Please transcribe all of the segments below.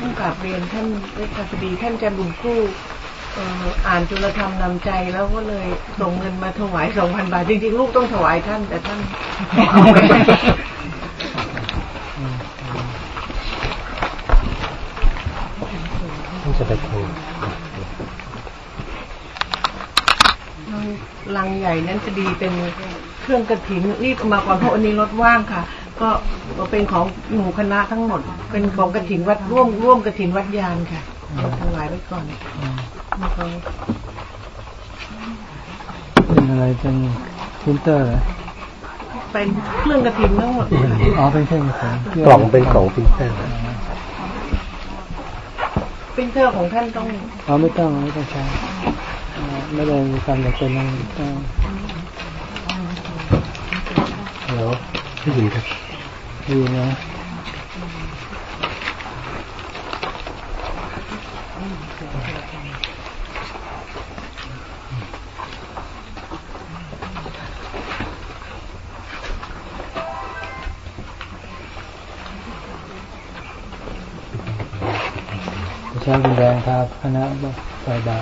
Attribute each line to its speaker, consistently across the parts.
Speaker 1: ต้องกราบเรียนท่านเวชคดีท่านจันบุญคู่อ่านจุลธรรมนำใจแล้วก็เลยส่งเงินมาถวายสองพันบาท จริงๆ ลูกต้องถวายท่าน แต่ท่าน
Speaker 2: ท่านจะไปคุย
Speaker 1: ลังใหญ่นั้นจะดีเป็นเครื่องกระถิ่นรีบมาก่อนเพราะวันนี้รถว่างค่ะ ก็เป็นของหมู่คณะทั้งหมด เป็นของกระถิ่นวัดร่วมร่วมกระถิ่นวัดยานค่ะถวายไว้ก่อน
Speaker 3: เป็นอะไรเป็นพิมพ์เตอร์เหรอ
Speaker 1: เป็นเครื่องกระถิ่นทั้งหมด
Speaker 3: อ๋อ เป็นเครื่องกฐิน
Speaker 2: กล่องเป็นกล่องพิมพ์เตอร์
Speaker 1: พิมพ์เตอร์ของท่านต้อง
Speaker 3: อ๋อไม่ต้องไม่ต้องใช้ไม่ได้มีการจำเป็นต้อง
Speaker 2: ฮัลโหลได้ยินครับ
Speaker 3: ได้ยินนะช้าคุณแดงพาคณะใส่บา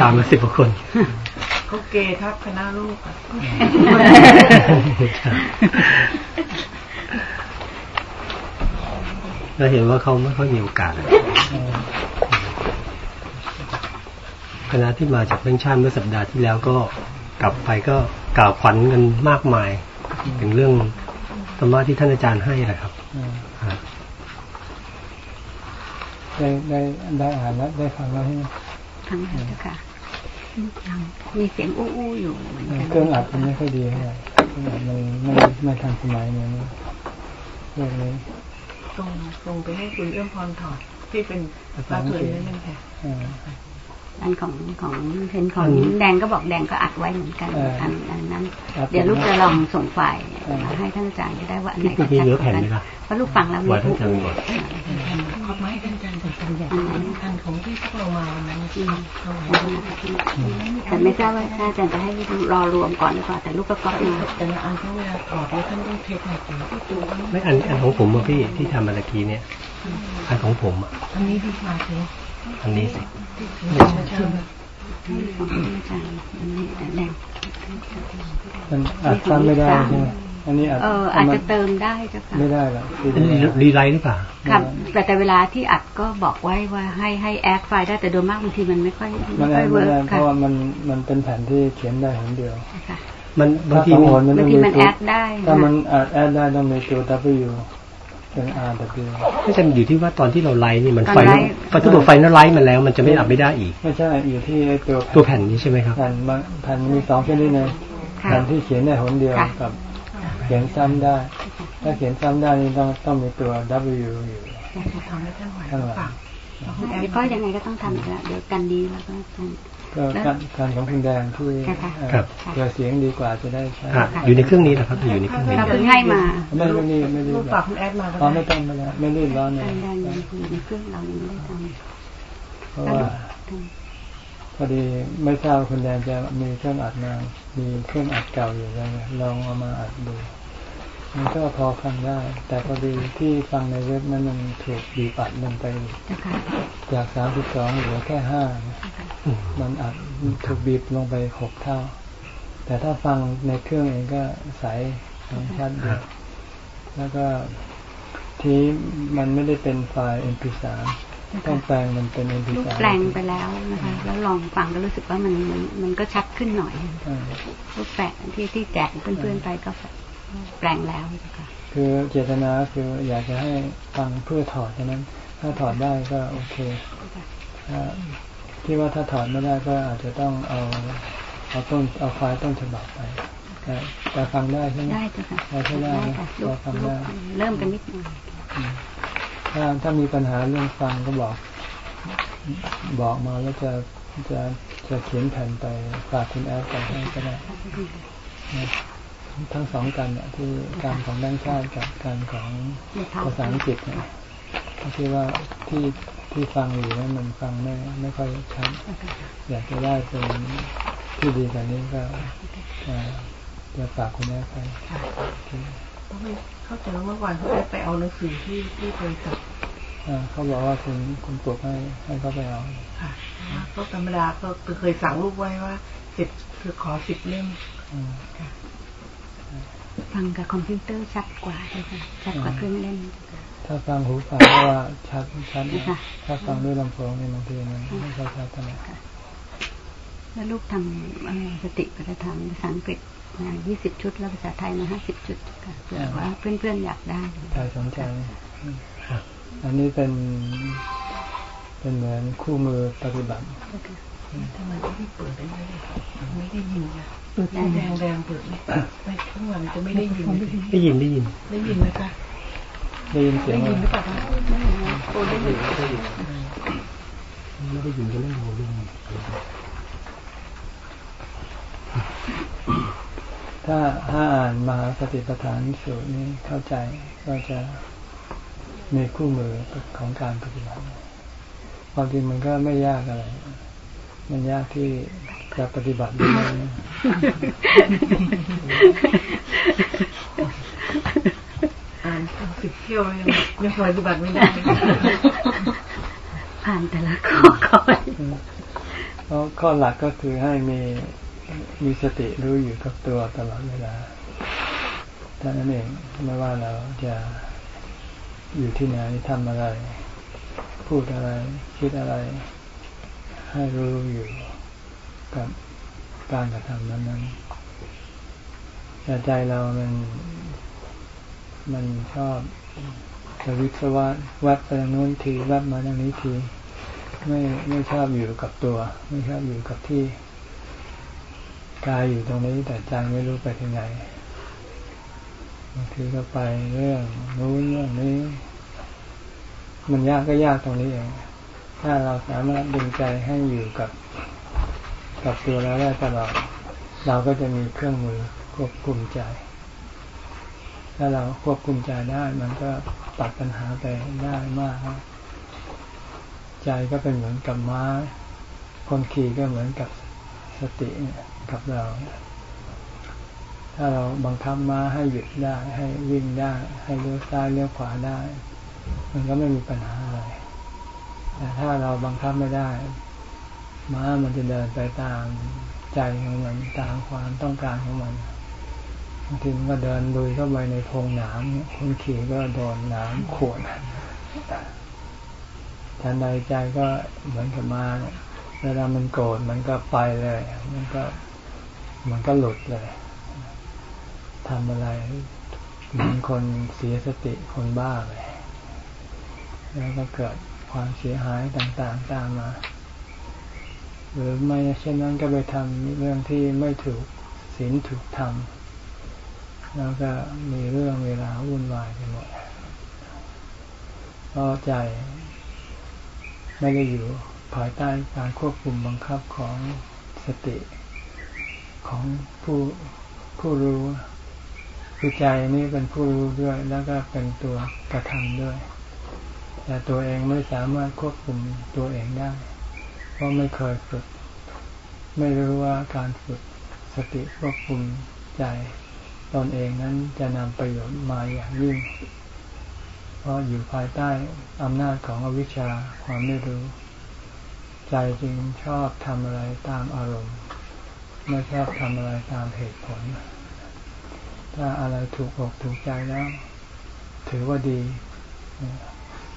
Speaker 3: ตา
Speaker 2: มมาสิบกว่าคน
Speaker 1: เขาเกทับคณะลูก
Speaker 2: เราเห็นว่าเขาไม่ค่อยมีโอกาสคณะที่มาจากเพื่อนชาติเมื่อสัปดาห์ที่แล้วก็กลับไปก็กล่าวขวัญกันมากมาย ถึงเรื่องธรรมะที่ท่านอาจารย์ให้แหละครับ
Speaker 3: ได้ได้ได้อ่านแล้วได้ฟังแล้วใช่ไหม
Speaker 4: ฟังแล้วค่ะ มีเสียงอู้อู้อยู่เหมือนกัน
Speaker 3: เครื่องอัดมันไม่ค่อยดีเท่าไหร่เครื่องอัดมันไม่ไม่ทันสมัยเหมือนเรื่องนี้
Speaker 1: ส่งส่งไปให้คุณเอื้อมพรถอดที่เป็นภาษาเนั่นค่ะ
Speaker 4: อันของของเพนของแดงก็บอกแดงก็อัดไว้เหมือนกันอันอันนั้น เดี๋ยวลูกจะลองส่งฝ่ายให้ท่านอาจารย์จะได้ว่าอันไหนชัดกว่ากันเพราะลูกฟังแล้วมีผู้
Speaker 1: ขอบไม้ท่านอาจารย์ถึงกันใหญ่อันของที่พวกเรามาวันนั้นจริง
Speaker 4: แต่ไม่ทราบว่าท่านอาจารย์จะให้รอรวมก่อนหรือเปล่าแต่ลูกก็ก๊อปมา
Speaker 1: แต่ละอันเขาเวลากรอบแล้วท่านต้องเทคนิคที่ตัว
Speaker 2: ไม่อันอันของผมอะพี่ที่ทำเมื่อกี้เนี่ยอันของผมอะ
Speaker 1: อันนี้ที่มาถึง
Speaker 2: อันนี้สิ
Speaker 3: มันอัดซ้ำไม่ได้ใช่ไหมอันนี้
Speaker 4: อัดเอออาจจะเติมได้จ้ะค่ะ
Speaker 3: ไม่ได้หรอก
Speaker 2: rewrite หรือเปล่า
Speaker 4: ครับแต่แต่เวลาที่อัดก็บอกไว้ว่าให้ให้ add file ได้แต่โดยมากบางทีมันไม่ค่อย
Speaker 3: ไม่ค่อย work เพราะว่ามันมันเป็นแผ่นที่เขียนได้คนเดียว
Speaker 2: มันบางที
Speaker 4: มันต้องมีตัว
Speaker 3: ถ้ามันอัด add ได้ต้องมีตัว W เป็น R W
Speaker 2: ไม่ใช่อยู่ที่ว่าตอนที่เรา write นี่มันไฟพอทุกตัว finalize มันแล้ว มันจะไม่อัดไม่ได้อีก
Speaker 3: ไม่ใช่อยู่ที่ตัว
Speaker 2: ตัวแผ่นนี้ใช่ไหมครับ
Speaker 3: แผ่นแผ่นมีสองชนิดเลยแผ่นที่เขียนได้หนเดียวกับ เขียนซ้ำได้ ถ้าเขียนซ้ำได้นี่ต้องต้องมีตัว W อยู่
Speaker 4: ข้างหลังก็ยังไงก็ต้องทำแล้วเดี๋ยวกันดีแล้วก็
Speaker 3: ก็การการของคุณแดงที่เพื่อเสียงดีกว่าจะได้ใช้
Speaker 2: อยู่ในเครื่องนี้นะครับอยู่ในเครื่องนี้
Speaker 4: เราเพิ่งให้มา
Speaker 3: ไม่ไม่รีบไม่รีบ
Speaker 1: ฝากคุณแอดมา
Speaker 3: อ๋อไม่ต้องไม่แล้วไม่รีบร้อนเลย
Speaker 4: ในเครื่องเรายังไม่ได้ทำ
Speaker 3: เพราะว่าพอดีไม่ทราบคุณแดงจะมีเครื่องอัดมา มีเครื่องอัดเก่าอยู่แล้วลองเอามาอัดดูมันก็พอฟังได้ แต่พอดีที่ฟังในเว็บนั้นมันถูกบีบอัดลงไป จากสามสิบสองเหลือแค่ห้า มันอัดถูกบีบลงไปหกเท่า แต่ถ้าฟังในเครื่องเองก็ใสชัดดีแล้วก็ที่มันไม่ได้เป็นไฟล์ MP3 ต้องแปลงมันเป็น MP3
Speaker 4: แปลงไปแล้วนะคะ แล้วลองฟังก็รู้สึกว่ามันมันก็ชัดขึ้นหน่อยรูปแปะที่ที่แจกเพื่อนๆไปก็แปลงแล้วค่ะ
Speaker 3: คือเจตนาคืออยากจะให้ฟังเพื่อถอดฉะนั้น ถ้าถอดได้ก็โอเคถ้า ที่ว่าถ้าถอดไม่ได้ก็อาจจะต้องเอาเอาต้นเอาไฟล์ต้นฉบับไปแต่แต่ฟังได้ใช่ไหม
Speaker 4: ได้ค่ะได้
Speaker 3: ใช่ได้
Speaker 4: เราฟังได้เริ่มกันนิดหน่อย
Speaker 3: ถ้าถ้ามีปัญหาเรื่องฟังก็บอก บอกมาแล้วจะจะจะเขียนแผ่นไปฝากคุณแอปไปให้ก็ได้ทั้งสองกันเนี่ยที่การของด้านชาติกับการของภาษาอังกฤษเนี่ยที่ว่าที่ ที่ฟังอยู่นั้นมันฟังไม่ไม่ค่อยชัดอยากจะได้เป็นที่ดีกว่านี้ก็จะฝากคุณแม่ไป
Speaker 1: เขาไม่เข้าใจว่าเมื่อวานเขาไปเอาหนังสือที่ที่บริษัท
Speaker 3: เขาบอกว่าคุณคุณปลุกให้ให้เขาไปเอา
Speaker 1: ค่ะก็ธรรมดาก็เคยสั่งลูกไว้ว่าสิบคือขอสิบเล่ม
Speaker 3: อืม
Speaker 4: ฟังกับคอมพิวเตอร์ชัดกว่าใช่ไหมชัดกว่าเครื่องเล่น
Speaker 3: ถ้าฟังหูฟังก็ว่าชัดชัดนะ
Speaker 4: ค่ะ
Speaker 3: ถ้าฟังด้วยลำโพงนี่บางทีมันไม่ค่อยชัดเท่าไหร่
Speaker 4: แล้วลูกทำเอ่อสติปัฏฐานภาษาอังกฤษมา20ชุด แล้วภาษาไทยมา50ชุดค่ะเผื่อว่าเพื่อนๆอยากได้
Speaker 3: ใครสนใจอืมอันนี้เป็นเป็นเหมือนคู่มือปฏิบัติ
Speaker 1: ทำไมไม่ได้เปิดได้ไหมไม่ได้ยินค่ะเปิดแดงแดงแดงเปิดไม่ไม่ทั้งวันจะไม่ได้ยิน
Speaker 2: ได้ยินได้ยิน
Speaker 1: ได้ยินไหมคะ
Speaker 3: ได้ยินเสีย
Speaker 1: ได้
Speaker 3: ง
Speaker 1: ยินหรือเปล่าโอ้ได้ยิน
Speaker 2: ไม่ได้ยินก็ไม่รู้เรื่อง
Speaker 3: ถ้าถ้าอ่านมหาสติปัฏฐานสูตรนี้เข้าใจก็จะมีคู่มือของการปฏิบัติความจริงมันก็ไม่ยากอะไร มันยากที่จะปฏิบัติได้ไหม
Speaker 1: อ่าน สิบเที่ยวยังยังปฏิบัติไม่ได้
Speaker 4: ผ่านแต่ละข้อก่อน
Speaker 3: เพราะข้อหลักก็คือให้มีมีสติรู้อยู่กับตัวตลอดเวลาเท่านั้นเองไม่ว่าเราจะอยู่ที่ไหนทำอะไร พูดอะไร คิดอะไร ให้รู้อยู่กับการกระทำนั้นๆแต่ใจเรามัน มันชอบสวิตสวัสดวัดไปทางนู้นทีวัดมาทางนี้ทีไม่ไม่ชอบอยู่กับตัว ไม่ชอบอยู่กับที่กายอยู่ตรงนี้แต่ใจไม่รู้ไปที่ไหนบางทีก็ไปเรื่องนู้นเรื่องนี้ มันยากก็ยากตรงนี้เองถ้าเราสามารถดึงใจให้อยู่กับ กับตัวเราได้ตลอดเราก็จะมีเครื่องมือควบคุมใจ ถ้าเราควบคุมใจได้ มันก็ตัดปัญหาไปได้มาก ใจก็เป็นเหมือนกับม้า คนขี่ก็เหมือนกับสติกับเรา ถ้าเราบังคับม้าให้หยุดได้ ให้วิ่งได้ ให้เลี้ยวซ้ายเลี้ยวขวาได้ มันก็ไม่มีปัญหาอะไร แต่ถ้าเราบังคับไม่ได้ ม้ามันจะเดินไปตามใจของมันตามความต้องการของมัน ทีมันก็เดินลุยเข้าไปในโพรงหนามคนขี่ก็โดนหนามขวนทันใดใจก็เหมือนกับมาเนี่ยเวลามันโกรธมันก็ไปเลย มันก็มันก็หลุดเลยทำอะไรเหมือนคนเสียสติคนบ้าเลย แล้วก็เกิดความเสียหายต่างๆตามมา หรือไม่เช่นนั้นก็ไปทำเรื่องที่ไม่ถูกศีลถูกธรรม แล้วก็มีเรื่องเวลาวุ่นวายไปหมดเพราะใจไม่ได้อยู่ภายใต้การควบคุมบังคับของสติของผู้ผู้รู้คือใจนี่เป็นผู้รู้ด้วย แล้วก็เป็นตัวกระทำด้วย แต่ตัวเองไม่สามารถควบคุมตัวเองได้ เพราะไม่เคยฝึก ไม่รู้ว่าการฝึกสติควบคุมใจ ตนเองนั้นจะนำประโยชน์มาอย่างยิ่ง เพราะอยู่ภายใต้อำนาจของอวิชชาความไม่รู้ ใจจึงชอบทำอะไรตามอารมณ์ ไม่ชอบทำอะไรตามเหตุผล ถ้าอะไรถูกอกถูกใจแล้ว ถือว่าดี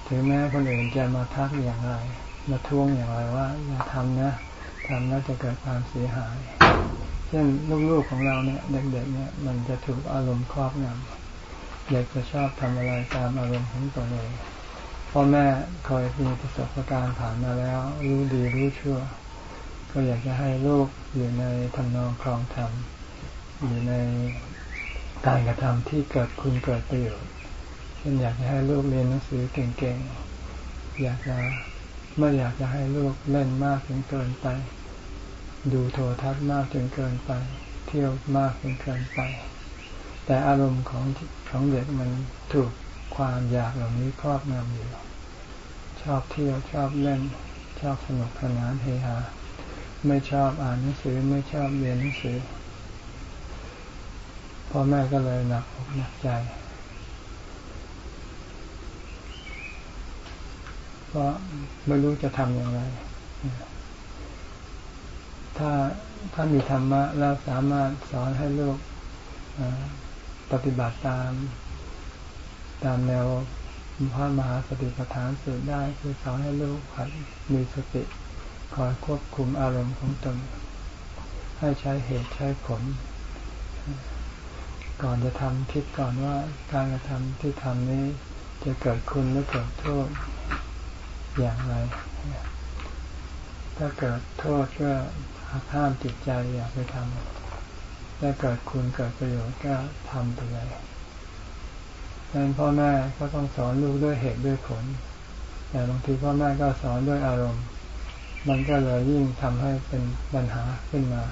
Speaker 3: ถึงแม้คนอื่นจะมาทักอย่างไร มาท้วงอย่างไรว่าอย่าทำนะทำแล้วจะเกิดความเสียหาย เช่นลูกๆของเราเนี่ยเด็กๆเนี่ยมันจะถูกอารมณ์ครอบงำเด็กจะชอบทำอะไรตามอารมณ์ของตัวเองพ่อแม่เคยมีประสบการณ์ผ่านมาแล้ว รู้ดีรู้ชั่ว ก็อยากจะให้ลูกอยู่ในทำนองครองธรรมอยู่ในการกระทำที่เกิดคุณเกิดประโยชน์เช่นอยากจะให้ลูกเรียนหนังสือเก่งๆอยากจะไม่อยากจะให้ลูกเล่นมากจนเกินไป ดูโทรทัศน์มากจนเกินไป เที่ยวมากจนเกินไป แต่อารมณ์ของของเด็กมันถูกความอยากเหล่านี้ครอบงำอยู่ ชอบเที่ยวชอบเล่น ชอบสนุกสนานเฮฮาไม่ชอบอ่านหนังสือไม่ชอบเรียนหนังสือพ่อแม่ก็เลยหนักอกหนักใจเพราะไม่รู้จะทำอย่างไร ถ้าถ้ามีธรรมะแล้วสามารถสอนให้ลูกปฏิบัติตาม ตามแนวพระมหาสติปัฏฐานสูตรได้คือสอนให้ลูกหัดมีสติคอยควบคุมอารมณ์ของตน ให้ใช้เหตุใช้ผล ก่อนจะทำคิดก่อนว่าการกระทำที่ทำนี้จะเกิดคุณหรือเกิดโทษอย่างไร ถ้าเกิดโทษก็ ห้ามจิตใจอย่าไปทำถ้าเกิดคุณเกิดประโยชน์ก็ทำไปเลยดังนั้นพ่อแม่ก็ต้องสอนลูกด้วยเหตุด้วยผล แต่บางทีพ่อแม่ก็สอนด้วยอารมณ์ มันก็เลยยิ่งทำให้เป็นปัญหาขึ้นมา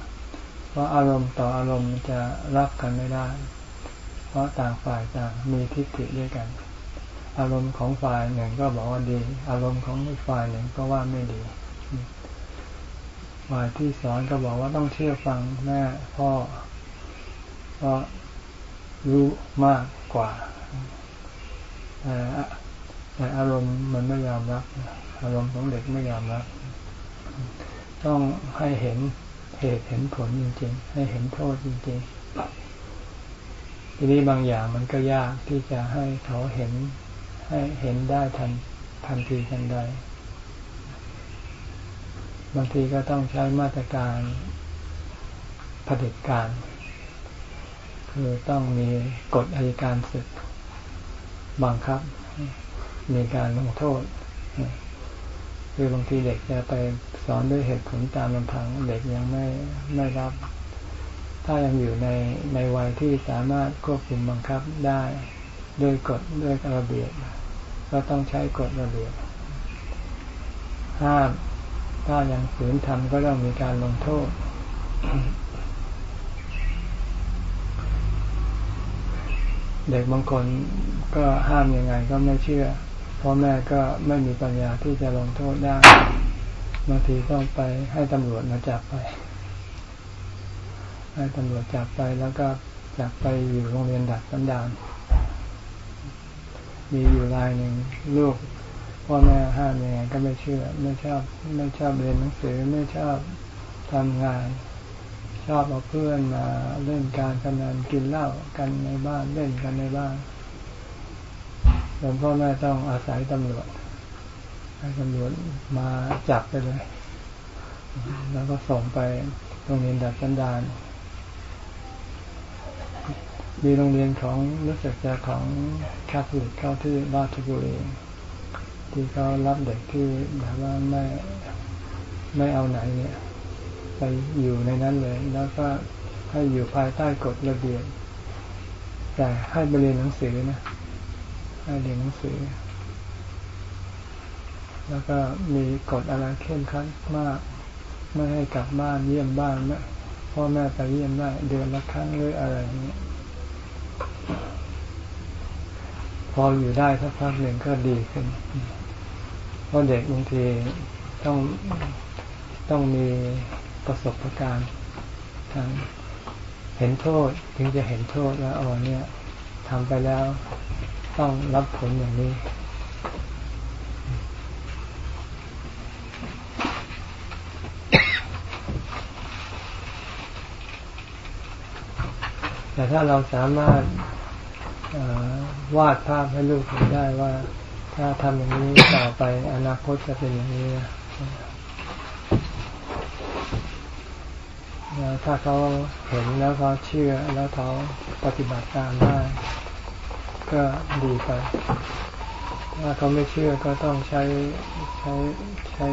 Speaker 3: เพราะอารมณ์ต่ออารมณ์จะรับกันไม่ได้ เพราะต่างฝ่ายต่างมีทิฏฐิด้วยกัน อารมณ์ของฝ่ายหนึ่งก็บอกว่าดี อารมณ์ของอีกฝ่ายหนึ่งก็ว่าไม่ดี ฝ่ายที่สอนก็บอกว่าต้องเชื่อฟังแม่พ่อเพราะรู้มากกว่าแต่แต่อารมณ์มันไม่ยอมรับ อารมณ์ของเด็กไม่ยอมรับ ต้องให้เห็นเหตุเห็นผลจริง ๆ ให้เห็นโทษจริง ๆ ทีนี้บางอย่างมันก็ยากที่จะให้เขาเห็นให้เห็นได้ทันทันทีทันใด บางทีก็ต้องใช้มาตรการผลิตการ คือต้องมีกฎอายการศึกบังคับ มีการลงโทษ คือบางทีเด็กจะไปสอนด้วยเหตุผลตามลำพังเด็กยังไม่ไม่รับ ถ้ายังอยู่ในในวัยที่สามารถควบคุมบังคับได้ด้วยกฎด้วยระเบียบก็ต้องใช้กฎระเบียบห้าม ถ้ายังฝืนทำก็ต้องมีการลงโทษ เด็กบางคนก็ห้ามยังไงก็ไม่เชื่อพ่อแม่ก็ไม่มีปัญญาที่จะลงโทษได้บางทีต้องไปให้ตำรวจมาจับไป ให้ตำรวจจับไปแล้วก็จับไปอยู่โรงเรียนดัดสันดานมีอยู่รายหนึ่งลูก พ่อแม่ห้ามยังไงก็ไม่เชื่อ ไม่ชอบไม่ชอบเรียนหนังสือไม่ชอบทำงาน ชอบเอาเพื่อนมาเล่นการพนันกินเหล้ากันในบ้านเล่นกันในบ้านหลวงพ่อแม่ต้องอาศัยตำรวจให้ตำรวจมาจับไปเลย แล้วก็ส่งไปโรงเรียนดัดสันดานมีโรงเรียนของรู้สึกจะของคาทอลิกเข้าที่ราชบุรี ที่เขารับเด็กที่แบบว่าไม่ไม่เอาไหนเนี่ย ไปอยู่ในนั้นเลย แล้วก็ให้อยู่ภายใต้กฎระเบียบแต่ให้ไปเรียนหนังสือนะให้เรียนหนังสือ แล้วก็มีกฎอะไรเข้มขันมาก ไม่ให้กลับบ้านเยี่ยมบ้านไม่พ่อแม่ไปเยี่ยมได้เดือนละครั้งหรืออะไรอย่างเงี้ยพออยู่ได้สักพักหนึ่งก็ดีขึ้น เพราะเด็กบางทีต้องต้องมีประสบการณ์ทางเห็นโทษถึงจะเห็นโทษแล้วอ๋อเนี่ยทำไปแล้วต้องรับผลอย่างนี้ แต่ถ้าเราสามารถวาดภาพให้ลูกเห็นได้ว่า ถ้าทำอย่างนี้ต่อไปอนาคตจะเป็นอย่างนี้แล้วถ้าเขาเห็นแล้วเขาเชื่อแล้วเขาปฏิบัติตามได้ ก็ดีไป ถ้าเขาไม่เชื่อก็ต้องใช้ใช้ใช้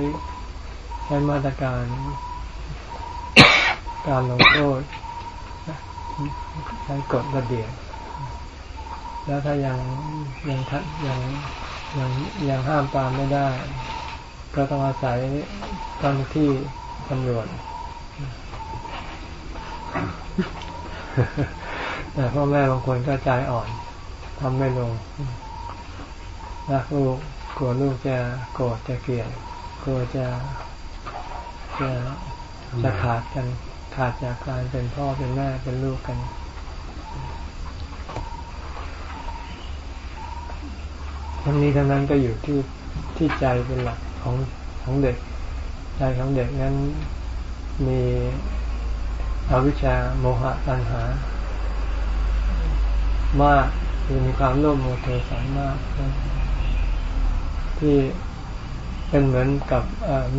Speaker 3: ใช้มาตรการ การลงโทษใช้กฎระเบียบแล้วถ้ายังยังทัดยัง ยังยังห้ามปามไม่ได้ ก็ต้องอาศัยเจ้านที่ตำรวจแต่พ่อแม่บางคนก็ใจอ่อนทำไม่ลงรักลูกกลัวลูกจะโกรธจะเกลียดกลัวจะจะจะขาดกันขาดจากการเป็นพ่อเป็นแม่เป็นลูกกัน ทั้งนี้ทั้งนั้นก็อยู่ที่ที่ใจเป็นหลักของของเด็ก ใจของเด็กนั้นมีอวิชชาโมหะตัณหามากคือมีความโลภโมโทสันมาก ที่เป็นเหมือนกับ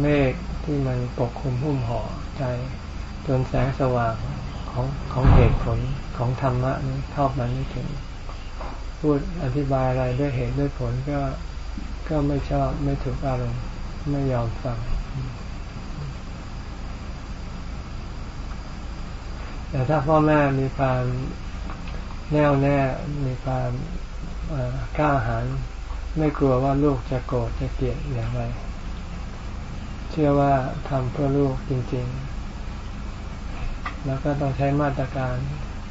Speaker 3: เมฆที่มันปกคลุมหุ้มห่อใจจนแสงสว่างของของเหตุผลของธรรมะนี้เข้ามาไม่ถึง พูดอธิบายอะไรด้วยเหตุด้วยผลก็ก็ไม่ชอบไม่ถูกอารมณ์ไม่ยอมฟัง แต่ถ้าพ่อแม่มีความแน่วแน่มีความกล้าหาญไม่กลัวว่าลูกจะโกรธจะเกลียดอย่างไร เชื่อว่าทำเพื่อลูกจริง ๆ แล้วก็ต้องใช้มาตรการ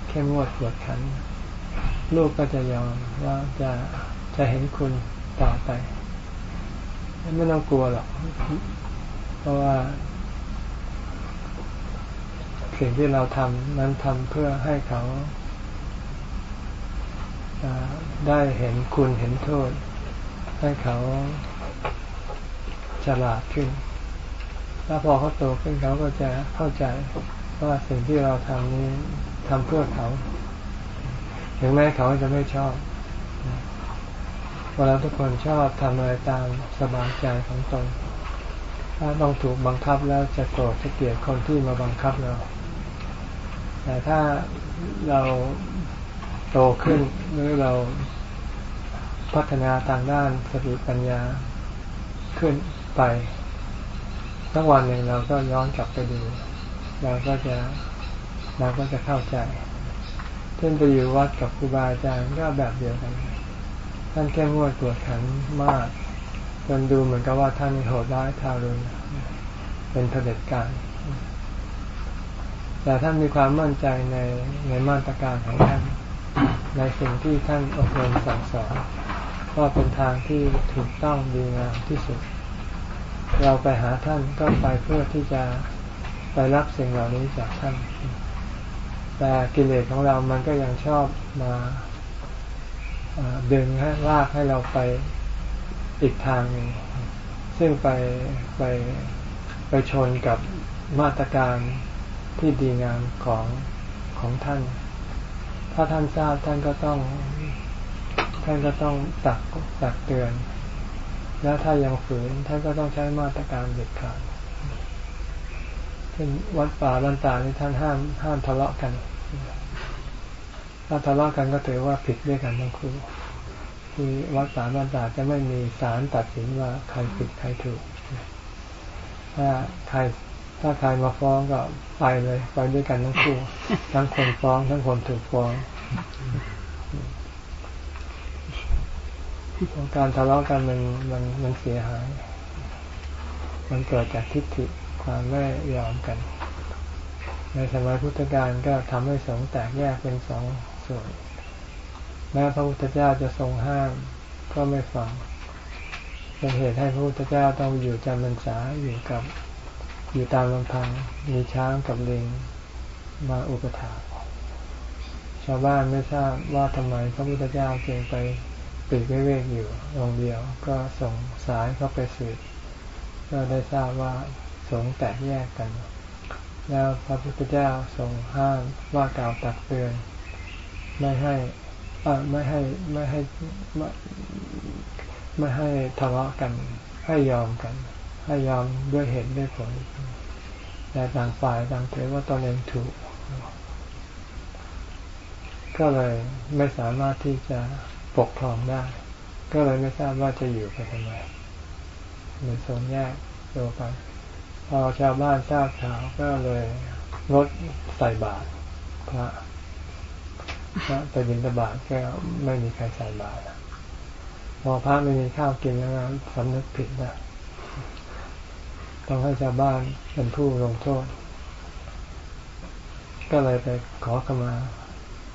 Speaker 3: เข้มงวดกวดขัน ลูกก็จะยอมว่าจะจะเห็นคุณต่อไป ไม่ต้องกลัวหรอก เพราะว่าสิ่งที่เราทำนั้นทำเพื่อให้เขาได้เห็นคุณเห็นโทษ ให้เขาฉลาดขึ้น แล้วพอเขาโตขึ้นเขาก็จะเข้าใจว่าสิ่งที่เราทำนี้ทำเพื่อเขา ถึงแม้เขาจะไม่ชอบเวลาทุกคนชอบทำอะไรตามสบายใจของตนถ้าต้องถูกบังคับแล้วจะโกรธจะเกลียดคนที่มาบังคับเรา แต่ถ้าเราโตขึ้นหรือเราพัฒนาทางด้านสติปัญญาขึ้นไปสักวันหนึ่งเราก็ย้อนกลับไปดู เราก็จะเราก็จะเข้าใจ ช่นไปอยู่วัดกับครูบาอาจารย์ก็แบบเดียวกัน ท่านแค่งวดตรวจขันมากจนดูเหมือนกับว่าท่านโหดร้ายทารุณเป็นเผด็จการ แต่ท่านมีความมั่นใจในในมาตรการของท่าน ในสิ่งที่ท่านอบรมสั่งสอนว่าเป็นทางที่ถูกต้องดีงามที่สุด เราไปหาท่านก็ไปเพื่อที่จะไปรับสิ่งเหล่านี้จากท่าน แต่กิเลสของเรามันก็ยังชอบมาดึงให้ลากให้เราไปอีกทางนึงซึ่งไปไปไปชนกับมาตรการที่ดีงามของของท่าน ถ้าท่านทราบท่านก็ต้อง ท่านก็ต้องตักตักเตือน แล้วถ้ายังฝืนท่านก็ต้องใช้มาตรการเด็ดขาด เช่นวัดป่าบันตานี่ท่านห้ามห้ามทะเลาะกัน ถ้าทะเลาะกันก็ถือว่าผิดด้วยกันทั้งคู่ที่วัดป่าบันตาจะไม่มีศาลตัดสินว่าใครผิดใครถูก ถ้าใครถ้าใครมาฟ้องก็ไปเลยไปด้วยกันทั้งคู่ทั้งคนฟ้อง ทั้งคนถูกฟ้องการทะเลาะกันมันมันมันเสียหาย มันเกิดจากทิฏฐิ ความไม่ยอมกัน ในสมัยพุทธกาลก็ทำให้สงแตกแยกเป็นสองส่วน แม้พระพุทธเจ้าจะทรงห้ามก็ไม่ฟังเป็นเหตุให้พระพุทธเจ้าต้องอยู่จำพรรษาอยู่กับอยู่ตามลำพังมีช้างกับลิงมาอุปถัมภ์ชาวบ้านไม่ทราบว่าทำไมพระพุทธเจ้าจึงไปปีกเวกอยู่องเดียว ก็ส่งสายเข้าไปสืบก็ได้ทราบว่า สงแตกแยกกัน แล้วพระพุทธเจ้าทรงห้ามว่ากล่าวตักเตือน ไม่ให้ไม่ให้ไม่ให้ไม่ไม่ให้ทะเลาะกัน ให้ยอมกัน ให้ยอมด้วยเหตุด้วยผลแต่ต่างฝ่ายต่างถือว่าตนเองถูก ก็เลยไม่สามารถที่จะปกครองได้ ก็เลยไม่ทราบว่าจะอยู่ไปทำไมเหมือนโซนแยกตัวไป อชาวบ้านทราบข่าวก็เลยงดใส่บาตรพระพระไปบิณฑบาตก็ไม่มีใครใส่บาตรพอพระไม่มีข้าวกินแล้วสำนึกผิดนะต้องให้ชาวบ้านเป็นผู้ลงโทษ ก็เลยไปขอขมา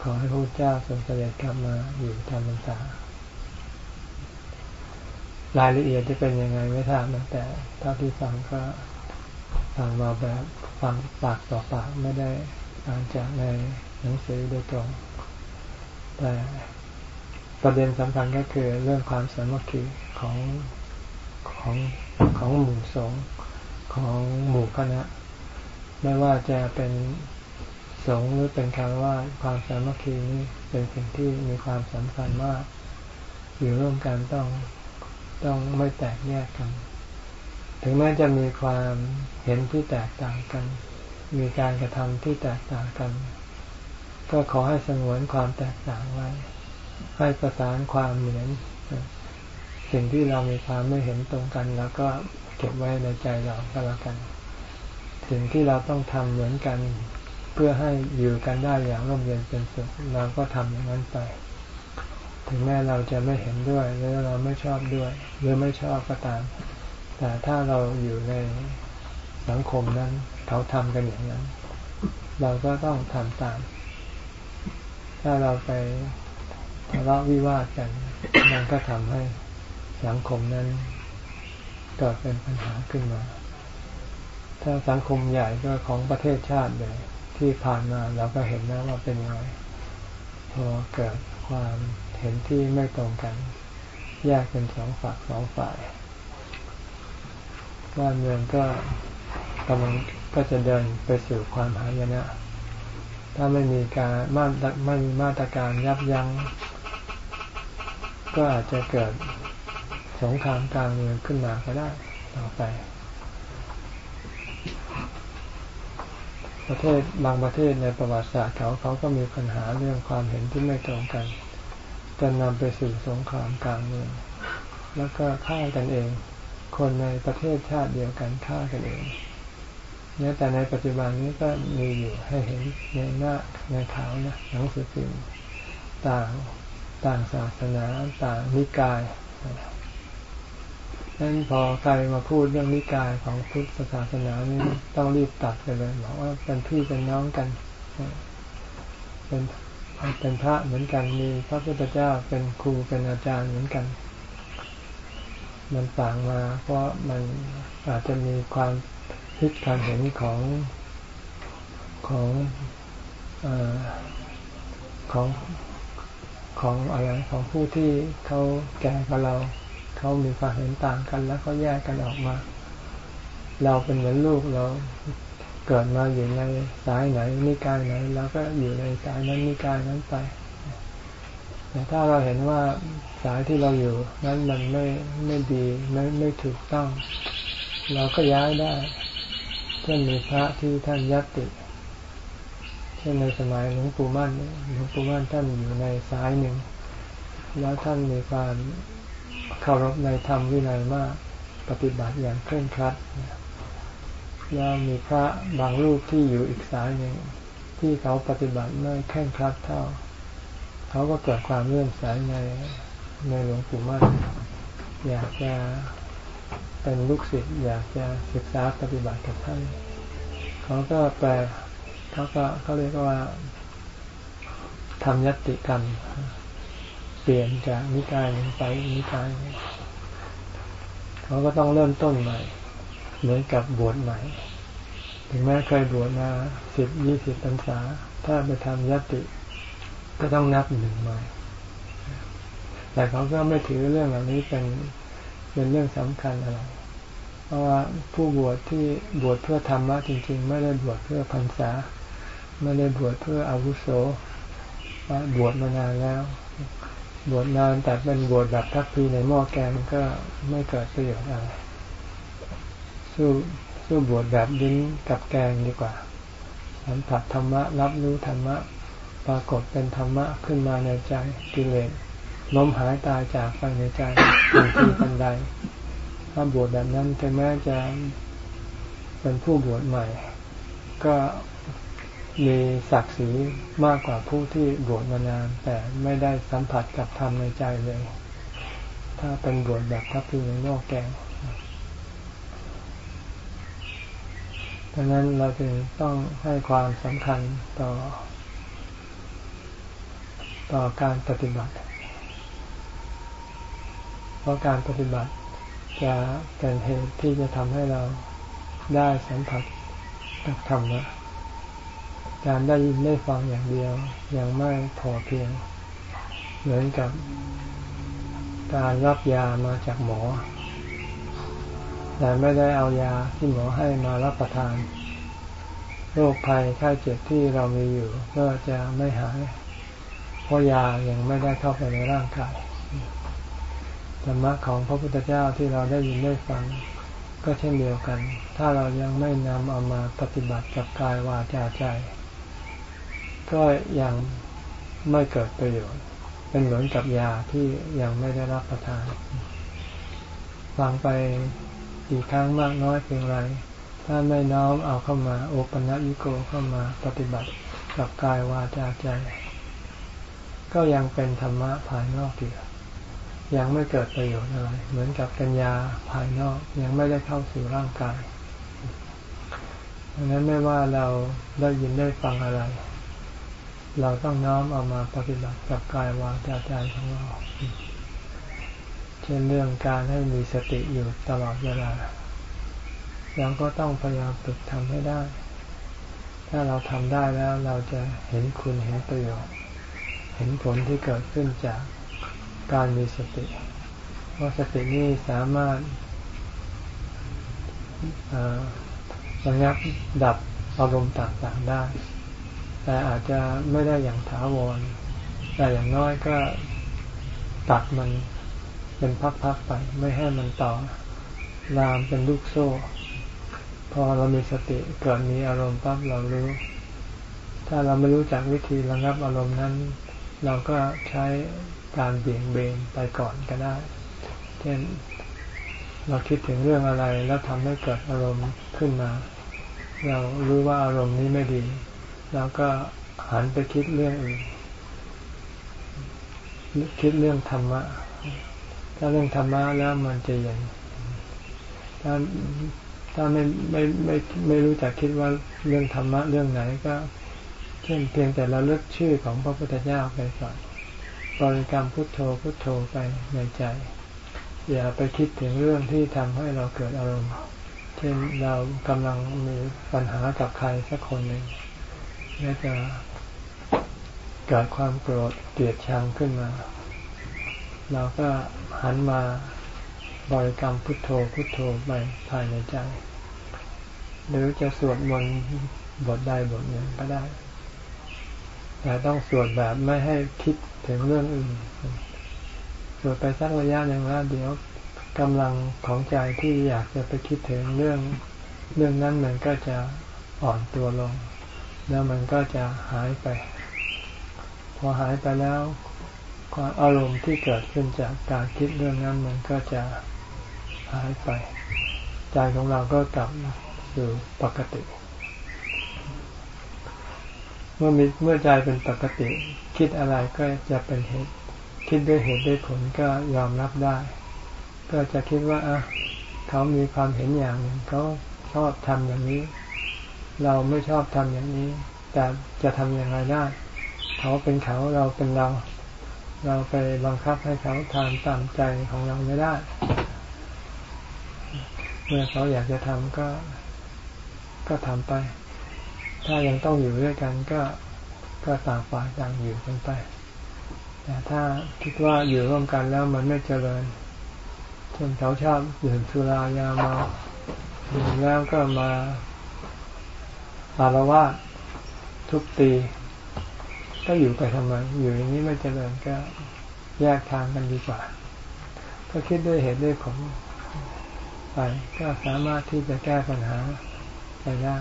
Speaker 3: ขอให้พระเจ้าทรงเสด็จกลับมาอยู่ตามพรรษารายละเอียดจะเป็นยังไงไม่ทราบนะแต่เท่าที่ฟังก็ ฟังมาแบบฟังปากต่อปากไม่ได้อ่านจากในหนังสือโดยตรง แต่ประเด็นสำคัญก็คือเรื่องความสามัคคีของของของหมู่สงของหมู่คณะ ไม่ว่าจะเป็นสงหรือเป็นคารวะความสามัคคีนี้เป็นสิ่งที่มีความสำคัญมาก อยู่ร่วมกันต้องต้องไม่แตกแยกกัน ถึงแม้จะมีความเห็นที่แตกต่างกัน มีการกระทำที่แตกต่างกัน ก็ขอให้สงวนความแตกต่างไว้ ให้ประสานความเหมือน สิ่งที่เรามีความไม่เห็นตรงกัน แล้วก็เก็บไว้ในใจเราก็แล้วกัน สิ่งที่เราต้องทำเหมือนกัน เพื่อให้อยู่กันได้อย่างร่มเย็นเป็นสุขเราก็ทำอย่างนั้นไป ถึงแม้เราจะไม่เห็นด้วยหรือเราไม่ชอบด้วย หรือไม่ชอบก็ตาม แต่ถ้าเราอยู่ในสังคมนั้น เขาทำกันอย่างนั้น เราก็ต้องทำตาม ถ้าเราไปทะเลาะวิวาทกัน มันก็ทำให้สังคมนั้นเกิดเป็นปัญหาขึ้นมา ถ้าสังคมใหญ่ก็ของประเทศชาติเลย ที่ผ่านมาเราก็เห็นนะว่าเป็นยังไงพอเกิดความเห็นที่ไม่ตรงกัน แยกเป็นสองฝักสองฝ่าย บ้านเมืองก็กำลังก็จะเดินไปสู่ความหายนะ ถ้าไม่มีการมาตรไม่มีมาตรการยับยัง้ง ก็อาจจะเกิดสงครามกลางเมืองขึ้นมาก็ได้ต่อไป ประเทศบางประเทศในประวัติศาสตร์เขาเขาก็มีปัญหาเรื่องความเห็นที่ไม่ตรงกันจนนำไปสู่สงครามกลางเมือง แล้วก็ฆ่ากันเอง คนในประเทศชาติเดียวกันฆ่ากันเองเนี่ยแต่ในปัจจุบันนี้ก็มีอยู่ให้เห็นในหน้าในข่าวนะหนังสือพิมพ์ต่างต่างศาสนาต่างนิกายนั้นพอใครมาพูดเรื่องนิกายของพุทธศาสนานี่ต้องรีบตัดไปเลยบอกว่าเป็นพี่เป็นน้องกัน เป็นเป็นพระเหมือนกันมีพระพุทธเจ้าเป็นครูเป็นอาจารย์เหมือนกัน มันต่างมา เพราะมันอาจจะมีความคิดความเห็นของของอของของอะไรของผู้ที่เขาแก่กว่าเรา เขามีความเห็นต่างกันแล้วก็แยกกันออกมา เราเป็นเหมือนลูกเราเกิดมาอยู่ในสายไหนนิกายไหนเราก็อยู่ในสายนั้นนิกายนั้นไปแต่ถ้าเราเห็นว่า สายที่เราอยู่ นั้นมันไม่ไม่ดีไม่ไม่ถูกต้อง เราก็ย้ายได้เช่นมีพระที่ท่านยัตติเช่นในสมัยหลวงปู่มั่นหลวงปู่มั่นท่านอยู่ในสายหนึ่ง แล้วท่านมีความเคารพในธรรมวินัยมากปฏิบัติอย่างเคร่งครัดแล้วมีพระบางรูปที่อยู่อีกสายหนึ่งที่เขาปฏิบัติไม่เคร่งครัดเท่า เขาก็เกิดความเลื่อมใสใน ในหลวงปู่มั่นอยากจะเป็นลูกศิษย์อยากจะศึกษาปฏิบัติกับท่านเขาก็แปลเขาก็เขาเรียกว่าทำยัตติกรรม เปลี่ยนจากนิกายไปนิกายเขาก็ต้องเริ่มต้นใหม่ เหมือนกับบวชใหม่ ถึงแม้เคยบวชมาสิบยี่สิบพรรษา ถ้าไปทำยัตติก็ต้องนับหนึ่งใหม่ แต่เขาก็ไม่ถือเรื่องเหล่านี้เป็นเป็นเรื่องสำคัญอะไร เพราะว่าผู้บวชที่บวชเพื่อธรรมะจริง ๆ ไม่ได้บวชเพื่อพรรษา ไม่ได้บวชเพื่ออาวุโสบวชมานานแล้ว บวชนานแต่เป็นบวชแบบทักพีในหม้อแกงก็ไม่เกิดประโยชน์อะไรสู้สู้บวชแบบดิ้นกับแกงดีกว่าสัมผัสธรรมะรับรู้ธรรมะ ปรากฏเป็นธรรมะขึ้นมาในใจกิเลส ล้มหายตายจากไปในใจถึงที่ปันใดถ้าบวชแบบนั้นถึงแม้จะเป็นผู้บวชใหม่ ก็มีศักดิ์ศรีมากกว่าผู้ที่บวชมานาน แต่ไม่ได้สัมผัสกับธรรมในใจเลย ถ้าเป็นบวชแบบทัพพีในนอกแกงดังนั้นเราจึงต้องให้ความสำคัญต่อ ต่อการปฏิบัติ เพราะการปฏิบัติจะเป็นเหตุที่จะทำให้เราได้สัมผัสกับธรรมะการได้ยินได้ฟังอย่างเดียวยังไม่พอเพียง เหมือนกับการรับยามาจากหมอ แต่ไม่ได้เอายาที่หมอให้มารับประทาน โรคภัยไข้เจ็บที่เรามีอยู่ ก็จะไม่หาย เพราะยายังไม่ได้เข้าไปในร่างกาย ธรรมะของพระพุทธเจ้าที่เราได้ยินได้ฟัง ก็เช่นเดียวกัน ถ้าเรายังไม่นำเอามาปฏิบัติกับกายวาจาใจ ก็ยังไม่เกิดประโยชน์ เป็นเหมือนกับยาที่ยังไม่ได้รับประทาน ฟังไปกี่ครั้งมากน้อยเพียงไร ถ้าไม่น้อมเอาเข้ามาโอปัญญิโกเข้ามาปฏิบัติกับกายวาจาใจ ก็ยังเป็นธรรมะภายนอกอยู่ ยังไม่เกิดประโยชน์อะไร เหมือนกับกัญญาภายนอกยังไม่ได้เข้าสู่ร่างกายดังนั้นไม่ว่าเราได้ยินได้ฟังอะไร เราต้องน้อมเอามาปฏิบัติกับกายวาจาใจของเรา เช่นเรื่องการให้มีสติอยู่ตลอดเวลาเราก็ต้องพยายามฝึกทำให้ได้ ถ้าเราทำได้แล้วเราจะเห็นคุณเห็นประโยชน์ เห็นผลที่เกิดขึ้นจาก การมีสติว่าะสตินี้สามารถระงับดับอารมณ์ต่างๆได้ แต่อาจจะไม่ได้อย่างถาวร แต่อย่างน้อยก็ตัดมันเป็นพักๆไป ไม่ให้มันต่อรามเป็นลูกโซ่ พอเรามีสติเกิดมีอารมณ์ปั๊บเรารู้ ถ้าเราไม่รู้จักวิธีระงับอารมณ์นั้น เราก็ใช้ การเบี่ยงเบนไปก่อนก็ได้ เช่นเราคิดถึงเรื่องอะไรแล้วทำให้เกิดอารมณ์ขึ้นมา เรารู้ว่าอารมณ์นี้ไม่ดี เราก็หันไปคิดเรื่องอื่น คิดเรื่องธรรมะ ถ้าเรื่องธรรมะแล้วมันจะเย็นถ้าถ้าไม่ไม่ไม่ไม่รู้จักคิดว่าเรื่องธรรมะเรื่องไหนก็ เช่นเพียงแต่เราเลือกชื่อของพระพุทธเจ้าไปก่อน บริกรรมพุทโธพุทโธไปในใจ อย่าไปคิดถึงเรื่องที่ทำให้เราเกิดอารมณ์เช่นเรากำลังมีปัญหากับใครสักคนหนึ่งแล้วจะเกิดความโกรธเกลียดชังขึ้นมา เราก็หันมาบริกรรมพุทโธพุทโธไปภายในใจ หรือจะสวดมนต์บทใดบทหนึ่งก็ได้ แต่ต้องสวดแบบไม่ให้คิดถึงเรื่องอื่น สวดไปสักระยะหนึ่งแล้วเดี๋ยวกำลังของใจที่อยากจะไปคิดถึงเรื่องเรื่องนั้นมันก็จะอ่อนตัวลง แล้วมันก็จะหายไป พอหายไปแล้วความอารมณ์ที่เกิดขึ้นจากการคิดเรื่องนั้นมันก็จะหายไป ใจของเราก็กลับสู่ปกติ เมื่อมีเมื่อใจเป็นปกติ คิดอะไรก็จะเป็นเหตุ คิดด้วยเหตุด้วยผลก็ยอมรับได้ ก็จะคิดว่าอะเขามีความเห็นอย่างหนึ่งเขาชอบทำอย่างนี้ เราไม่ชอบทำอย่างนี้ แต่จะทำอย่างไรได้ เขาเป็นเขาเราเป็นเรา เราไปบังคับให้เขาทำตามใจของเราไม่ได้ เมื่อเขาอยากจะทำก็ก็ทำไป ถ้ายังต้องอยู่ด้วยกันก็ก็ต่างฝ่ายต่างอยู่กันไป แต่ถ้าคิดว่าอยู่ร่วมกันแล้วมันไม่เจริญเช่นเขาชอบดื่มสุรายามาดื่มแล้วก็มาอารวาทุบตี ก็อยู่ไปทำไมอยู่อย่างนี้ไม่เจริญก็แยกทางกันดีกว่า ก็คิดด้วยเหตุด้วยผลไปก็สามารถที่จะแก้ปัญหาไปได้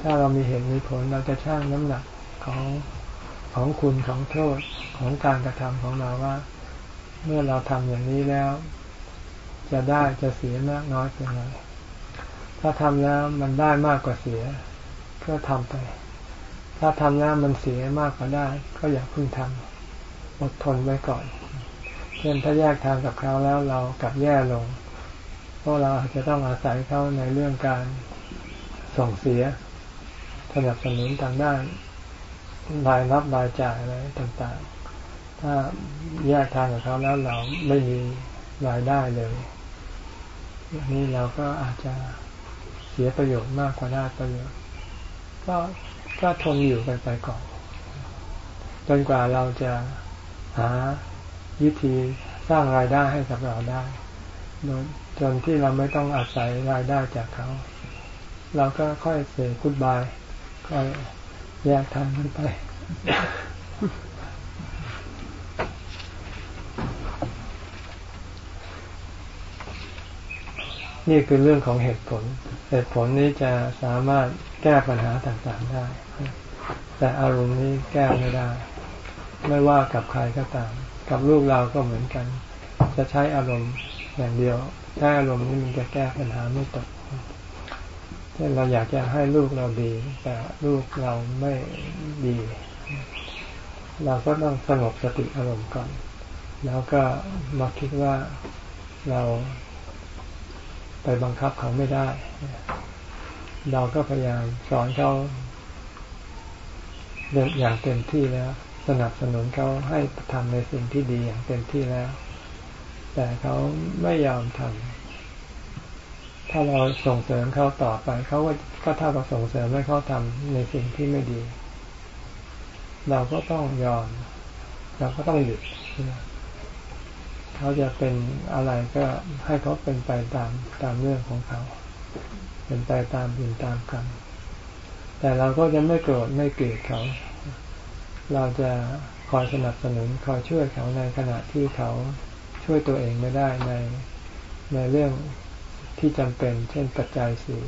Speaker 3: ถ้าเรามีเหตุมีผลเราจะชั่งน้ำหนักของของคุณของโทษของการกระทำของเราว่า เมื่อเราทำอย่างนี้แล้ว จะได้จะเสียมากน้อยเป็นไรถ้าทำแล้วมันได้มากกว่าเสียก็ทำไป ถ้าทำแล้วมันเสียมากกว่าได้ ก็อย่าพึ่งทำอดทนไว้ก่อน เช่นถ้าแยกทางกับเขาแล้วเรากลับแย่ลง เพราะเราอาจจะต้องอาศัยเขาในเรื่องการส่งเสีย สนับสนุนทางด้านรายรับรายจ่ายอะไรต่างๆ ถ้าแยกทางกับเขาแล้วเราไม่มีรายได้เลยอย่างนี้เราก็อาจจะเสียประโยชน์มากกว่าได้ประโยชน์ก็ก็ทนอยู่กันไปก่อนจนกว่าเราจะหาวิธีสร้างรายได้ให้กับเราได้จนที่เราไม่ต้องอาศัยรายได้จากเขา เราก็ค่อยเสียกุดบาย ค่อยแยกทางกันไปนี่คือเรื่องของเหตุผล เหตุผลนี้จะสามารถแก้ปัญหาต่างๆได้ แต่อารมณ์นี้แก้ไม่ได้ ไม่ว่ากับใครก็ตาม กับลูกเราก็เหมือนกัน จะใช้อารมณ์อย่างเดียว ใช้อารมณ์นี้มันจะแก้ปัญหาไม่ตก เช่นเราอยากจะให้ลูกเราดี แต่ลูกเราไม่ดี เราก็ต้องสงบสติอารมณ์ก่อน แล้วก็มาคิดว่าเราไปบังคับเขาไม่ได้ เราก็พยายามสอนเขาอย่างเต็มที่แล้ว สนับสนุนเขาให้ทำในสิ่งที่ดีอย่างเต็มที่แล้ว แต่เขาไม่ยอมทำ ถ้าเราส่งเสริมเขาต่อไปเขาก็ก็ถ้าเราส่งเสริมให้เขาทำในสิ่งที่ไม่ดี เราก็ต้องยอม เราก็ต้องหยุดเขาจะเป็นอะไรก็ให้เขาเป็นไปตามตามเรื่องของเขา เป็นไปตามบุญตามกรรมแต่เราก็จะไม่โกรธไม่เกลียดเขา เราจะคอยสนับสนุนคอยช่วยเขาในขณะที่เขาช่วยตัวเองไม่ได้ในในเรื่อง ที่จำเป็น เช่นปัจจัยสี่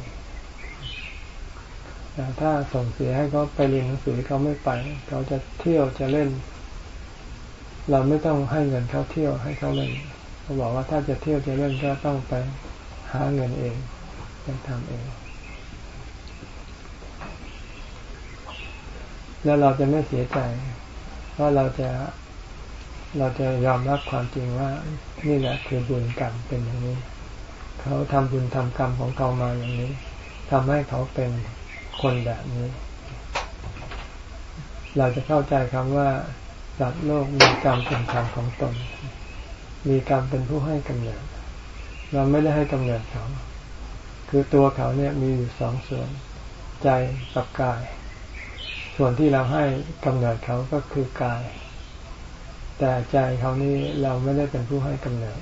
Speaker 3: แต่ถ้าส่งเสียให้เขาไปเรียนหนังสือเขาไม่ไปเขาจะเที่ยวจะเล่น เราไม่ต้องให้เงินเขาเที่ยวให้เขาเล่นเขาบอกว่าถ้าจะเที่ยวจะเล่นก็ต้องไปหาเงินเองไปทำเอง แล้วเราจะไม่เสียใจเพราะเราจะเราจะยอมรับความจริงว่า นี่แหละคือบุญกรรมเป็นอย่างนี้ เขาทำบุญทำกรรมของเขามาอย่างนี้ทำให้เขาเป็นคนแบบนี้ เราจะเข้าใจคำว่าสัตว์โลกมีกรรมเป็นธรรมของตน มีกรรมเป็นผู้ให้กำเนิด เราไม่ได้ให้กำเนิดเขา คือตัวเขาเนี่ยมีอยู่สองส่วน ใจกับกาย ส่วนที่เราให้กำเนิดเขาก็คือกาย แต่ใจเขานี่เราไม่ได้เป็นผู้ให้กำเนิด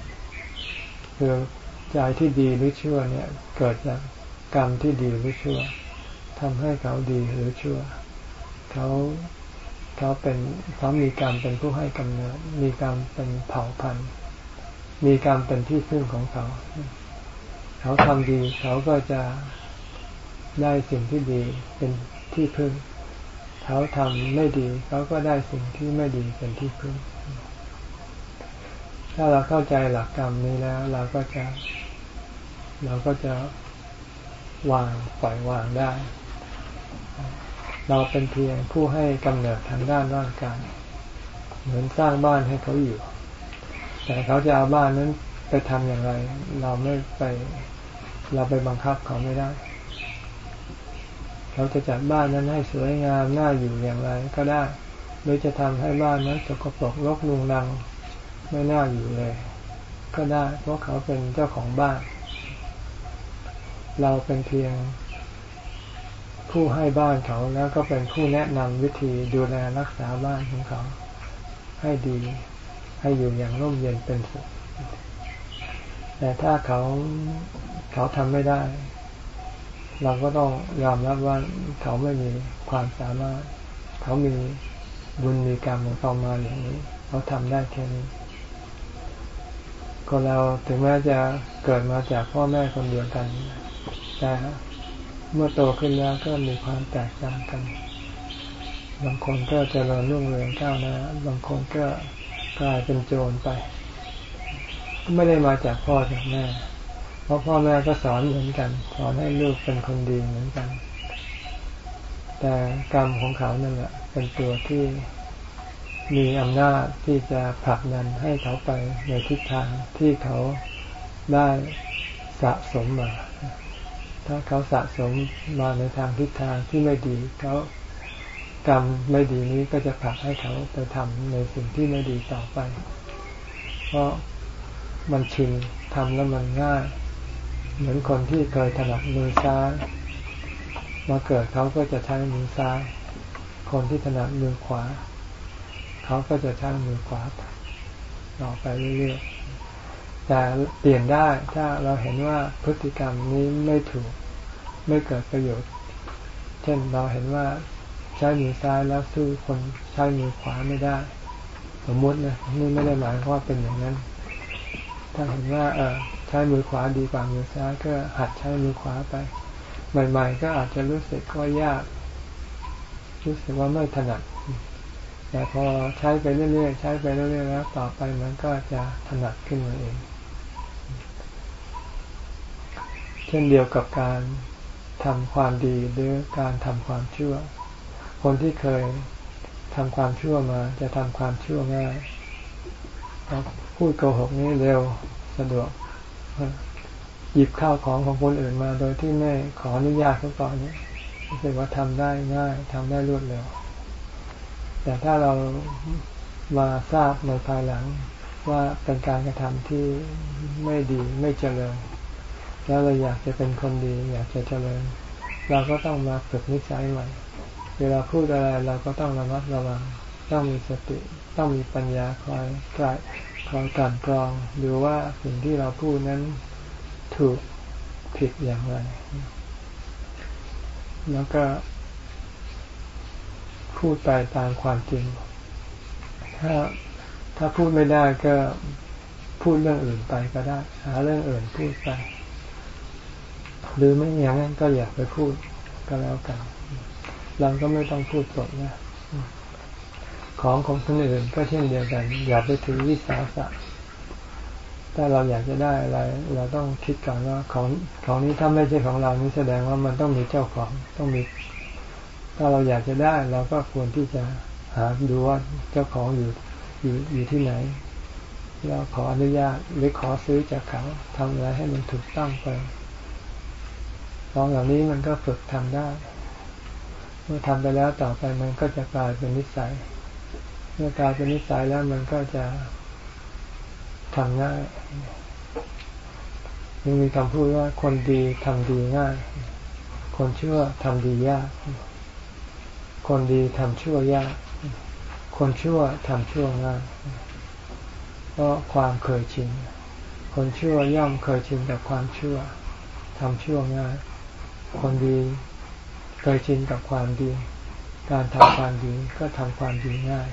Speaker 3: คือ ใจที่ดีหรือชั่วเนี่ย เกิดจากกรรมที่ดีหรือชั่วทำให้เขาดีหรือชั่ว เขาเขาเป็นเขามีกรรมเป็นผู้ให้กำเนิด มีกรรมเป็นเผ่าพันธุ์ มีกรรมเป็นที่พึ่งของเขา เขาทำดีเขาก็จะได้สิ่งที่ดีเป็นที่พึ่ง เขาทำไม่ดี เขาก็ได้สิ่งที่ไม่ดีเป็นที่พึ่ง ถ้าเราเข้าใจหลักกรรมนี้แล้ว เราก็จะ เราก็จะวางปล่อยวางได้ เราเป็นเพียงผู้ให้กำเนิดทางด้านร่างกายเหมือนสร้างบ้านให้เขาอยู่ แต่เขาจะเอาบ้านนั้นไปทำอย่างไร เราไม่ไป เราไปบังคับเขาไม่ได้เราจะจัดบ้านนั้นให้สวยงามน่าอยู่อย่างไรก็ได้ หรือจะทำให้บ้านนั้นสกปรกรกลุงดัง ไม่น่าอยู่เลย ก็ได้ เพราะเขาเป็นเจ้าของบ้าน เราเป็นเพียง ผู้ให้บ้านเขาแล้วก็เป็นผู้แนะนำวิธีดูแลรักษาบ้านของเขา ให้ดี ให้อยู่อย่างร่มเย็นเป็นสุขแต่ถ้าเขาเขาทำไม่ได้ เราก็ต้องยอมรับว่าเขาไม่มีความสามารถ เขามีบุญมีกรรมของเขามาอย่างนี้ เขาทำได้แค่นี้ คนเราถึงแม้จะเกิดมาจากพ่อแม่คนเดียวกัน แต่เมื่อโตขึ้นแล้วก็มีความแตกต่างกัน บางคนก็จเจริญรุ่งเรืองก้าวหน้าบางคนก็กลายเป็นโจรไป ไม่ได้มาจากพ่อจากแม่ เพราะพ่อแม่ก็สอนเหมือนกัน สอนให้ลูกเป็นคนดีเหมือนกัน แต่กรรมของเขานั่นแหละเป็นตัวที่ มีอำนาจที่จะผลักดันให้เขาไปในทิศทางที่เขาได้สะสมมา ถ้าเขาสะสมมาในทางทิศทางที่ไม่ดีเขากรรมไม่ดีนี้ก็จะผลักให้เขาไปทำในสิ่งที่ไม่ดีต่อไป เพราะมันชินทำแล้วมันง่าย เหมือนคนที่เคยถนัดมือซ้ายมาเกิดเขาก็จะใช้มือซ้าย คนที่ถนัดมือขวา เขาก็จะใช้มือขวาต่อไปเรื่อยๆแต่เปลี่ยนได้ถ้าเราเห็นว่าพฤติกรรมนี้ไม่ถูกไม่เกิดประโยชน์ เช่นเราเห็นว่าใช้มือซ้ายแล้วสู้คนใช้มือขวาไม่ได้ สมมตินะนี่ไม่ได้หมายว่าเป็นอย่างนั้น ถ้าเห็นว่าเออใช้มือขวาดีกว่ามือซ้ายก็หัดใช้มือขวาไป ใหม่ ๆ ก็อาจจะรู้สึกว่ายาก รู้สึกว่าไม่ถนัด แต่พอใช้ไปเรื่อยๆใช้ไปเรื่อยๆแล้วต่อไปมันก็จะถนัดขึ้นมาเอง เช่นเดียวกับการทำความดีหรือการทำความชั่ว คนที่เคยทำความชั่วมา จะทำความชั่วง่ายพูดโกหกนี้เร็วสะดวก หยิบข้าวของของคนอื่นมา โดยที่ไม่ขออนุญาตเขาก่อนนี้รู้สึกว่าทำได้ง่ายทำได้รวดเร็ว แต่ถ้าเรามาทราบในภายหลังว่าเป็นการกระทำที่ไม่ดีไม่เจริญ แล้วเราอยากจะเป็นคนดี อยากจะเจริญ เราก็ต้องมาฝึกนิสัยใหม่เวลาพูดอะไรเราก็ต้องระมัดระวัง ต้องมีสติ ต้องมีปัญญาคอยกลคอยการกรองดูว่าสิ่งที่เราพูดนั้นถูกผิดอย่างไร แล้วก็ พูดไปตามความจริง ถ้าถ้าพูดไม่ได้ก็พูดเรื่องอื่นไปก็ได้ หาเรื่องอื่นพูดไป หรือไม่อย่างนั้นก็อย่าไปพูดก็แล้วกันเราก็ไม่ต้องพูดสดนะ ของของคนอื่นก็เช่นเดียวกัน อย่าไปถือวิสาสะถ้าเราอยากจะได้อะไร เราต้องคิดก่อนว่าของของนี้ถ้าไม่ใช่ของเรานี่แสดงว่ามันต้องมีเจ้าของต้องมี ถ้าเราอยากจะได้เราก็ควรที่จะหาดูว่าเจ้าของอยู่อยู่อยู่ที่ไหนเราขออนุญาตหรือขอซื้อจากเขาทำอะไรให้มันถูกต้องไปของเหล่านี้มันก็ฝึกทำได้ เมื่อทำไปแล้วต่อไปมันก็จะกลายเป็นนิสัย เมื่อกลายเป็นนิสัยแล้วมันก็จะทำง่ายยังมีคำพูดว่าคนดีทำดีง่าย คนชั่วทำดียาก คนดีทำชั่วยาก คนชั่วทำชั่วง่ายเพราะความเคยชิน คนชั่วย่อมเคยชินกับความชั่วทำชั่วง่าย คนดีเคยชินกับความดี การทำความดีก็ทำความดีง่าย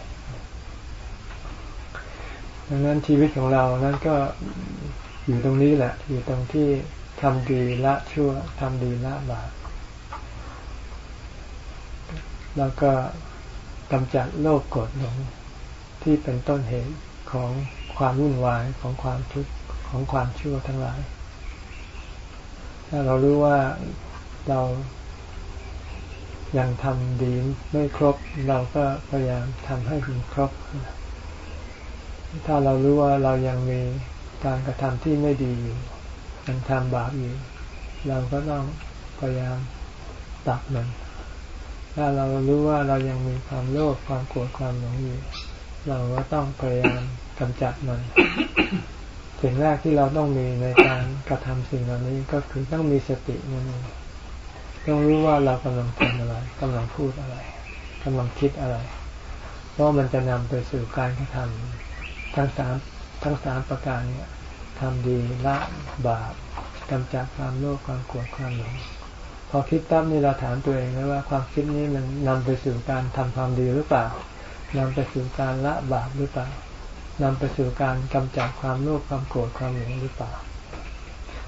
Speaker 3: ดังนั้นชีวิตของเรานั้นก็อยู่ตรงนี้แหละ อยู่ตรงที่ทำดีละชั่วทำดีละบาป แล้วก็กำจัดโลภโกรธหลงที่เป็นต้นเหตุของความวุ่นวายของความทุกข์ของความชั่วทั้งหลาย ถ้าเรารู้ว่าเรายังทำดีไม่ครบ เราก็พยายามทำให้ถึงครบ ถ้าเรารู้ว่าเรายังมีการกระทำที่ไม่ดีอยู่ยังทำบาปอยู่ เราก็ต้องพยายามตักมัน ถ้าเรารู้ว่าเรายังมีความโลภความโกรธความหลงอยู่ เราก็ต้องพยายามกำจัดมัน สิ่งแรกที่เราต้องมีในการกระทำสิ่งเหล่านี้ก็คือต้องมีสตินั่นเองต้องรู้ว่าเรากำลังทำอะไรกำลังพูดอะไรกำลังคิดอะไร เพราะมันจะนำไปสู่การกระทำทั้งสามทั้งสามประการเนี่ยทำดีละบาปกำจัดความโลภความโกรธความหลง พอคิดตั้มนี่เราถามตัวเองนะว่าความคิดนี้มันนำไปสู่การทำความดีหรือเปล่านำไปสู่การละบาปหรือเปล่านำไปสู่การกำจัดความโลภความโกรธความหลงหรือเปล่า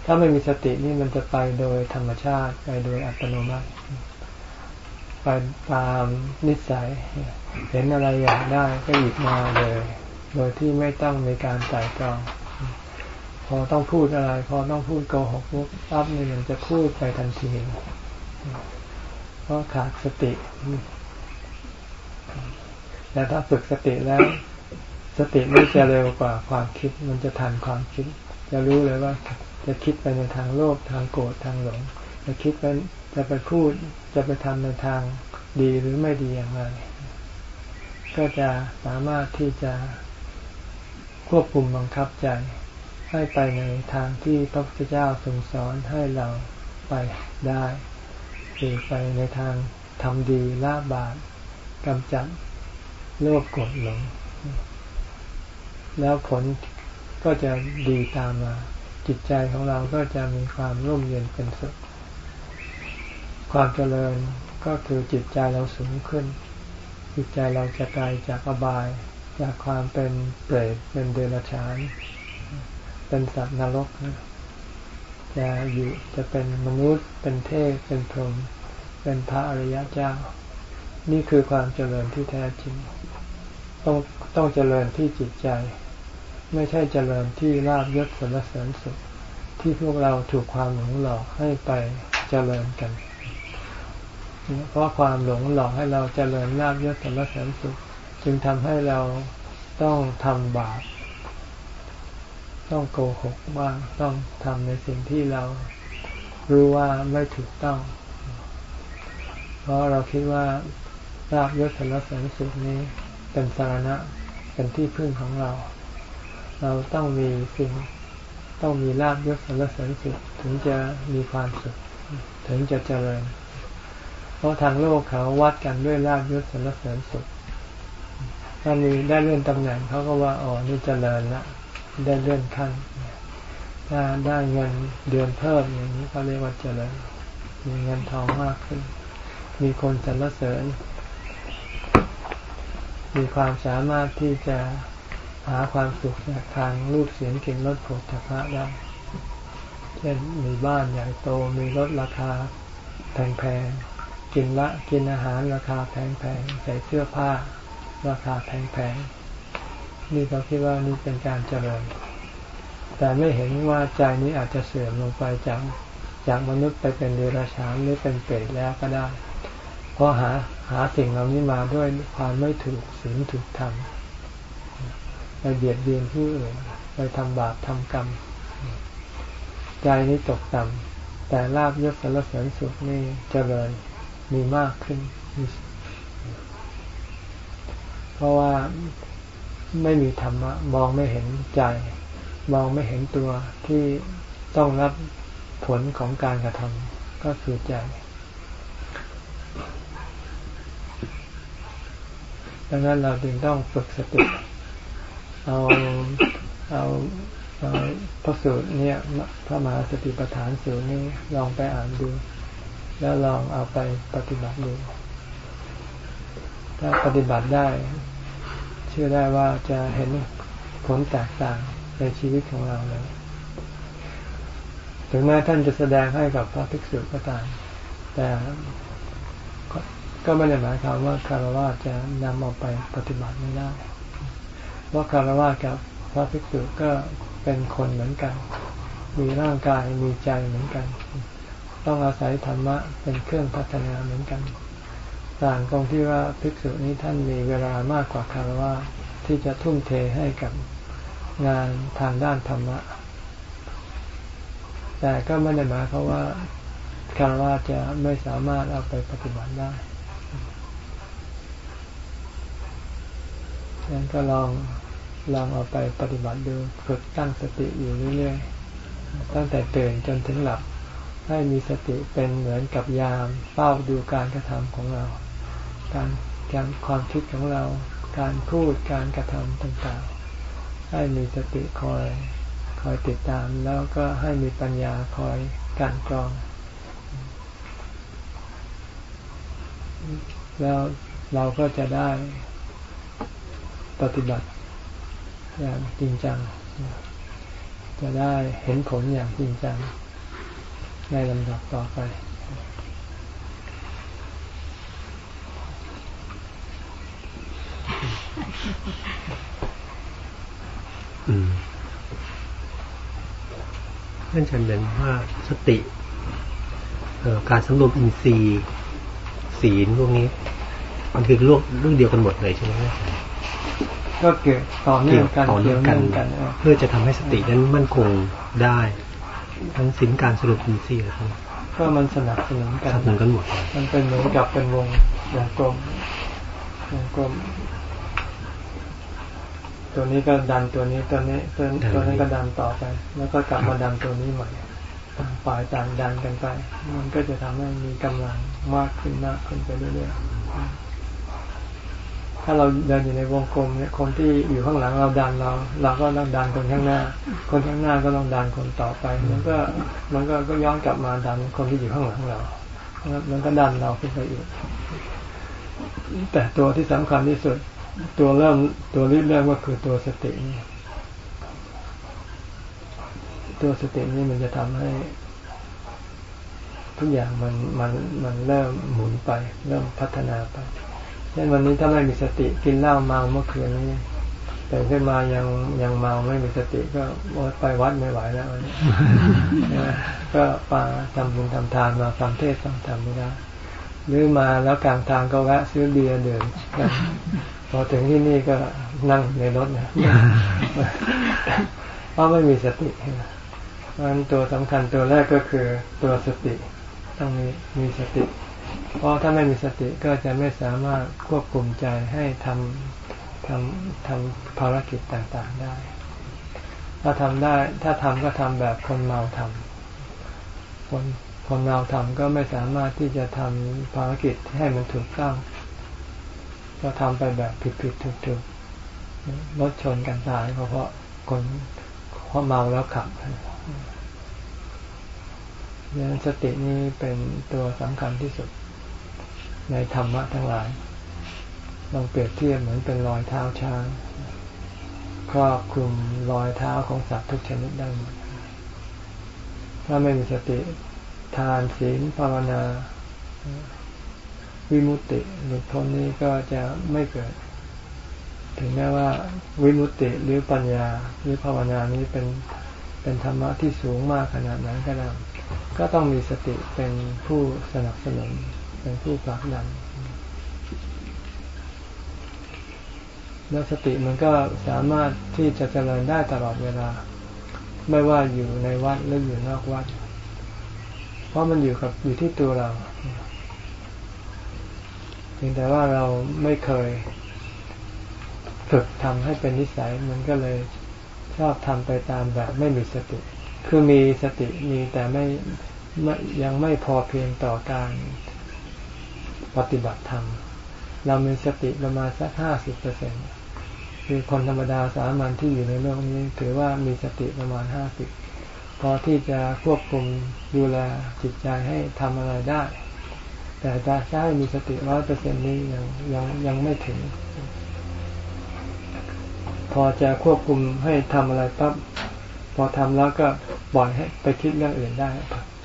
Speaker 3: ถ้าไม่มีสตินี่มันจะไปโดยธรรมชาติไปโดยอัตโนมัติ ไปตามนิสัย เห็นอะไรอยากได้ก็หยิบมาเลย โดยที่ไม่ต้องมีการไต่ตรองพอต้องพูดอะไร พอต้องพูดโกหกปุ๊บปั๊บนี่มันจะพูดไปทันที เพราะขาดสติ แต่ถ้าฝึกสติแล้ว สติมันจะเร็วกว่าความคิด มันจะทันความคิด จะรู้เลยว่า จะคิดไปในทางโลภทางโกรธทางหลง จะคิดไปจะไปพูด จะไปทำในทางดีหรือไม่ดีอย่างไร ก็จะสามารถที่จะควบคุมบังคับใจให้ไปในทางที่พระพุทธเจ้าทรงสอนให้เราไปได้ คือไปในทางทำดีละบาปกำจัดโลภโกรธหลง แล้วผลก็จะดีตามมา จิตใจของเราก็จะมีความร่มเย็นเป็นสุข ความเจริญก็คือจิตใจเราสูงขึ้น จิตใจเราจะไกลจากอบาย จากความเป็นเปรตเป็นเดรัจฉาน เป็นสัตว์นรก จะอยู่จะเป็นมนุษย์ เป็นเทพเป็นพรหมเป็นพระอริยเจ้า นี่คือความเจริญที่แท้จริง ต้องต้องเจริญที่จิตใจ ไม่ใช่เจริญที่ลาบยศสรรเสริญสุขที่พวกเราถูกความหลงหลอกให้ไปเจริญกัน เพราะความหลงหลอกให้เราเจริญลาบยศสรรเสริญสุข จึงทำให้เราต้องทำบาป ต้องโกหกบ้างต้องทำในสิ่งที่เรารู้ว่าไม่ถูกต้อง เพราะเราคิดว่าลาบยศสรรเสริญสุขนี้เป็นสาระเป็นที่พึ่งของเรา เราต้องมีสิ่งต้องมีลาบยศสรรเสริญสุขถึงจะมีความสุขถึงจะเจริญ เพราะทางโลกเขาวัดกันด้วยลาบยศสรรเสริญสุขถ้ามีได้เลื่อนตำแหน่งเขาก็ว่าอ๋อนี่เจริญละ ได้เลื่อนขั้นถ้าได้เงินเดือนเพิ่มอย่างนี้เขาเรียกว่าเจริญมีเงินทองมากขึ้น มีคนสรรเสริญ มีความสามารถที่จะหาความสุขจากทางรูปเสียงกลิ่นรสผลทพะได้เช่นมีบ้านใหญ่โตมีรถราคาแพงๆกินละกินอาหารราคาแพงๆใส่เสื้อผ้า ราคาแพงๆ นี่เขาคิดว่านี่เป็นการเจริญ แต่ไม่เห็นว่าใจนี้อาจจะเสื่อมลงไปจากจากมนุษย์ไปเป็นเดรัจฉานหรือเป็นเปรตแล้วก็ได้ เพราะหาหาสิ่งเหล่านี้มาด้วยความไม่ถูกศีลถูกธรรมไปเบียดเบียนผู้อื่นไปทำบาปทำกรรม ใจนี้ตกต่ำแต่ลาบยศสารเสริญสุขนี่เจริญมีมากขึ้น เพราะว่า ไม่มีธรรมะมองไม่เห็นใจ มองไม่เห็นตัวที่ต้องรับผลของการกระทำก็คือใจดังนั้นเราจึงต้องฝึกสติ เอาเอาเอาพระสูตรเนี่ยพระมหาสติปัฏฐานสูตรนี้ลองไปอ่านดู แล้วลองเอาไปปฏิบัติดู ถ้าปฏิบัติได้ ชื่อได้ว่าจะเห็นผลแตกต่างในชีวิตของเราเลยถึงแม้ท่านจะแสดงให้กับพระภิกษุก็ตาม แต่ก็ไม่ได้หมายความว่าคารวะจะนำเอาไปปฏิบัติไม่ได้เพราะคารวะกับพระภิกษุก็เป็นคนเหมือนกัน มีร่างกายมีใจเหมือนกัน ต้องอาศัยธรรมะเป็นเครื่องพัฒนาเหมือนกัน ต่างตรงที่ว่าภิกษุนี้ท่านมีเวลามากกว่าคารวะที่จะทุ่มเทให้กับงานทางด้านธรรมะ แต่ก็ไม่ได้หมายเพราะว่าคารวะจะไม่สามารถเอาไปปฏิบัติได้ดังนั้นก็ลองลองเอาไปปฏิบัติดูฝึกตั้งสติอยู่เรื่อยๆ ตั้งแต่ตื่นจนถึงหลับ ให้มีสติเป็นเหมือนกับยามเฝ้าดูการกระทำของเรา การการความคิดของเรา การพูดการกระทำต่างๆ ให้มีสติคอยคอยติดตาม แล้วก็ให้มีปัญญาคอยการกรอง แล้วเราก็จะได้ปฏิบัติอย่างจริงจัง จะได้เห็นผลอย่างจริงจังในลำดับต่อไป
Speaker 2: อืมนั่นฉันเป็นว่าสติการสำรวมอินทรีย์ศีลพวกนี้ มันคือเรื่องเรื่องเดียวกันหมดเลยใช่ไหม
Speaker 3: ก็เกี่ยวต่อเนื่องกัน
Speaker 2: ต่อเนื่องกันเพื่อจะทำให้สตินั้นมั่นคงได้ ทั้งสินการสรุปอินทรีย์ครับ
Speaker 3: ก็มันสนับสนุนกัน
Speaker 2: สนับสนุนกันหมด
Speaker 3: มันเป็นเหมือนกับเป็นวงวงกลมวงกลม ตัวนี้ก็ดันตัวนี้ตัวนี้ตัวตัวนี้ก็ดันต่อไป แล้วก็กลับมาดันตัวนี้ใหม่ฝ่ายต่างดันกันไป มันก็จะทำให้มีกำลังมากขึ้นมากขึ้นไปเรื่อยๆถ้าเราเดินอยู่ในวงกลมเนี่ยคนที่อยู่ข้างหลังเราดันเรา เราก็ต้องดันคนข้างหน้า คนข้างหน้าก็ต้องดันคนต่อไปมันก็มันก็ก็ย้อนกลับมาดันคนที่อยู่ข้างหลังเรามันก็ดันเราขึ้นไปอีกแต่ตัวที่สำคัญที่สุด ตัวเริ่มตัวริเริ่มก็คือตัวสตินี่ตัวสตินี่มันจะทำให้ ทุกอย่างมันมันมันเริ่มหมุนไป เริ่มพัฒนาไปเช่นวันนี้ถ้าไม่มีสติกินเหล้าเมาเมื่อคืนนี้แต่ขึ้นมายังยังเมาไม่มีสติก็ไปวัดไม่ไหวแล้วนก็ปาทำบุญทำทานมาฟังเทศฟังธรรมไม่ได้หรือมาแล้วกลางทางก็แวะซื้อเบียร์ดื่ม อถึงที่นี่ก็นั่งในรถนะเพราะไม่มีสติเพราะฉะนั้นตัวสำคัญตัวแรกก็คือตัวสติต้องมีมีสติ เพราะถ้าไม่มีสติก็จะไม่สามารถควบคุมใจให้ทำทำทำภารกิจต่างๆได้ ถ้าทำได้ ถ้าทำก็ทำแบบคนเมาทำคนคนเราทำก็ไม่สามารถที่จะทำภารกิจให้มันถูกต้อง ก็ทำไปแบบผิดผิดถูกถูกรถชนกันตายเพราะคนเพราะเมาแล้วขับดังนั้นสตินี้เป็นตัวสำคัญที่สุด ในธรรมะทั้งหลายลองเปรียบเทียบเหมือนเป็นรอยเท้าช้างครอบคลุมรอยเท้าของสัตว์ทุกชนิดได้หมดถ้าไม่มีสติทานศีลภาวนา วิมุตติหลุดพ้นนี้ก็จะไม่เกิด ถึงแม้ว่าวิมุตติหรือปัญญาหรือภาวนานี้เป็นเป็นธรรมะที่สูงมากขนาดนั้นก็ตามก็ต้องมีสติเป็นผู้สนับสนุนเป็นผู้ผลักดันแล้วสติมันก็สามารถที่จะเจริญได้ตลอดเวลา ไม่ว่าอยู่ในวัดหรืออยู่นอกวัด เพราะมันอยู่กับอยู่ที่ตัวเรา เพียงแต่ว่าเราไม่เคยฝึกทำให้เป็นนิสัยมันก็เลยชอบทำไปตามแบบไม่มีสติ คือมีสติมีแต่ไม่ยังไม่พอเพียงต่อการปฏิบัติธรรม เรามีสติประมาณสักห้าสิบเปอร์เซ็นคือคนธรรมดาสามัญที่อยู่ในโลกนี้ ถือว่ามีสติประมาณห้าสิบพอที่จะควบคุมดูแลจิตใจให้ทำอะไรได้ แต่จะใช้มีสติร้อยเปอร์เซ็นนี้ยังยังยังไม่ถึง พอจะควบคุมให้ทำอะไรปั๊บพอทำแล้วก็ปล่อยให้ไปคิดเรื่องอื่นได้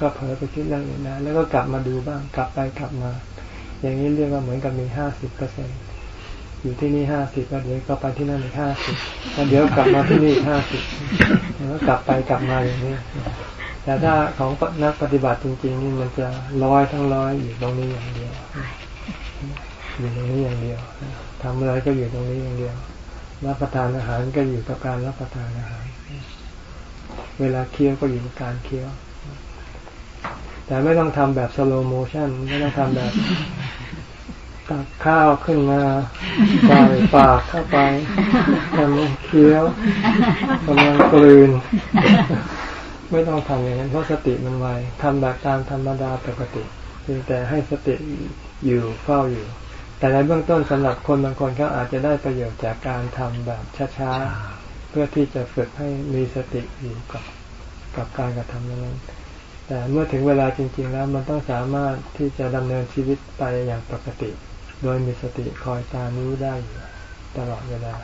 Speaker 3: ก็เผลอไปคิดเรื่องอื่นได้แล้วก็กลับมาดูบ้างกลับไปกลับมา อย่างนี้เรียกว่าเหมือนกับมีห้าสิบเปอร์เซ็นอยู่ที่นี่ห้าสิบแล้วเดี๋ยวก็ไปที่นั่นอีกห้าสิบแล้วเดี๋ยวกลับมาที่นี่ห้าสิบแล้วกลับไปกลับมาอย่างนี้ แต่ถ้าของนักปฏิบัติจริงๆนี่มันจะร้อยทั้งร้อยอยู่ตรงนี้อย่างเดียว อยู่ตรงนี้อย่างเดียวทำอะไรก็อยู่ตรงนี้อย่างเดียว รับประทานอาหารก็อยู่กับการรับประทานอาหาร เวลาเคี้ยวก็อยู่กับการเคี้ยว แต่ไม่ต้องทำแบบสโลโมชันไม่ต้องทำแบบตักข้าวขึ้นมาใส่ปากเข้าไปทำเคี้ยวกำลังกลืน ไม่ต้องทำอย่างนั้นเพราะสติมันไวทำแบบตามธรรมดาปกติเพียงแต่ให้สติอยู่เฝ้าอยู่ แต่ในเบื้องต้นสำหรับคนบางคนเขาอาจจะได้ประโยชน์จากการทำแบบช้าๆ เพื่อที่จะฝึกให้มีสติอยู่กับกับการกระทำนั้น แต่เมื่อถึงเวลาจริง ๆ แล้วมันต้องสามารถที่จะดำเนินชีวิตไปอย่างปกติ โดยมีสติคอยตามรู้ได้อยู่ตลอดเวลา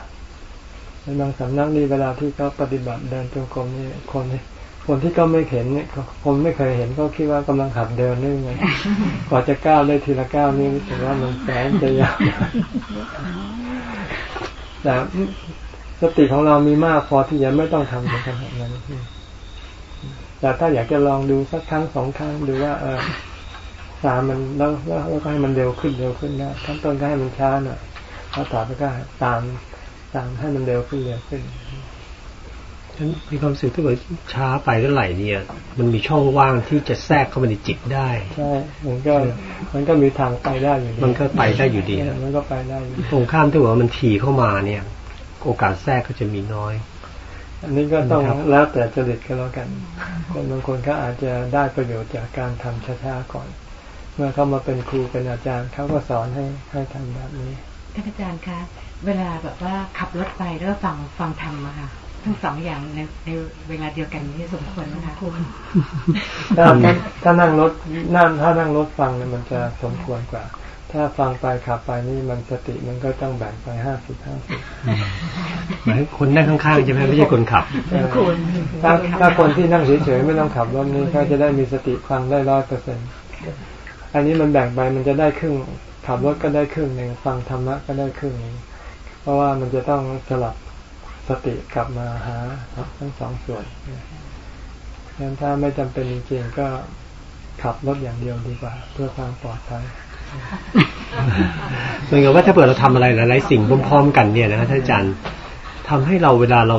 Speaker 3: ในบางสำนักนี่เวลาที่เขาปฏิบัติเดินจงกรมนี่คน คนที่ก็ไม่เห็นเนี่ยคนไม่เคยเห็นก็คิดว่ากำลังขับเดินนี่ไงกว่าจะก้าวได้ทีละก้าวนี่ถือว่ามันแสนจะยากแต่สติของเรามีมากพอที่จะไม่ต้องทำในขนาดนั้นแต่ถ้าอยากจะลองดูสักครั้งสองครั้งดูว่า เออตามมันแล้วแล้วก็ให้มันเร็วขึ้นเร็วขึ้นนะขั้นต้นก็ให้มันช้าหน่อยแล้วต่อไปก็ตามตามให้มันเร็วขึ้นเร็วขึ้น
Speaker 2: ฉันมีความรู้สึกถ้าเกิดช้าไปเท่าไหร่เนี่ย มันมีช่องว่างที่จะแทรกเข้ามาในจิตได้
Speaker 3: ใช่มันก็มันก็มีทางไปได้อยู่
Speaker 2: มันก็ไปได้อยู่ดี
Speaker 3: มันก็ไปได้
Speaker 2: ตรงข้ามที่ว่ามันถี่เข้ามาเนี่ย โอกาสแทรกก็จะมีน้อย
Speaker 3: อันนี้ก็ต้องแล้วแต่จริตก็แล้วกันคนบางคนก็อาจจะได้ประโยชน์จากการทำช้าๆก่อน เมื่อเขามาเป็นครูเป็นอาจารย์เขาก็สอนให้ให้ทำแบบนี้
Speaker 5: ท่านอาจารย์คะเวลาแบบว่าขับรถไปแล้วฟังฟังธรรมอะค่ะ ทั้งสองอย่างในในเวลาเดียวกันนี่สมควรนะคะคุณ
Speaker 3: ถ้าถ้านั่งรถนั่งถ้านั่งรถฟังเนี่ยมันจะสมควรกว่า ถ้าฟังไปขับไปนี่มันสติมันก็ต้องแบ่งไปห้าสิบห้าสิบ
Speaker 2: หมายคนนั่งข้างๆใช่ไหมไม่ใช่คนขับ
Speaker 3: ถ้าถ้าคนที่นั่งเฉยๆไม่ต้องขับรถนี้ก็จะได้มีสติฟังได้ร้อยเปอร์เซ็นต์อันนี้มันแบ่งไปมันจะได้ครึ่งขับรถก็ได้ครึ่งหนึ่งฟังธรรมะก็ได้ครึ่งหนึ่งเพราะว่ามันจะต้องสลับ สติกลับมาหาทั้งสองส่วนงั้นถ้าไม่จำเป็นจริงๆก็ขับรถอย่างเดียวดีกว่า เพื่อความปลอดภัย
Speaker 2: เหมือนกับว่าถ้าเปิดเราทำอะไรหลายๆสิ่งพร้อมๆกันเนี่ยนะท่านอาจารย์ทำให้เราเวลาเรา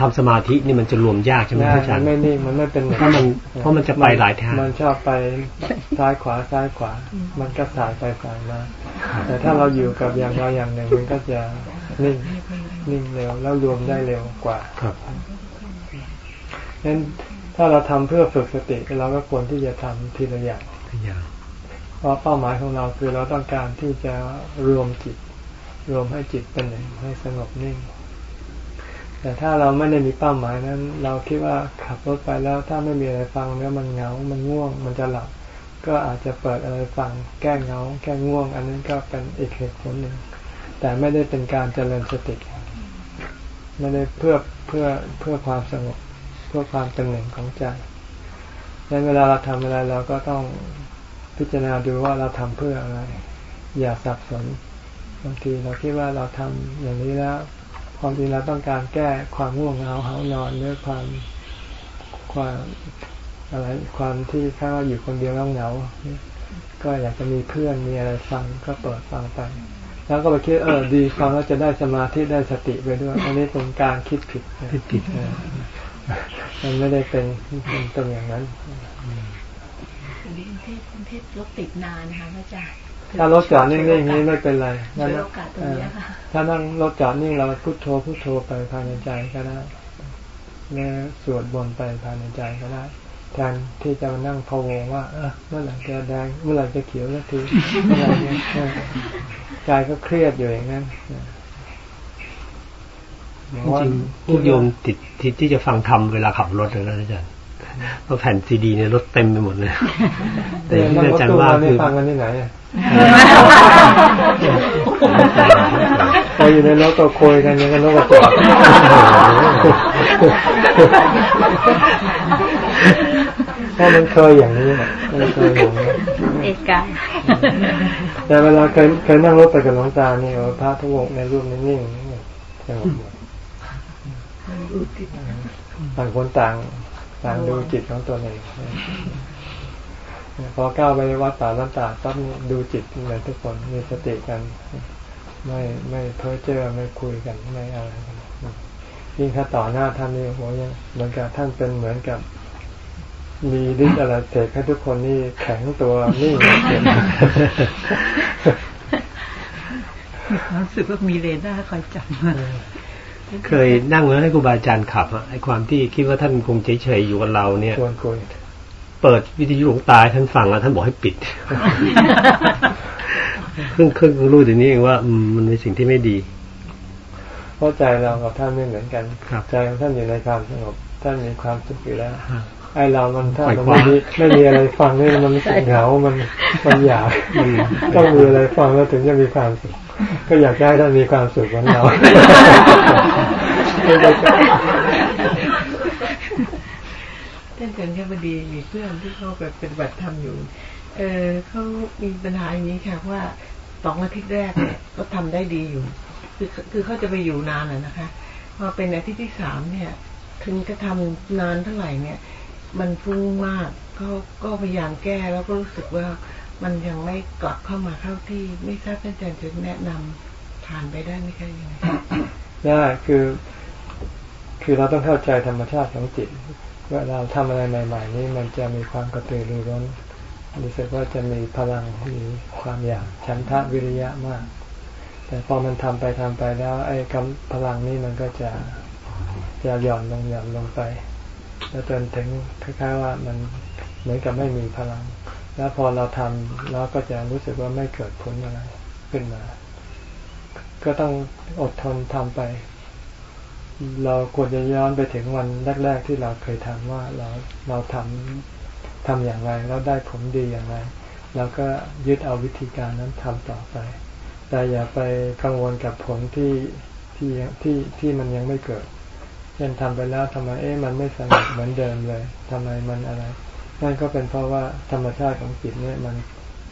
Speaker 2: ทำสมาธินี่มันจะรวมยากใช่ไหมอาจารย์
Speaker 3: ไม่นิ่งมันไม่เป็น
Speaker 2: เพราะมันเพราะมันจะไปหลายทาง
Speaker 3: มันชอบไปซ้ายขวาซ้ายขวา มันก็สายไปสายมาแต่ถ้าเราอยู่กับอย่างใดอย่างหนึ่งมันก็จะนิ่ง นิ่งเร็วแล้วรวมได้เร็วกว่าครับงั้นถ้าเราทำเพื่อฝึกสติเราก็ควรที่จะทำทีละอย่างเพราะเป้าหมายของเราคือเราต้องการที่จะรวมจิต รวมให้จิตเป็นหนึ่งให้สงบนิ่ง แต่ถ้าเราไม่ได้มีเป้าหมายนั้น เราคิดว่าขับรถไปแล้ว ถ้าไม่มีอะไรฟังแล้วมันเหงา มันง่วง มันจะหลับ ก็อาจจะเปิดอะไรฟังแก้เหงา แก้ง่วง อันนั้นก็เป็นอีกเหตุผลหนึ่ง แต่ไม่ได้เป็นการเจริญสติ ไม่ได้เพื่อเพื่อเพื่อความสงบเพื่อความเป็นหนึ่งของใจดังนั้นเวลาเราทำอะไรเราก็ต้องพิจารณาดูว่าเราทำเพื่ออะไร อย่าสับสนบางทีเราคิดว่าเราทำอย่างนี้แล้วความจริงเราต้องการแก้ความง่วงเหงาเหานอนหรือความความอะไรความที่ข้าอยู่คนเดียวแล้วเหงา ก็อยากจะมีเพื่อนมีอะไรฟังก็เปิดฟังไป แล้วก็ไปคิดเออดีฟังแล้วจะได้สมาธิได้สติไปด้วย อันนี้เป็นการคิดผิด
Speaker 2: ผิดผิด
Speaker 3: มันไม่ได้เป็นเป็นตรงอย่างนั้น
Speaker 5: เทศเทศรถติดนานนะคะพระอาจารย์
Speaker 3: ถ้ารถจอดนิ่งๆนี้ไม่เป็นไรนั่นถ้านั่งรถจอดนิ่งเราพุโทโธพุโทโธไปภายในใจก็ได้แม่สวดบนไปภายในใจก็ได้แทนที่จะมานั่งพะวงว่าเออเมื่อไหร่จะแดงเมื่อไหร่จะเขียวสักทีเมื่อไหร่เนี่ย ใจก็เครียดอยู่อย่างนั้น
Speaker 2: จริงพวกโยมติดที่จะฟังธรรมเวลาขับรถเลยนะอาจารย์เพราะแผ่นซีดีในรถเต็มไปหมดเลย
Speaker 3: แต่ที่อาจารย์ว่าคือฟังกันที่ไหนพออยู่ในรถก็คุยกันยังกันรถก็ เพราะมันเคยอย่างนี้มันเคยอย่างนี้เอกาแต่เวลาเคยเคยนั่งรถไปกับหลวงตานี่พระทุกองในรูปนิ่งๆสงบหมดต่างคนต่างต่างดูจิตของตัวเองพอก้าวไปวัดป่าลันตาต้องดูจิตเหมือนทุกคนมีสติกัน ไม่ไม่เพ้อเจ้อไม่คุยกันไม่อะไรกันยิ่งถ้าต่อหน้าท่านนี่โหยังเหมือนกับท่านเป็นเหมือนกับ มีฤทธิ์อะไรเสกให้ทุกคนนี่แข็งตัวนิ่งเห็
Speaker 5: นรู้สึกว่ามีเรดาร์คอยจับมา
Speaker 2: เคยนั่งแล้วให้ครูบาอาจารย์ขับอะไอความที่คิดว่าท่านคงเฉยๆอยู่กับเราเนี่ยเปิดวิทยุหลวงตาท่านฟังแล้วท่านบอกให้ปิดครึ่งครึ่งรู้ถึงนี้เองว่ามันเป็นสิ่งที่ไม่ดี
Speaker 3: เพราะใจเรากับท่านไม่เหมือนกันใจของท่านอยู่ในความสงบท่านมีความสุขอยู่แล้ว ไอเรามันถ้ามันไม่มีไม่มีอะไรฟังนี่มันรู้สึกเหงา มันมันอยากต้องมีอะไรฟังแล้วถึงจะมีความสุข ก็อยากได้ท่านมีความสุขเหมือนเรา
Speaker 1: ท่านเจนแค่พอดีมีเพื่อนที่เขาแบบเป็นบัตรทำอยู่ เออเขามีปัญหาอย่างนี้ค่ะว่าสองอาทิตย์แรกเนี่ยก็ทำได้ดีอยู่ คือคือเขาจะไปอยู่นานนะคะพอเป็นอาทิตย์ที่สามเนี่ย ถึงจะทำนานเท่าไหร่เนี่ย มันฟุ้งมากเขาก็พยายามแก้แล้วก็รู้สึกว่ามันยังไม่กลับเข้ามาเข้าที่ ไม่ทราบท่านอาจารย์จะแนะนำผ่านไปได้ไหมคะยังไง
Speaker 3: ได้คือ คือเราต้องเข้าใจธรรมชาติของจิตเวลาทำอะไรใหม่ ๆ นี่มันจะมีความกระตือรือร้นรู้สึกว่าจะมีพลังมีความอยากฉันทะวิริยะมาก แต่พอมันทำไปทำไปแล้ว ไอ้กำพลังนี้มันก็จะจะหย่อนลงหย่อนลงไป แล้วจนถึงคล้ายๆว่ามันเหมือนกับไม่มีพลัง แล้วพอเราทำเราก็จะรู้สึกว่าไม่เกิดผลอะไรขึ้นมา ก็ต้องอดทนทำไป เราควรจะย้อนไปถึงวันแรก ๆ ที่เราเคยทำว่าเราเราทำทำอย่างไรแล้วได้ผลดีอย่างไรแล้วก็ยึดเอาวิธีการนั้นทำต่อไป แต่อย่าไปกังวลกับผลที่ที่ที่ที่มันยังไม่เกิด เช่นทำไปแล้วทำไมเอ๊ะมันไม่สงบเหมือนเดิมเลยทำไมมันอะไร นั่นก็เป็นเพราะว่าธรรมชาติของจิตเนี่ยมัน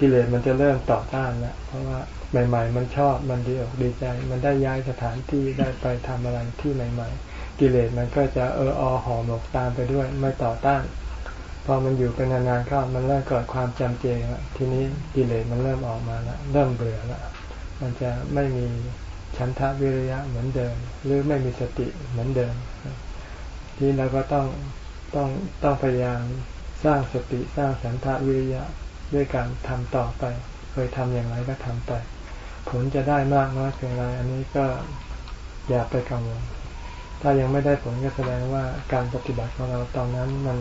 Speaker 3: กิเลสมันจะเริ่มต่อต้านแล้วเพราะว่าใหม่ ๆ มันชอบมันดีอกดีใจ มันได้ย้ายสถานที่ได้ไปทำอะไรที่ใหม่ ๆ กิเลสมันก็จะเอออหอหมกตามไปด้วยไม่ต่อต้านพอมันอยู่เป็นนานๆเข้ามันเริ่มเกิดความจำเจแล้วทีนี้กิเลสมันเริ่มออกมาแล้วเริ่มเบื่อแล้วมันจะไม่มีฉันทะวิริยะเหมือนเดิม หรือไม่มีสติเหมือนเดิม ที่เราก็ต้องต้องต้องพยายามสร้างสติสร้างฉันทะวิริยะด้วยการทำต่อไป เคยทำอย่างไรก็ทำไป ผลจะได้มากน้อยเพียงไรอันนี้ก็อย่าไปกังวล ถ้ายังไม่ได้ผลก็แสดงว่าการปฏิบัติของเราตอนนั้นมัน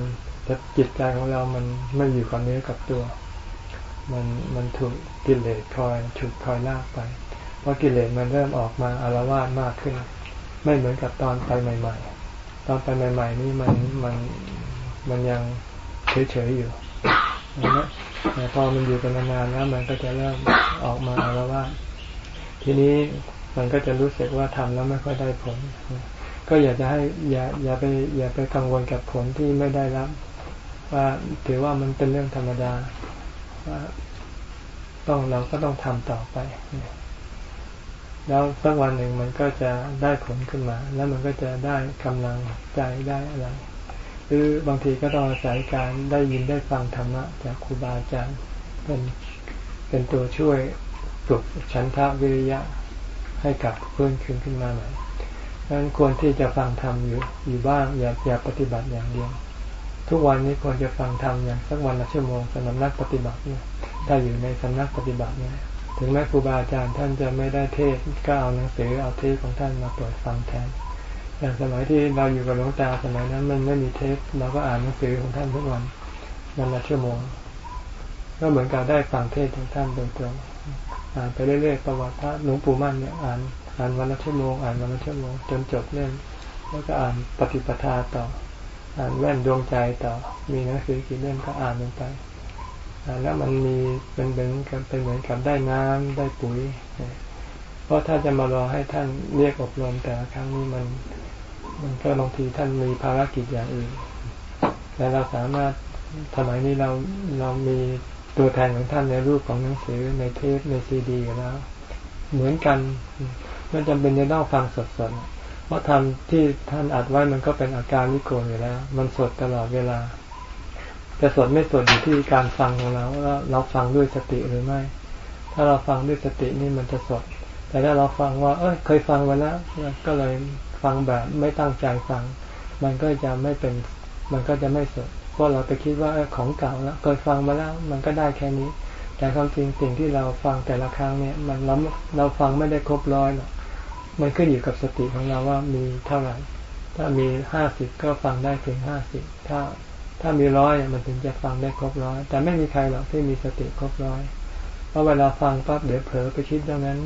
Speaker 3: จิตใจของเรามันไม่อยู่กับเนื้อกับตัว มันมันถูกกิเลสคอยถูกคอยลากไป เพราะกิเลสมันเริ่มออกมาอารวาสมากขึ้น ไม่เหมือนกับตอนไปใหม่ ๆ ตอนไปใหม่ ๆ นี่มันมันมันยังเฉยๆอยู่นะพอมันอยู่กันนานๆแล้วมันก็จะเริ่มออกมาอารวว่า ทีนี้มันก็จะรู้สึกว่าทำแล้วไม่ค่อยได้ผล ก็อยากจะให้อย่าอย่าไปอย่าไปกังวลกับผลที่ไม่ได้รับ ว่าถือว่ามันเป็นเรื่องธรรมดาว่าต้องเราก็ต้องทำต่อไป แล้วสักวันหนึ่งมันก็จะได้ผลขึ้นมา แล้วมันก็จะได้กำลังใจได้อะไร หรือบางทีก็ต้องอาศัยการได้ยินได้ฟังธรรมะจากครูบาอาจารย์เป็นเป็นตัวช่วยปลุกฉันทะวิริยะให้กลับเพื่อนขึ้นขึ้นมาหน่อยดังนั้นควรที่จะฟังธรรมอยู่อยู่บ้างอย่าอย่าปฏิบัติอย่างเดียว ทุกวันนี้ควรจะฟังธรรมอย่างสักวันละชั่วโมงสำนักปฏิบัติเนี่ยถ้าอยู่ในสำนักปฏิบัติเนี่ย ถึงแม้ครูบาอาจารย์ท่านจะไม่ได้เทศก็เอาหนังสือเอาเทศของท่านมาเปิดฟังแทนอย่างสมัยที่เราอยู่กับหลวงตาสมัยนั้นมันไม่มีเทปเราก็อ่านหนังสือของท่านทุกวันวันละชั่วโมง ก็เหมือนกับได้ฟังเทศของท่านโดยตรงอ่านไปเรื่อยๆประวัติพระหลวงปู่มั่นเนี่ยอ่านอ่านวันละชั่วโมงอ่านวันละชั่วโมงจนจบเล่มแล้วก็อ่านปฏิปทาต่อ อ่านแว่นดวงใจต่อ มีหนังสือกี่เล่มก็อ่านลงไป แล้วมันมีเป็นเหมือนกับเป็นเหมือนกับได้น้ำได้ปุ๋ย เพราะถ้าจะมารอให้ท่านเรียกอบรมแต่ละครั้งนี้มัน มันก็บางทีท่านมีภารกิจอย่างอื่นแต่เราสามารถสมัยนี้เราเรามีตัวแทนของท่านในรูปของหนังสือในเทปในซีดีแล้ว เหมือนกันไม่จำเป็นจะต้องฟังสดๆเพราะทำที่ท่านอัดไว้มันก็เป็นอาการวิโกอยู่แล้ว มันสดตลอดเวลา จะสดไม่สดอยู่ที่การฟังของเราว่าเราฟังด้วยสติหรือไม่ ถ้าเราฟังด้วยสตินี่มันจะสด แต่ถ้าเราฟังว่า เอ้ยเคยฟังมาแล้วก็เลยฟังแบบไม่ตั้งใจฟัง มันก็จะไม่เป็น มันก็จะไม่สดเพราะเราไปคิดว่าของเก่าแล้วเคยฟังมาแล้ว มันก็ได้แค่นี้ แต่ความจริงสิ่งที่เราฟังแต่ละครั้งเนี่ย มันเราเราฟังไม่ได้ครบร้อยหรอกมันขึ้นอยู่กับสติของเราว่ามีเท่าไหร่ ถ้ามีห้าสิบก็ฟังได้เพียงห้าสิบถ้า ถ้ามีร้อยมันถึงจะฟังได้ครบร้อย แต่ไม่มีใครหรอกที่มีสติครบร้อย เพราะเวลาฟังปั๊บเดี๋ยวเผลอไปคิดดังนั้น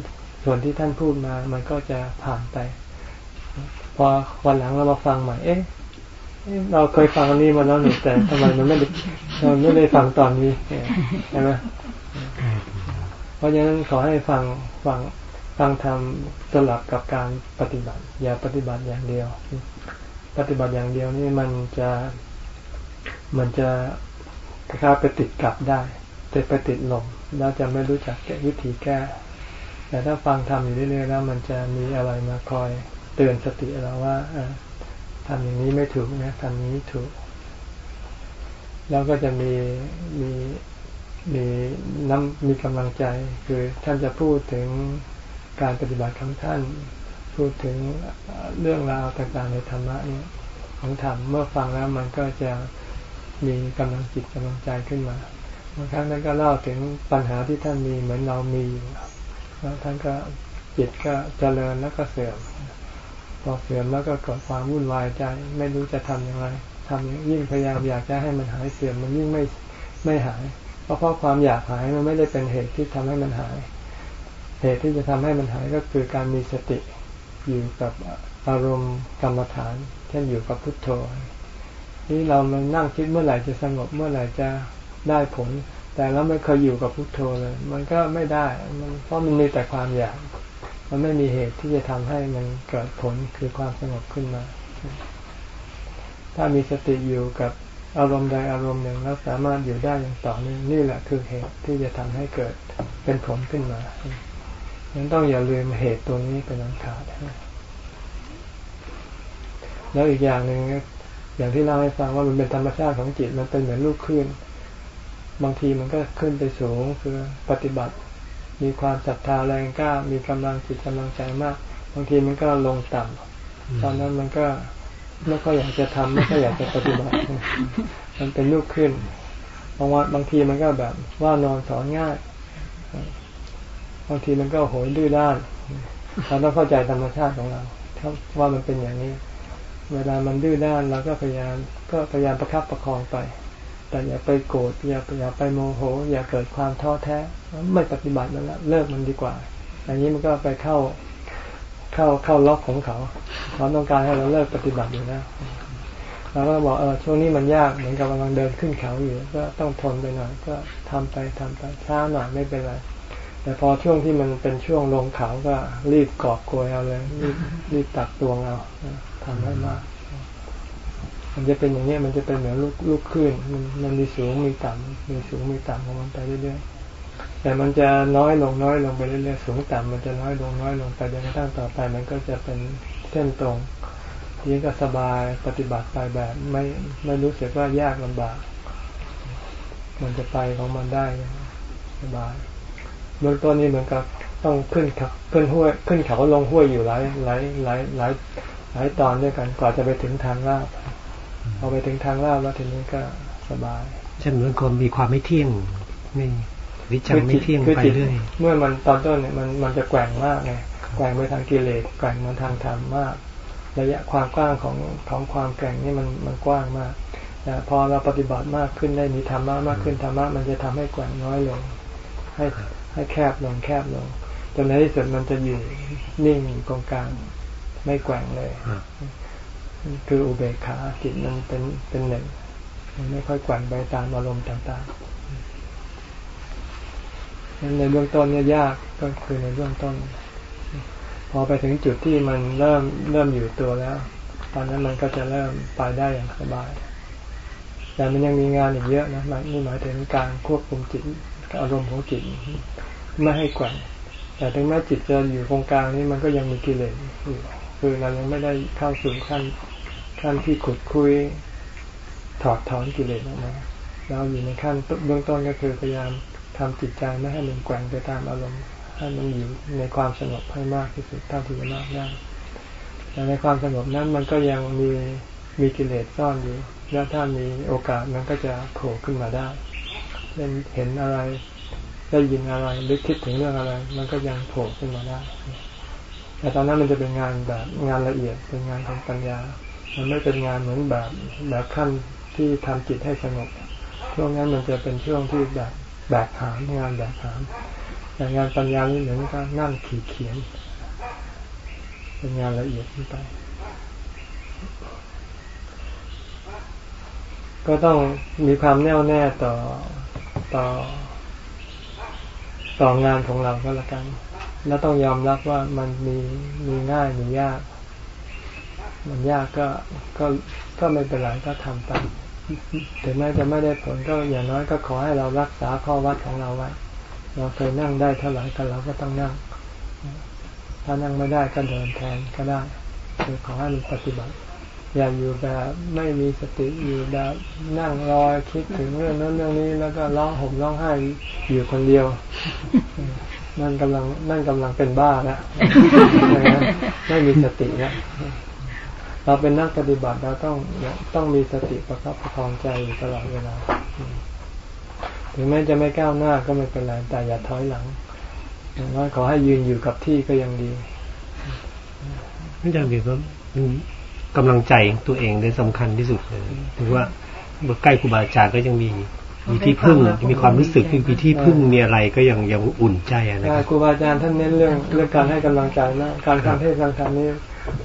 Speaker 3: ส่วนที่ท่านพูดมา มันก็จะผ่านไป พอวันหลังเรามาฟังใหม่ เอ๊ะเราเคยฟังอันนี้มาแล้วหนึ่งแต่ทำไมมันไม่ได้มันไม่ได้ฟังตอนนี้ใช่ไหมเพราะฉะนั้นขอให้ฟังฟังฟังธรรมสลับกับการปฏิบัติ อย่าปฏิบัติอย่างเดียว ปฏิบัติอย่างเดียวนี่มันจะ มันจะคล้ายไปติดกับได้แต่ไปติดลมเราจะไม่รู้จักแก้วิธีแก้ แต่ถ้าฟังทำอยู่เรื่อยๆแล้ว มันจะมีอะไรมาคอยเตือนสติเราว่าทำอย่างนี้ไม่ถูกนะทำนี้ถูก แล้วก็จะมีมีมีน้ำมีกำลังใจ คือท่านจะพูดถึงการปฏิบัติของท่าน พูดถึงเรื่องราวต่างๆในธรรมะเนี่ยของธรรมเมื่อฟังแล้วมันก็จะ มีกำลังจิตกำลังใจขึ้นมาบางครั้งท่านก็เล่าถึงปัญหาที่ท่านมีเหมือนเรามีอยู่แล้วท่านก็จิตก็เจริญแล้วก็เสื่อมพอเสื่อมแล้วก็เกิดความวุ่นวายใจ ไม่รู้จะทํำยังไงทำยิ่งพยายามอยากจะให้มันหายเสื่อมมันยิ่งไม่ไม่หาย เพราะเพราะความอยากหายมันไม่ได้เป็นเหตุที่ทำให้มันหาย เหตุที่จะทำให้มันหายก็คือการมีสติอยู่กับอารมณ์กรรมฐาน เช่นอยู่กับพุทโธ นี่เรามันนั่งคิดเมื่อไหร่จะสงบเมื่อไหร่จะได้ผล แต่เราไม่เคยอยู่กับพุทโธเลย มันก็ไม่ได้มันเพราะมันมีแต่ความอยาก มันไม่มีเหตุที่จะทำให้มันเกิดผลคือความสงบขึ้นมา ถ้ามีสติอยู่กับอารมณ์ใดอารมณ์หนึ่งแล้วสามารถอยู่ได้อย่างต่อเนื่องนี่แหละคือเหตุที่จะทำให้เกิดเป็นผลขึ้นมายังต้องอย่าลืมเหตุตัวนี้เป็นอันขาดแล้วอีกอย่างหนึ่ง อย่างที่เล่าให้ฟังว่ามันเป็นธรรมชาติของจิตมันเป็นเหมือนลูกคลื่นบางทีมันก็ขึ้นไปสูงคือปฏิบัติ มีความศรัทธาแรงกล้า มีกำลังจิตกำลังใจมาก บางทีมันก็ลงต่ำตอนนั้นมันก็ไม่ค่อยอยากจะทำไม่ค่อยอยากจะปฏิบัติ มันเป็นลูกขึ้นบางวันบางทีมันก็แบบว่านอนสอนง่ายบางทีมันก็โหยดื้อด้านเราต้องเข้าใจธรรมชาติของเราว่ามันเป็นอย่างนี้ เวลามันดื้อด้านเราก็พยายามก็พยายามประคับประคองไป แต่อย่าไปโกรธอย่าอย่าไปโมโห อย่าเกิดความท้อแท้ ไม่ปฏิบัติมันละเลิกมันดีกว่าอันนี้มันก็ไปเข้าเข้าเข้าล็อกของเขาเขาต้องการให้เราเลิกปฏิบัติอยู่แล้วเราก็บอกเออช่วงนี้มันยากเหมือนกับกำลังเดินขึ้นเขาอยู่ ก็ต้องทนไปหน่อยก็ทำไปทำไปช้าหน่อยไม่เป็นไรแต่พอช่วงที่มันเป็นช่วงลงเขาก็รีบกอบโกยเอาเลยรีบรีบตักตวงเอา ทำให้มาก มันจะเป็นอย่างนี้มันจะเป็นเหมือนลูกลูกคลื่นมันมันมีสูงมีต่ำมีสูงมีต่ำของมันไปเรื่อยๆแต่มันจะน้อยลงน้อยลงไปเรื่อยๆสูงต่ำมันจะน้อยลงน้อยลงไปจนกระทั่งต่อไป มันก็จะเป็นเส้นตรงทีก็สบายปฏิบัติไปแบบ ไม่ไม่รู้สึกว่ายากลำบาก มันจะไปของมันได้สบายเบื้องต้นนี้เหมือนกับต้องขึ้นขาขึ้นห้วย ขึ้นเขาลงห้วยอยู่หลายหลายหลายหลาย หลายตอนด้วยกันกว่าจะไปถึงทางลาบพอไปถึงทางลาบแล้วทีนี้ก็สบาย
Speaker 2: เช่นเหมือนคนมีความไม่เที่ยงนี่วิจังไม่เที่ยงไปเรื่อย
Speaker 3: เมื่อมันตอนต้นเนี่ยมันมันจะแกว่งมากไงแกว่งไปทางกิเลสแกว่งมาทางธรรมมาก ระยะความกว้างของของความแกร่งนี่มันมันกว้างมากแต่พอเราปฏิบัติมากขึ้นได้มีธรรมะมากขึ้นธรรมะมันจะทำให้แกว่งน้อยลง ให้ให้แคบลงแคบลงจนในที่สุดมันจะอยู่นิ่งตรงกลาง ไม่แกว่งเลยคืออุเบกขาจิตมันเป็นเป็นหนึ่งมันไม่ค่อยแกว่งไปตามอารมณ์ต่างๆในเบื้องต้นเนี่ยยากก็คือในเบื้องต้น พอไปถึงจุดที่มันเริ่มเริ่มอยู่ตัวแล้ว ตอนนั้นมันก็จะเริ่มไปได้อย่างสบาย แต่มันยังมีงานอีกเยอะนะนี่หมายถึงการควบคุมจิตอารมณ์ของจิตไม่ให้แกว่งแต่ถึงแม้จิตจะอยู่ตรงกลางนี้มันก็ยังมีกิเลสอยู่ คือเรายังไม่ได้เข้าสู่ขั้นขั้นที่ขุดคุยถอดถอนกิเลสออกมาเราอยู่ในขั้นเบื้องต้นก็คือพยายามทำจิตใจไม่ให้มันแกว่งไปตามอารมณ์ให้มันอยู่ในความสงบให้มากที่สุดเท่าที่จะมากได้แต่ในความสงบนั้นมันก็ยังมีมีกิเลสซ่อนอยู่ แล้วถ้ามีโอกาสมันก็จะโผล่ขึ้นมาได้เช่นเห็นอะไร ได้ยินอะไรหรือคิดถึงเรื่องอะไร มันก็ยังโผล่ขึ้นมาได้ แต่ตอนนั้นมันจะเป็นงานแบบงานละเอียดเป็นงานของปัญญา มันไม่เป็นงานเหมือนแบบแบบขั้นที่ทำจิตให้สงบช่วงนั้นมันจะเป็นช่วงที่แบบแบกหามงานแบกหามแต่งานปัญญานี่เหมือนกับนั่งขีดเขียน เป็นงานละเอียดขึ้นไป ก็ต้องมีความแน่วแน่ต่อต่อต่องานของเราก็แล้วกัน แล้วต้องยอมรับว่ามันมีมีง่ายมียาก มันยากก็ก็ก็ไม่เป็นไรก็ทำไปถึงแม้จะไม่ได้ผลก็อย่างน้อยก็ขอให้เรารักษาข้อวัดของเราไว้ เราเคยนั่งได้เท่าไหร่กันเราก็ต้องนั่ง ถ้านั่งไม่ได้ก็เดินแทนก็ได้คือขอให้มีปฏิบัติ อย่าอยู่แบบไม่มีสติอยู่แบบนั่งรอคิดถึงเรื่องนั้นเรื่องนี้ แล้วก็ร้องห่มร้องไห้อยู่คนเดียว นั่นกำลังนั่นกำลังเป็นบ้าแล้วไม่มีสติแล้วเราเป็นนักปฏิบัติเราต้องต้องมีสติประคับประคองใจอยู่ตลอดเวลา ถึงแม้จะไม่ก้าวหน้าก็ไม่เป็นไรแต่อย่าถอยหลังอย่างน้อยขอให้ยืนอยู่กับที่ก็ยังดี
Speaker 2: ไม่จำเป็นว่ากำลังใจตัวเองได้สำคัญที่สุดเลยถือว่าเมื่อใกล้ครูบาอาจารย์ก็ยังมี มีที่พึ่งมีความรู้สึกมีที่พึ่งมีอะไรก็ยังยังอุ่นใจนะครับ
Speaker 3: ครูบาอาจารย์ท่านเน้นเรื่องเรื่องการให้กำลังใจนะการทำเทศการทำนี้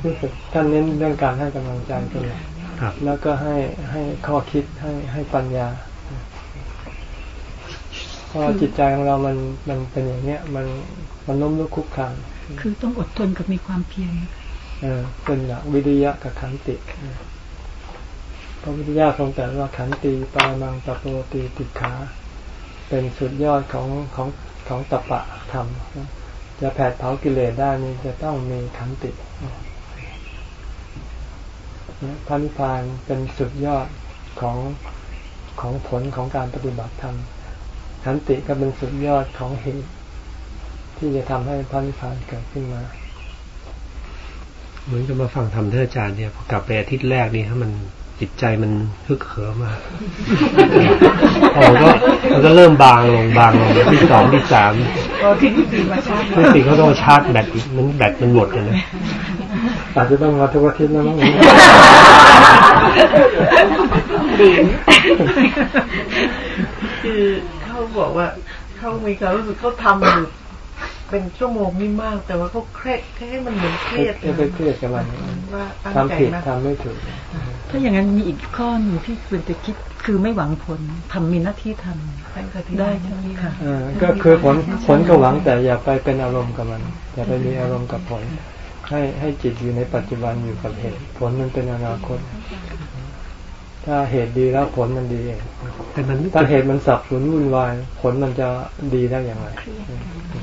Speaker 3: รู้สึกท่านเน้นเรื่องการให้กำลังใจเป็นหลักแล้วก็ให้ให้ข้อคิดให้ให้ปัญญาเพราะจิตใจของเรามันมันเป็นอย่างเนี้ย มันมันล้มลุกคุกคาน
Speaker 6: คือต้องอดทนกับมีความเพียร
Speaker 3: เออเป็นหลักวิทยะกับขันติ พระพุทธเจ้าทรงตรัสว่าขันติปามังตะโปตีติขาเป็นสุดยอดของของของตปะธรรม จะแผดเผากิเลสได้นี่จะต้องมีขันติพระนิพพานเป็นสุดยอดของของผลของการปฏิบัติธรรมขันติก็เป็นสุดยอดของเหตุที่จะทำให้พระนิพพานเกิดขึ้นมา
Speaker 2: เหมือนกับมาฟังธรรมท่านอาจารย์เนี่ยพอกลับไปอาทิตย์แรกนี่ถ้ามัน จิตใจมันฮึกเหิมมาผมก็มันก็เริ่มบางลงบางลงที่สองที่สามที่สี่มาชาร์จที่สี่เขาต้องชาร์จแบตอีกมันแบตมันหมดเลยนะ
Speaker 3: อาจจะต้องมาทุกอาทิตย์แล้วมั้ง
Speaker 1: ดีคือเขาบอกว่าเขามีความรู้สึกเขาทำอยู่ เป็นชั่วโมงนี่มาก แต่ว่าเขาเครียดแค่มันเหมือนเครียด
Speaker 3: ไปเครียดกับมันว่าทำผิดทำไม่ถูก
Speaker 6: ถ้าอย่างนั้นมีอีกข้อหนึ่งที่ควรจะคิดคือไม่หวังผลทำมีหน้าที่ทำได้ใช่ไหมคะ
Speaker 3: ก็คือผลผลก็หวังแต่อย่าไปเป็นอารมณ์กับมัน อย่าไปมีอารมณ์กับผล ให้ให้จิตอยู่ในปัจจุบันอยู่กับเหตุ ผลมันเป็นอนาคต ถ้าเหตุดีแล้วผลมันดีเองแต่มันถ้าเหตุมันสับสนวุ่นวายผลมันจะดีได้อย่างไร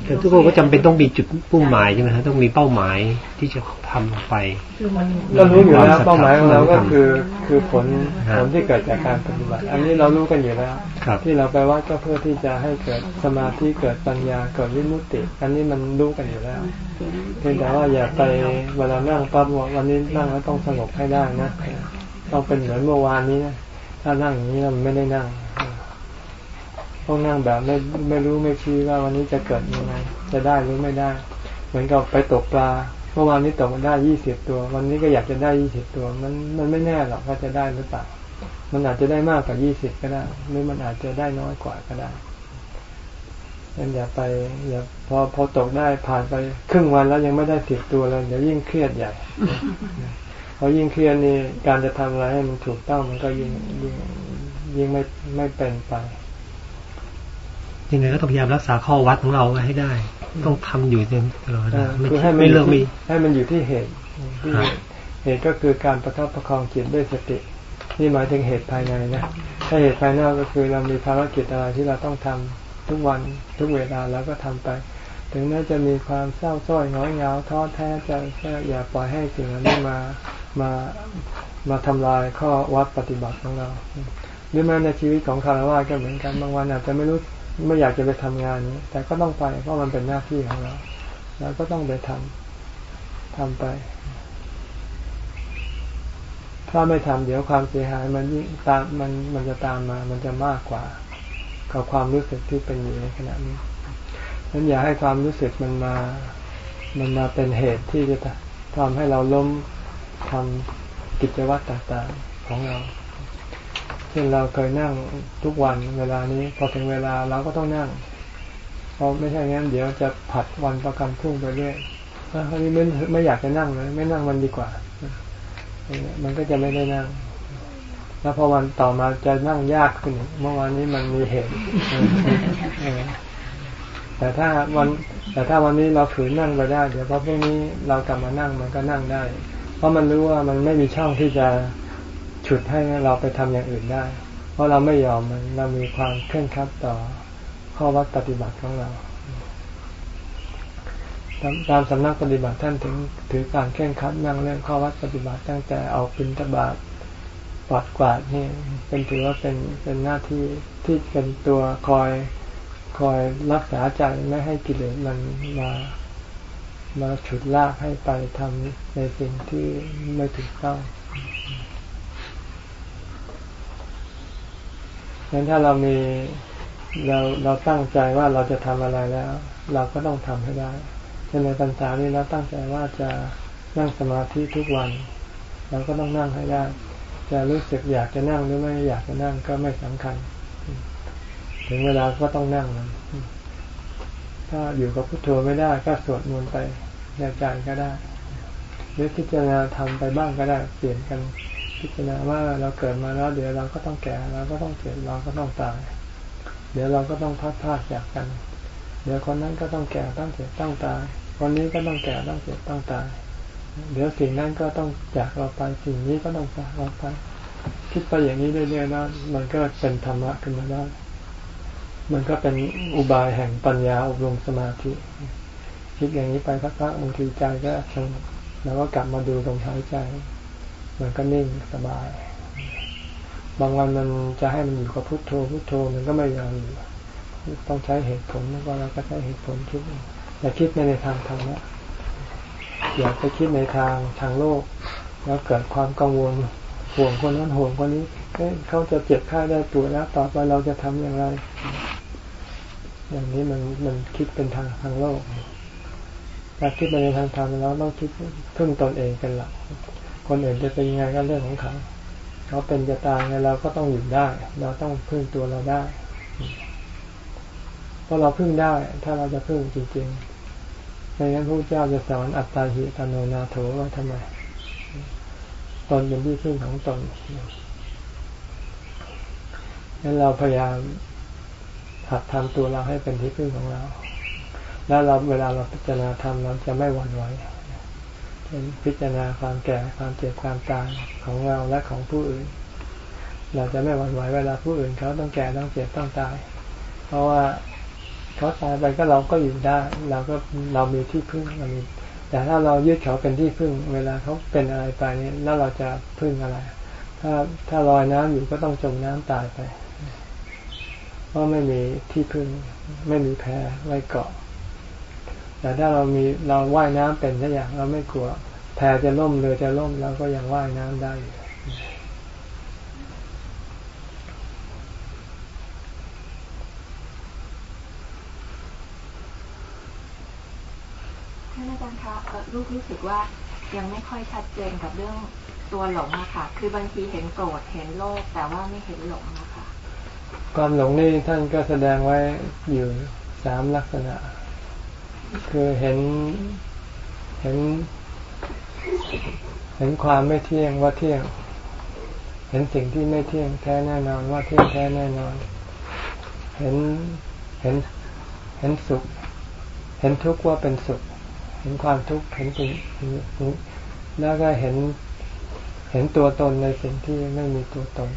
Speaker 2: แต่ทุกคนก็จำเป็นต้องมีจุดปุ่งหมายใช่ไหมฮะต้องมีเป้าหมายที่จะทำไป
Speaker 3: เรารู้อยู่แล้วเป้าหมายของเราก็คือคือผลผลที่เกิดจากการปฏิบัติ อันนี้เรารู้กันอยู่แล้วที่เราไปว่าก็เพื่อที่จะให้เกิดสมาธิเกิดปัญญาเกิดวิมุตติ อันนี้มันรู้กันอยู่แล้วเพียงแต่ว่าอย่าไปเวลานั่งปั๊บวันนี้นั่งแล้วต้องสงบให้ได้นะ ต้องเป็นเหมือนเมื่อวานนี้นะถ้านั่งอย่างนี้มันไม่ได้นั่งต้องนั่งแบบไม่ไม่รู้ไม่ชี้ว่าวันนี้จะเกิดยังไงจะได้หรือไม่ได้ เหมือนกับไปตกปลาเมื่อวานนี้ตกมาได้ยี่สิบตัว วันนี้ก็อยากจะได้ยี่สิบตัว มันมันไม่แน่หรอกว่าจะได้หรือเปล่ามันอาจจะได้มากกว่ายี่สิบก็ได้หรือมันอาจจะได้น้อยกว่าก็ได้ยันอย่าไปอย่าพอพอตกได้ผ่านไปครึ่งวันแล้วยังไม่ได้สิบตัวเลยเดี๋ยวยิ่งเครียดใหญ่ พอยิ่งเครียดนี่การจะทำอะไรให้มันถูกต้องมันก็ยิ่งยิ่งยิ่งไม่ไม่เป็นไป
Speaker 2: ยังไงก็ต้องพยายามรักษาข้อวัดของเราให้ได้ ต้องทำอยู่ตลอด
Speaker 3: ไม่ใช่ไม่เลือกมีให้มันอยู่ที่เหตุที่เหตุก็คือการประทับประคองจิตด้วยสติ นี่หมายถึงเหตุภายในนะถ้าเหตุภายนอกก็คือเรามีภารกิจอะไรที่เราต้องทำทุกวันทุกเวลาแล้วก็ทำไป ถึงแม้จะมีความเศร้าส้อยน้อยเหงาท้อแท้ใจก็อย่าปล่อยให้สิ่งนี้มามามาทำลายข้อวัดปฏิบัติของเราหรือแม้ในชีวิตของคารวะก็เหมือนกันบางวันอาจจะไม่รู้ไม่อยากจะไปทำงานนี้ แต่ก็ต้องไปเพราะมันเป็นหน้าที่ของเราเราก็ต้องไปทำทำไป ถ้าไม่ทำเดี๋ยวความเสียหายมันยิ่งตามมันมันจะตามมา มันจะมากกว่า กับความรู้สึกที่เป็นอยู่ในขณะนี้ นั้นอย่าให้ความรู้สึกมันมา มันมาเป็นเหตุที่จะทำให้เราล้มทำกิจวัตรต่างๆของเรา เช่นเราเคยนั่งทุกวันเวลานี้พอถึงเวลาเราก็ต้องนั่ง เพราะไม่ใช่งั้นเดี๋ยวจะผัดวันประกันพรุ่งไปเรื่อยคราวนี้ไม่ไม่อยากจะนั่งเลยไม่นั่งมันดีกว่า มันก็จะไม่ได้นั่ง แล้วพอวันต่อมาจะนั่งยากขึ้นเมื่อวานนี้มันมีเหตุ แต่ถ้าวันแต่ถ้าวันนี้เราฝืนนั่งไปได้ เดี๋ยวพอพรุ่งนี้เรากลับมานั่งมันก็นั่งได้ เพราะมันรู้ว่ามันไม่มีช่องที่จะฉุดให้เราไปทำอย่างอื่นได้ เพราะเราไม่ยอมมันเรามีความเคร่งครัดต่อข้อวัดปฏิบัติของเราตามสำนักปฏิบัติท่านถึงถือการเคร่งครัดนั่งเรื่องข้อวัดปฏิบัติตั้งแต่เอาปินตบาทปัดกวาดนี่เป็นถือว่าเป็นเป็นหน้าที่ที่เป็นตัวคอย คอยรักษาใจไม่ให้กิเลสมันมามาฉุดลากให้ไปทำในสิ่งที่ไม่ถูกต้องงั้นถ้าเรามีเราเราตั้งใจว่าเราจะทำอะไรแล้ว เราก็ต้องทำให้ได้เช่นในพรรษานี้เราตั้งใจว่าจะนั่งสมาธิทุกวัน เราก็ต้องนั่งให้ได้ จะรู้สึกอยากจะนั่งหรือไม่อยากจะนั่งก็ไม่สำคัญ ถึงเวลาก็ต้องนั่งมันถ้าอยู่กับพุทโธไม่ได้ก็สวดมนต์ไปในใจก็ได้หรือพิจารณาทำไปบ้างก็ได้เปลี่ยนกันพิจารณาว่าเราเกิดมาแล้ว เดี๋ยวเราก็ต้องแก่เราก็ต้องเจ็บเราก็ต้องตาย เดี๋ยวเราก็ต้องพัดพากจากกัน เดี๋ยวคนนั้นก็ต้องแก่ต้องเจ็บต้องตาย คนนี้ก็ต้องแก่ต้องเจ็บต้องตาย เดี๋ยวสิ่งนั้นก็ต้องจากเราไปสิ่งนี้ก็ต้องจากเราไป คิดไปอย่างนี้เรื่อยๆนะมันก็เป็นธรรมะขึ้นมาได้ มันก็เป็นอุบายแห่งปัญญาอบรมสมาธิ คิดอย่างนี้ไปสักพักบางทีใจก็สงบแล้วก็กลับมาดูลมหายใจ มันก็นิ่งสบาย บางวันมันจะให้มันอยู่กับพุโทโธพุโทโธมันก็ไม่ยอมอยู่ต้องใช้เหตุผลแล้วก็เราก็ใช้เหตุผลคิดอย่าคิดในทางธรรมะอย่าไปคิดในทางทางโลก แล้วเกิดความกังวลห่วงคนนั้นห่วงคนนี้ เขาจะเจ็บไข้ได้ตัวแล้วต่อไปเราจะทำอย่างไร อย่างนี้มันมันคิดเป็นทางทางโลกถ้าคิดไปในทางธรรมเราต้องคิดพึ่งตนเองเป็นหลัก คนอื่นจะเป็นยังไงก็เรื่องของเขาเขาเป็นจะตายไงเราก็ต้องอยู่ได้ เราต้องพึ่งตัวเราได้เพราะเราพึ่งได้ ถ้าเราจะพึ่งจริงๆในนั้นพระเจ้าจะสอนอัตตาหิตโนนาโถว่าทำไมตนเป็นที่พึ่งของตน งั้นเราพยายามหัดทำตัวเราให้เป็นที่พึ่งของเรา แล้วเราเวลาเราพิจารณาทำเราจะไม่หวั่นไหวเป็นพิจารณาความแก่ความเจ็บความตายของเราและของผู้อื่น เราจะไม่หวั่นไหวเวลาผู้อื่นเขาต้องแก่ต้องเจ็บต้องตาย เพราะว่าเขาตายไปก็เราก็อยู่ได้ เราก็เรามีที่พึ่งเรามีแต่ถ้าเรายึดเขาเป็นที่พึ่ง เวลาเขาเป็นอะไรไปนี่แล้วเราจะพึ่งอะไร ถ้าถ้าลอยน้ำอยู่ก็ต้องจมน้ำตายไป ราะไม่มีที่พึ่งไม่มีแพไว้เกาะ แต่ถ้าเรามีเราว่ายน้ำเป็นสักอย่างเราไม่กลัว แพจะล่มเรือจะล่มเราก็ยังว่ายน้ำได้
Speaker 7: ท่านอาจารย์คะลูกรู้สึกว่ายังไม่ค่อยชัดเจนกับเรื่องตัวหลงอะค่ะ คือบางทีเห็นโกรธเห็นโลภแต่ว่าไม่เห็นหลงนะ ค
Speaker 3: วามหลงนี่ท่านก็แสดงไว้อยู่สามลักษณะ คือเห็นเห็น เห็นความไม่เที่ยงว่าเที่ยง เห็นสิ่งที่ไม่เที่ยงแท้แน่นอนว่าเที่ยงแท้แน่นอน เห็นเห็นเห็นสุข เห็นทุกข์ว่าเป็นสุข เห็นความทุกข์เห็นสิ่งแล้วก็เห็นเห็นตัวตนในสิ่งที่ไม่มีตัวตน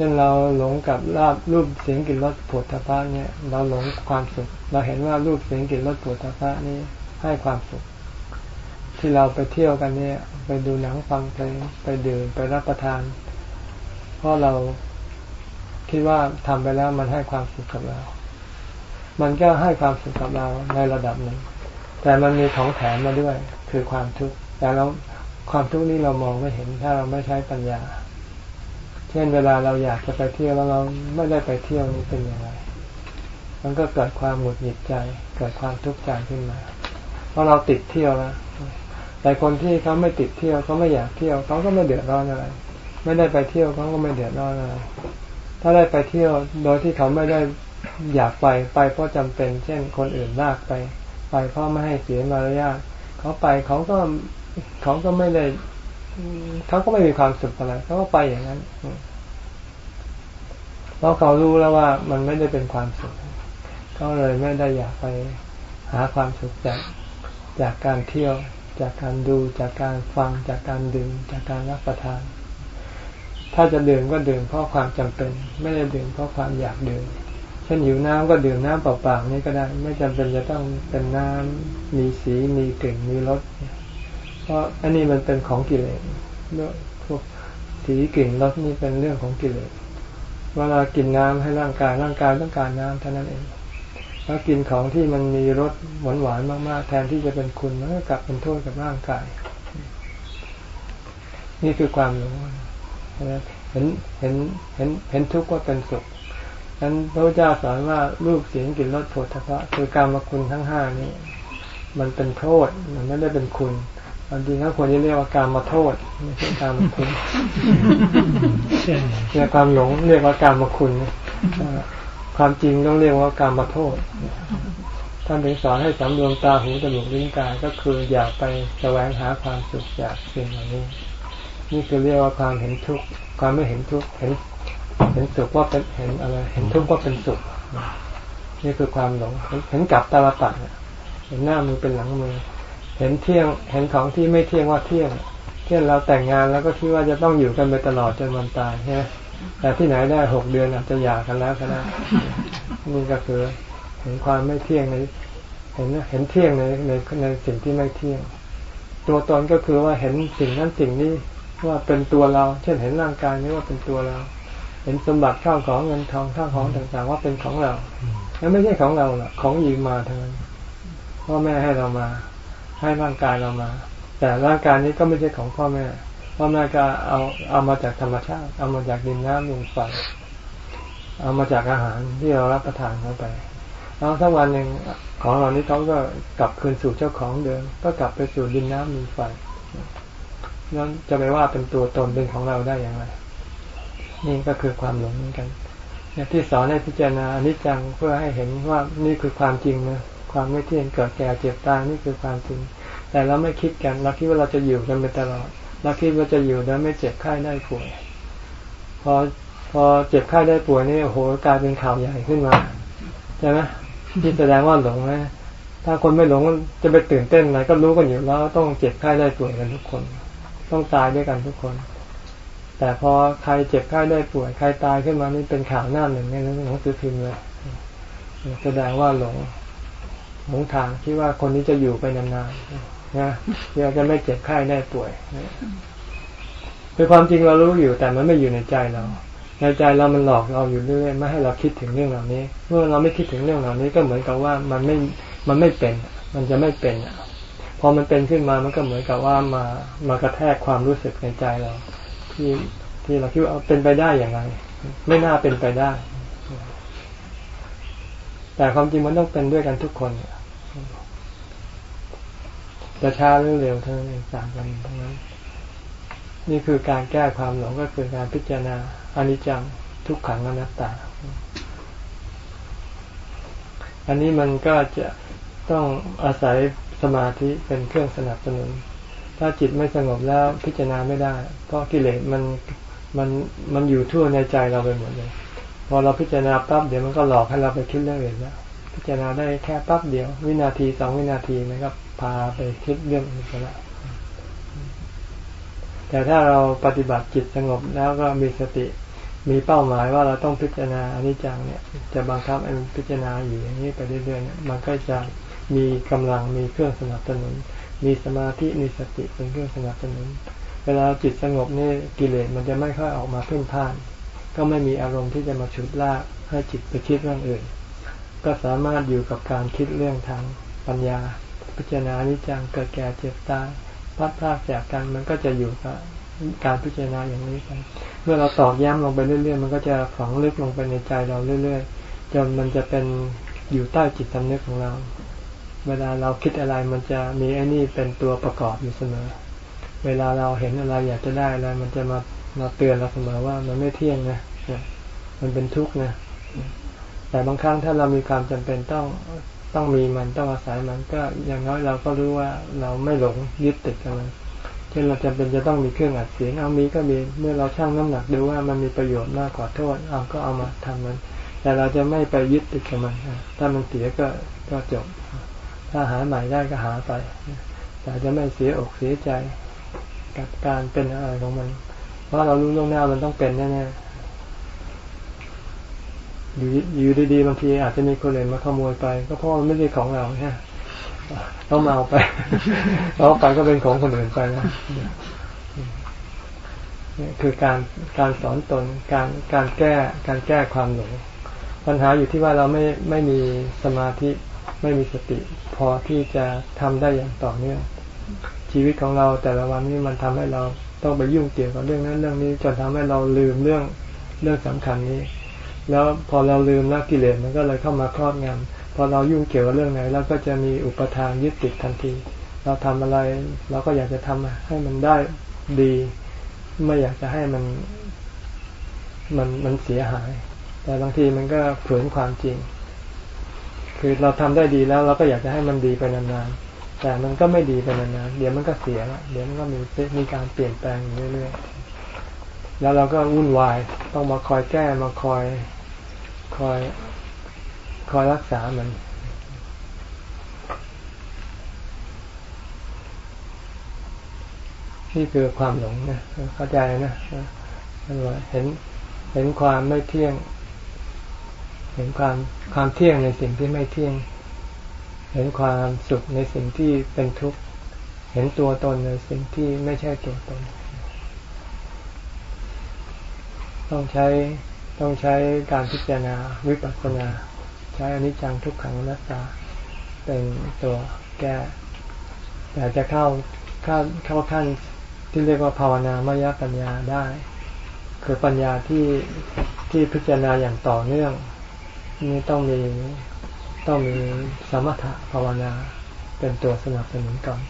Speaker 3: ช่นเราหลงกับลาบรูปเสียงกลิ่นรสผดทพะเนี่ย เราหลงความสุข เราเห็นว่ารูปเสียงกลิ่นรสผดทพะนี้ให้ความสุข ที่เราไปเที่ยวกันเนี่ย ไปดูหนังฟังเพลงไปดื่มไปรับประทาน เพราะเราคิดว่าทำไปแล้วมันให้ความสุขกับเรา มันก็ให้ความสุขกับเราในระดับหนึ่ง แต่มันมีของแถมมาด้วย คือความทุกข์แต่เราความทุกข์นี้เรามองไม่เห็นถ้าเราไม่ใช้ปัญญา เช่นเวลาเราอยากจะไปเที่ยวแล้วเราไม่ได้ไปเที่ยวนี่เป็นยังไงมันก็เกิดความหงุดหงิดใจ เกิดความทุกข์ใจขึ้นมา เพราะเราติดเที่ยวแล้วแต่คนที่เขาไม่ติดเที่ยวเขาไม่อยากเที่ยวเขาก็ไม่เดือดร้อนอะไร ไม่ได้ไปเที่ยวเขาก็ไม่เดือดร้อนอะไร ถ้าได้ไปเที่ยวโดยที่เขาไม่ได้อยากไปไปเพราะจำเป็น เช่น คนอื่นลากไป ไปเพราะไม่ให้เสียมารยาทเขาไปเขาก็เขาก็ไม่ได้ เขาก็ไม่มีความสุขอะไรเขาก็ไปอย่างนั้นเพราะเขารู้แล้วว่ามันไม่ได้เป็นความสุขเขาเลยไม่ได้อยากไปหาความสุขจากจากการเที่ยว จากการดู จากการฟัง จากการดื่ม จากการรับประทาน ถ้าจะดื่มก็ดื่มเพราะความจำเป็น ไม่ได้ดื่มเพราะความอยากดื่ม เช่นหิวน้ำก็ดื่มน้ำเปล่าๆนี่ก็ได้ ไม่จำเป็นจะต้องเป็นน้ำมีสี มีกลิ่น มีรสพ ราะอันนี้มันเป็นของกิเลสเรื่องพวกสีกลิ่นรสนี่เป็นเรื่องของกิเลสเวลากินน้ำให้ร่างกายร่างกายต้องการน้ำเท่านั้นเองถ้ากินของที่มันมีรสหวานหวานมากๆ แทนที่จะเป็นคุณมันก็กลับเป็นโทษกับร่างกาย นี่คือความหลงเห็นเห็นเห็นเห็นทุกข์ว่าเป็นสุขนั้นพระเจ้าสอนว่ารูปเสียงกลิ่นรสโผฏฐะคือการมาคุณทั้งห้านี้ มันเป็นโทษมันไม่ได้เป็นคุณ บางทีเขาควรจะเรียกว่าการมาโทษไม่ใช่การมาคุณเนี่ยความหลงเรียกว่าการมาคุณความจริงต้องเรียกว่าการมาโทษท่านถึงสอนให้สำรวมตาหูจมูกลิ้นกายก็คืออย่าไปแสวงหาความสุขจากสิ่งเหล่านี้ นี่คือเรียกว่าความเห็นทุกข์ความไม่เห็นทุกข์เห็นเห็นสุขว่าเป็นเห็นอะไร เห็นทุกข์ว่าเป็นสุขนี่คือความหลงเห็นกับตาลปัดเห็นหน้ามือเป็นหลังมือ เห็นเที่ยงเห็นของที่ไม่เที่ยงว่าเที่ยง เที่ยงเราแต่งงานแล้วก็คิดว่าจะต้องอยู่กันไปตลอดจนวันตายใช่ไหมแต่ที่ไหนได้หกเดือนอาจจะหย่ากันแล้วก็ได้นี่ก็คือเห็นความไม่เที่ยงในเห็นเห็นเที่ยงในในในสิ่งที่ไม่เที่ยง ตัวตนก็คือว่าเห็นสิ่งนั้นสิ่งนี้ว่าเป็นตัวเรา เช่นเห็นร่างกายนี้ว่าเป็นตัวเรา เห็นสมบัติข้าวของเงินทองข้าวของต่างๆ ว่าเป็นของเราแล้วไม่ใช่ของเราหรอกของยืมมาทั้งนั้นพ่อแม่ให้เรามา ให้ร่างกายเรามา แต่ร่างกายนี้ก็ไม่ใช่ของพ่อแม่พ่อแม่ก็เอาเอามาจากธรรมชาติ เอามาจากดินน้ำลมไฟเอามาจากอาหารที่เรารับประทานเข้าไปแล้วถ้าวันหนึ่งของเรานี้เขาก็กลับคืนสู่เจ้าของเดิม ก็กลับไปสู่ดินน้ำลมไฟนั้นจะไปว่าเป็นตัวตนเป็นของเราได้อย่างไร นี่ก็คือความหลงเหมือนกันที่สอนให้พิจารณาอนิจจังเพื่อให้เห็นว่านี่คือความจริงนะ ความไม่เที่ยงเกิดแก่เจ็บตายนี่คือความจริง แต่เราไม่คิดกันเราคิดว่าเราจะอยู่กันไปตลอดเราคิดว่าจะอยู่โดยไม่เจ็บไข้ได้ป่วย พอพอเจ็บไข้ได้ป่วยนี่โอ้โหกลายเป็นข่าวใหญ่ขึ้นมาใช่ไหมที่แสดงว่าหลงนะถ้าคนไม่หลงจะไปตื่นเต้นอะไรก็รู้กันอยู่แล้วต้องเจ็บไข้ได้ป่วยกันทุกคน ต้องตายด้วยกันทุกคน แต่พอใครเจ็บไข้ได้ป่วยใครตายขึ้นมานี่เป็นข่าวหน้าหนึ่งในหนังสือพิมพ์เลยแสดงว่าหลง หลงทางคิดว่าคนนี้จะอยู่ไปนานๆนะเพื่อจะไม่เจ็บไข้ได้ป่วยคือความจริงเรารู้อยู่แต่มันไม่อยู่ในใจเรา ในใจเรามันหลอกเราอยู่เรื่อยไม่ให้เราคิดถึงเรื่องเหล่านี้ เมื่อเราไม่คิดถึงเรื่องเหล่านี้ก็เหมือนกับว่ามันไม่มันไม่เป็น มันจะไม่เป็นพอมันเป็นขึ้นมามันก็เหมือนกับว่ามามากระแทกความรู้สึกในใจเรา ที่ที่เราคิดว่าเป็นไปได้อย่างไรไม่น่าเป็นไปได้ แต่ความจริงมันต้องเป็นด้วยกันทุกคน จะช้าหรือเร็วเท่านั้นเองต่างกันทั้งนั้น นี่คือการแก้ความหลงก็คือการพิจารณาอนิจจังทุกขังอนัตตา อันนี้มันก็จะต้องอาศัยสมาธิเป็นเครื่องสนับสนุน ถ้าจิตไม่สงบแล้วพิจารณาไม่ได้ เพราะกิเลสมันมันมันอยู่ทั่วในใจเราไปหมดเลย พอเราพิจารณาปั๊บเดี๋ยวมันก็หลอกให้เราไปคิดเรื่องอื่นแล้ว พิจารณาได้แค่ปั๊บเดียว วินาทีสองวินาทีมันก็พาไปคิดเรื่องอื่นล้วแต่ถ้าเราปฏิบัติจิตสงบแล้วก็มีสติมีเป้าหมายว่าเราต้องพิจารณาอนิจจังเนี่ย จะบังคับให้พิจารณาอยู่อย่างนี้ไปเรื่อยๆเนี่ยมันก็จะมีกำลังมีเครื่องสนับสนุน มีสมาธิมีสติเป็นเครื่องสนับสนุน เวลาจิตสงบนี่กิเลสมันจะไม่ค่อยออกมาเพ่นพ่าน ก็ไม่มีอารมณ์ที่จะมาฉุดลากให้จิตไปคิดเรื่องอื่น ก็สามารถอยู่กับการคิดเรื่องทางปัญญา พิจารณาอนิจจังเกิดแก่เจ็บตายพัดพากจากกันมันก็จะอยู่กับการพิจารณาอย่างนี้ไปเมื่อเราตอกย้ำลงไปเรื่อยๆ มันก็จะฝังลึกลงไปในใจเราเรื่อยๆจนมันจะเป็นอยู่ใต้จิตสำนึกของเรา เวลาเราคิดอะไรมันจะมีไอ้นี่เป็นตัวประกอบอยู่เสมอ เวลาเราเห็นอะไรอยากจะได้อะไรมันจะมามาเตือนเราเสมอว่ามันไม่เที่ยงนะมันเป็นทุกข์นะ แต่บางครั้งถ้าเรามีความจำเป็นต้องต้องมีมันต้องอาศัยมันก็อย่างน้อยเราก็รู้ว่าเราไม่หลงยึดติดกับมันเช่นเราจำเป็นจะต้องมีเครื่องอัดเสียงเอามีก็มีเมื่อเราชั่งน้ำหนักดูว่ามันมีประโยชน์มากกว่าโทษเอาก็เอามาทำมัน แต่เราจะไม่ไปยึดติดกับมันถ้ามันเสียก็ก็จบ ถ้าหาใหม่ได้ก็หาไป แต่จะไม่เสียอกเสียใจกับการเป็นอะไรของมัน เพราะเรารู้ล่วงหน้ามันต้องเป็นแน่ๆ อยู่อยู่ดีๆบางทีอาจจะมีคนอื่นมาขโมยไป ก็เพราะมันไม่ใช่ของเราใช่ต้องมาเอาไปเอาไปก็เป็นของคนอื่นไปนะนี่คือการการสอนตนการการแก้การแก้ความหลงปัญหาอยู่ที่ว่าเราไม่ไม่มีสมาธิไม่มีสติ พอที่จะทำได้อย่างต่อเนื่องชีวิตของเราแต่ละวันนี้มันทำให้เราต้องไปยุ่งเกี่ยวกับเรื่องนั้นเรื่องนี้จนทำให้เราลืมเรื่องเรื่องสำคัญนี้ แล้วพอเราลืมแล้วกิเลสมันก็เลยเข้ามาครอบงำพอเรายุ่งเกี่ยวกับเรื่องไหนเราก็จะมีอุปทานยึดติดทันที เราทำอะไรเราก็อยากจะทำให้มันได้ดี ไม่อยากจะให้มันมันมันเสียหาย แต่บางทีมันก็ฝืนความจริง คือเราทำได้ดีแล้วเราก็อยากจะให้มันดีไปนานๆ แต่มันก็ไม่ดีไปนานๆ เดี๋ยวมันก็เสียละเดี๋ยวมันก็มีมีการเปลี่ยนแปลงอยู่เรื่อยๆ แล้วเราก็วุ่นวาย ต้องมาคอยแก้มาคอย คอย คอยรักษามัน นี่คือความหลงนะเข้าใจนะเห็นเห็นความไม่เที่ยง เห็นความความเที่ยงในสิ่งที่ไม่เที่ยง เห็นความสุขในสิ่งที่เป็นทุกข์ เห็นตัวตนในสิ่งที่ไม่ใช่ตัวตน ต้องใช้ ต้องใช้การพิจารณาวิปัสสนา ใช้อนิจจังทุกขังอนัตตาเป็นตัวแก้แต่จะเข้าเข้าเข้าขั้นที่เรียกว่าภาวนามยปัญญาได้ คือปัญญาที่ที่พิจารณาอย่างต่อเนื่องนี่ต้องมีต้องมีสมถะภาวนาเป็นตัวสนับสนุนก่อน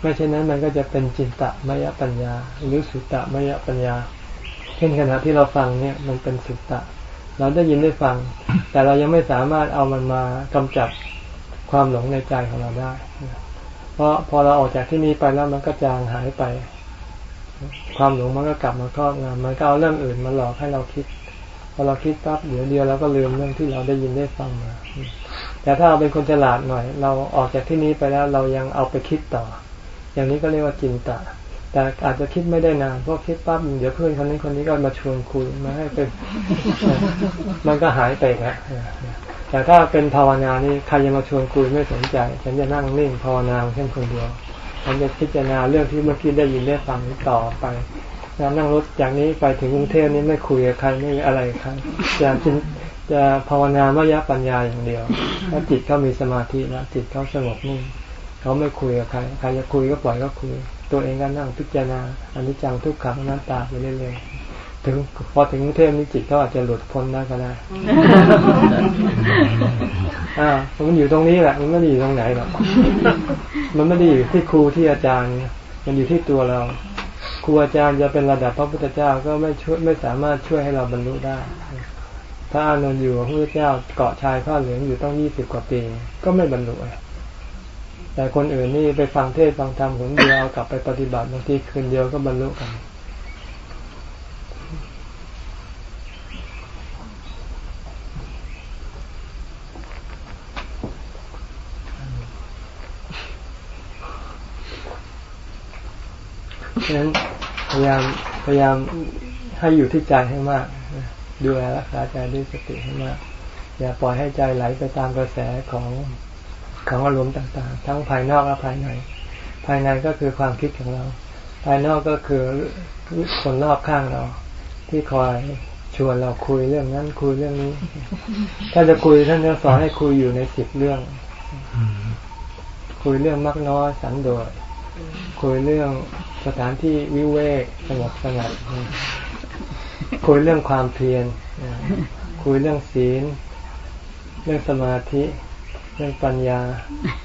Speaker 3: ไม่เช่นนั้นมันก็จะเป็นจินตมยปัญญา หรือสุตตมยปัญญา เช่นขณะที่เราฟังเนี่ยมันเป็นสุตตะ เราได้ยินได้ฟัง แต่เรายังไม่สามารถเอามันมากำจัดความหลงในใจของเราได้ เพราะพอเราออกจากที่นี้ไปแล้วมันก็จางหายไป ความหลงมันก็กลับมาครอบงำมันก็เอาเรื่องอื่นมาหลอกให้เราคิด พอเราคิดปั๊บเดี๋ยวเดียวเราก็ลืมเรื่องที่เราได้ยินได้ฟังมา แต่ถ้าเราเป็นคนฉลาดหน่อย เราออกจากที่นี้ไปแล้วเรายังเอาไปคิดต่อ อย่างนี้ก็เรียกว่าจินตะ แต่อาจจะคิดไม่ได้นานเพราะคิดปั๊บเดี๋ยวเพื่อนคนนี้คนนี้ก็มาชวนคุยมาให้เป็นมันก็หายไปครับแต่ถ้าเป็นภาวนานี่ใครยังมาชวนคุยไม่สนใจ ฉันจะนั่งนิ่งภาวนาเช่นคนเดียว ฉันจะพิจารณาเรื่องที่เมื่อกี้ได้ยินได้ฟังต่อไปนั่งรถจากนี้ไปถึงกรุงเทพนี้ไม่คุยกับใครไม่อะไรใครจะจะภาวนามยปัญญาอย่างเดียวถ้าจิตเขามีสมาธิแล้วจิตเขาสงบนิ่งเขาไม่คุยกับใครใครจะคุยก็ปล่อยก็คุย ตัวเองก็นั่งพิจารณาอนิจจังทุกขังนัตตาไปเรื่อยๆถึงพอถึงกรุงเทพนี้จิตเขาอาจจะหลุดพ้นได้ก็ได้อ่ามันอยู่ตรงนี้แหละ มันไม่ได้อยู่ตรงไหนหรอกมันไม่ได้อยู่ที่ครูที่อาจารย์มันอยู่ที่ตัวเราครูอาจารย์จะเป็นระดับพระพุทธเจ้าก็ไม่ช่วยไม่สามารถช่วยให้เราบรรลุได้พระอานนท์อยู่พระพุทธเจ้าเกาะชายผ้าเหลืองอยู่ต้องยี่สิบกว่าปี ก็ไม่บรรลุ แต่คนอื่นนี่ไปฟังเทศฟังธรรมคนเดียวกลับไปปฏิบัติบางทีคืนเดียวก็บรรลุกันฉะนั้นพยายามพยายามให้อยู่ที่ใจให้มากดูแลรักษาใจด้วยสติให้มาก อย่าปล่อยให้ใจไหลไปตามกระแสของ ของอารมณ์ต่างๆ ทั้งภายนอกและภายใน ภายในก็คือความคิดของเรา ภายนอกก็คือคนรอบข้างเรา ที่คอยชวนเราคุยเรื่องนั้นคุยเรื่องนี้ ถ้าจะคุยท่านจะสอนให้คุยอยู่ในสิบเรื่อง คุยเรื่องมักน้อยสันโดษคุยเรื่องสถานที่วิเวกสงบสงัดคุยเรื่องความเพียรคุยเรื่องศีล เรื่องสมาธิ เรื่องปัญญา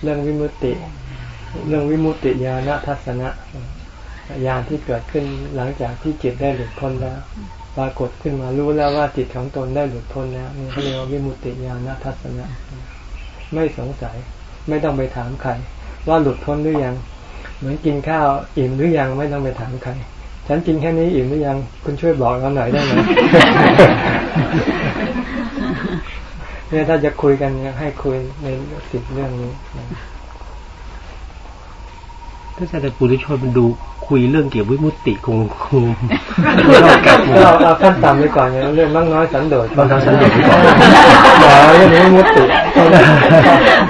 Speaker 3: เรื่องวิมุตติ เรื่องวิมุตติญาณทัศนะญาณที่เกิดขึ้นหลังจากที่จิตได้หลุดพ้นแล้วปรากฏขึ้นมารู้แล้วว่าจิตของตนได้หลุดพ้นแล้วนี่เขาเรียกว่าวิมุตติญาณทัศนะไม่สงสัย ไม่ต้องไปถามใครว่าหลุดพ้นหรือยัง เหมือนกินข้าวอิ่มหรือยังไม่ต้องไปถามใครฉันกินแค่นี้อิ่มหรือยัง คุณช่วยบอกเราหน่อยได้ไหม เนี่ยถ้าจะคุยกันให้คุยในสิบเรื่องนี้
Speaker 2: ถ้าจะปุถุชนมันดูคุยเรื่องเกี่ยวกับวิมุตติคงคง
Speaker 3: เราเอาขั้นต่ำไปก่อนเนี่ยเรื่องมั่งน้อยสันโดษ
Speaker 2: บางครั้งสันโดษไปก่อน
Speaker 3: เรื่องวิมุตติ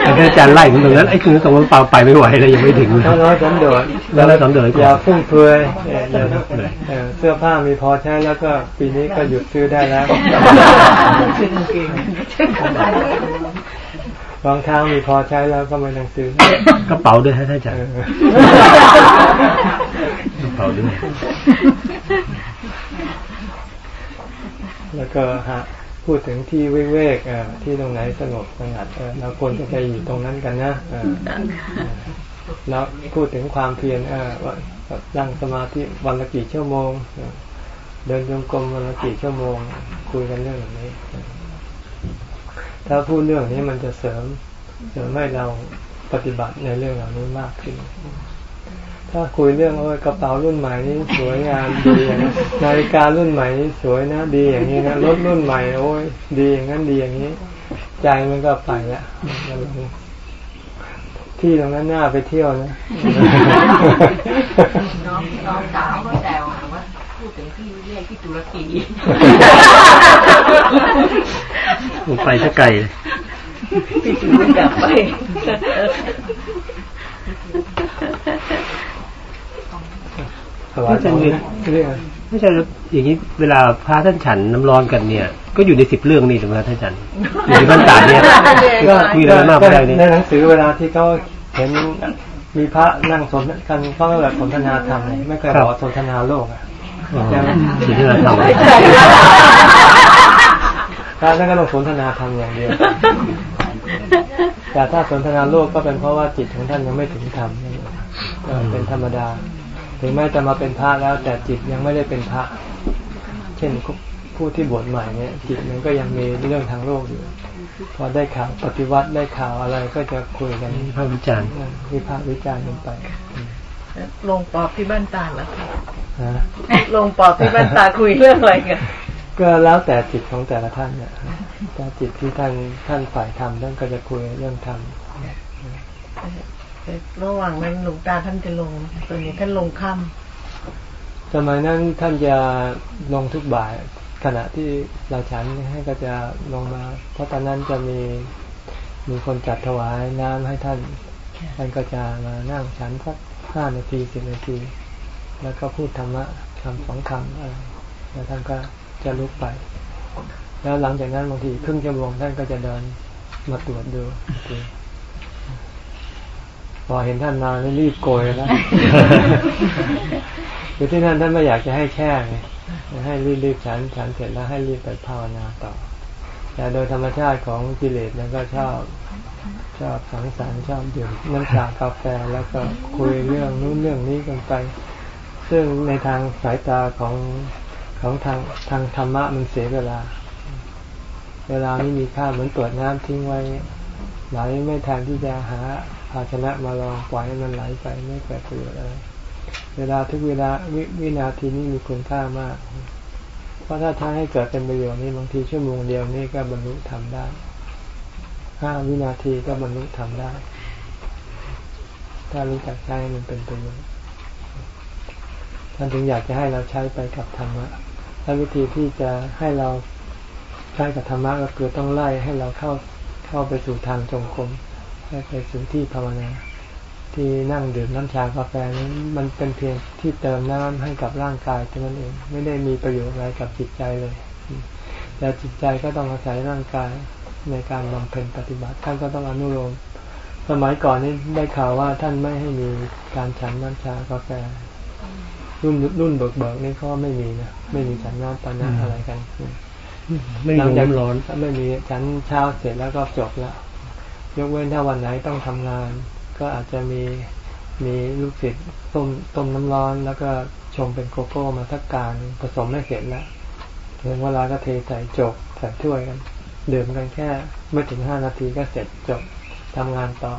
Speaker 2: อาจารย์ไล่ตรงนั้นไอ้คือตรงนั้นเปล่าไปไม่ไหวเลยยังไม่ถึง
Speaker 3: มั่งน้อยสันโดษ
Speaker 2: แล้วสันโดษ
Speaker 3: อย่าฟุ่มเฟือยเสื้อผ้ามีพอใช้แล้วก็ปีนี้ก็หยุดซื้อได้แล้ว รองเท้ามีพอใช้แล้วก็ไม่ต้องซื้
Speaker 2: อกระเป๋าด้วยให้ท่านอาจารย์กระเป๋าด้วย
Speaker 3: แล้วก็ฮะพูดถึงที่วิเวกที่ตรงไหนสงบสงัดเราควรจะไปอยู่ตรงนั้นกันนะแล้วพูดถึงความเพียรว่านั่งสมาธิวันละกี่ชั่วโมง เดินจงกรมวันละกี่ชั่วโมง คุยกันเรื่องแบบนี้ ถ้าพูดเรื่องนี้มันจะเสริมเสริมให้เราปฏิบัติในเรื่องเหล่านี้มากขึ้น ถ้าคุยเรื่องโอ้ยกระเป๋ารุ่นใหม่นี้สวยงามดีอย่างนี้นาฬิการุ่นใหม่นี้สวยนะดีอย่างนี้นะรถรุ่นใหม่โอ้ยดีอย่างนั้นดีอย่างนี้ ใจมันก็ไปละที่ตรงนั้นน่าไปเที่ยวนะ
Speaker 1: น้องน้องสาวก็แซวว่า พูดถึงที่เรียกที่ตุรกี
Speaker 2: ผมไปซะไกล
Speaker 1: พี่ถึงไม่กลับไป
Speaker 2: ไม่ใช่ไม่ใช่อย่างนี้เวลาพระท่านฉันน้ำร้อนกันเนี่ย ก็อยู่ในสิบเรื่องนี่ถูกไหมท่านฉันอยู่ในบรรดาเนี่ยก็มีอะไรมากไม่ได้
Speaker 3: นี่ในหนังสือเวลาที่เขาเห็นมีพระนั่งสนกันเขาแบบสนทนาธรรมไม่เคยบอกสนทนาโลกอะ
Speaker 2: สนทนาธรรม
Speaker 3: พระนั่นก็ต้องสนทนาธรรมอย่างเดียว แต่ถ้าสนทนาโลกก็เป็นเพราะว่าจิตของท่านยังไม่ถึงธรรมเป็นธรรมดา ถึงแม้จะมาเป็นพระแล้วแต่จิตยังไม่ได้เป็นพระ เช่นผู้ที่บวชใหม่เนี่ย จิตมันก็ยังมีเรื่องทางโลกอยู่พอได้ข่าวปฏิวัติได้ข่าวอะไรก็จะคุยกัน
Speaker 2: พระวิจารณ์
Speaker 3: วิพากษ์วิจารณ์กันไป
Speaker 1: ลงปอบที่บ้านตาแล้วลงปอบที่บ้านตาคุยเรื่องอะไรกัน
Speaker 3: ก็แล้วแต่จิตของแต่ละท่านเนี่ยถ้าจิตที่ท่านท่านฝ่ายธรรมท่านก็จะคุยเรื่องธรรม
Speaker 1: ระหว่างนั้นหลวงตาท่านจะลงตัวนี้ท่านลงค่ำ
Speaker 3: สมัยนั้นท่านจะลงทุกบ่าย ขณะที่เราฉันให้ก็จะลงมา เพราะตอนนั้นจะมีมีคนจัดถวายน้ำให้ท่าน ท่านก็จะมานั่งฉันสัก ห้านาทีสิบนาที แล้วก็พูดธรรมะคำสองคำอะไรแล้วท่านก็จะลุกไป แล้วหลังจากนั้นบางทีครึ่งชั่วโมงท่านก็จะเดินมาตรวจดูพอเห็นท่านมารีบโกยแล้วคือที่นั่นท่านไม่อยากจะให้แช่ไงให้รีบๆฉันฉันเสร็จแล้วให้รีบไปภาวนาต่อ แต่โดยธรรมชาติของกิเลสมันก็ชอบ ชอบสังสรรค์ชอบดื่มน้ำชากาแฟแล้วก็คุยเรื่องนู้นเรื่องนี้กันไป ซึ่งในทางสายตาของของทางทางธรรมะมันเสียเวลา เวลาไม่มีค่าเหมือนตรวจน้ำทิ้งไว้ไหลไม่ทางที่จะหาภาชนะมาลองปล่อยให้มันไหลไปไม่เกิดประโยชน์อะไรเวลาทุกเวลาวิวนาทีนี้มีคุณค่ามาก เพราะถ้าท้าให้เกิดเป็นประโยชน์นี่บางทีชั่วโมงเดียวนี่ก็บรรลุทำได้ ห้าวินาทีก็บรรลุทำได้ ถ้ารู้จักใช้มันเป็นประโยชน์ท่านถึงอยากจะให้เราใช้ไปกับธรรมะและวิธีที่จะให้เราใช้กับธรรมะก็คือต้องไล่ให้เราเข้าเข้าไปสู่ทางจงกรมให้ไปสู่ที่ภาวนาที่นั่งดื่มน้ำชากาแฟนี้นมันเป็นเพียงที่เติมน้ำให้กับร่างกายเท่านั้นเอง ไม่ได้มีประโยชน์อะไรกับจิตใจเลย แต่จิตใจก็ต้องอาศัยร่างกาย ในการบำเพ็ญปฏิบัติ ท่านก็ต้องอนุโลมสมัยก่อนนี้ได้ข่าวว่าท่านไม่ให้มีการฉันน้ำชากาแฟรุ่นรุ่นเบิกเบิกนี่ก็ไม่มีนะไม่มีฉันน้ำปานะอะไรกัน
Speaker 2: ไม่มีน้ำร้อน
Speaker 3: ไม่มีฉันเช้าเสร็จแล้วก็จบแล้วยกเว้นถ้าวันไหนต้องทำงาน ก็อาจจะมีมีลูกศิษย์ต้มต้มน้ำร้อน แล้วก็ชงเป็นโกโก้มาทักการผสมไม่เสร็จแล้วถึงเวลาก็เทใส่จกใส่ถ้วยกัน ดื่มกันแค่ไม่ถึงห้านาทีก็เสร็จจบทำงานต่อ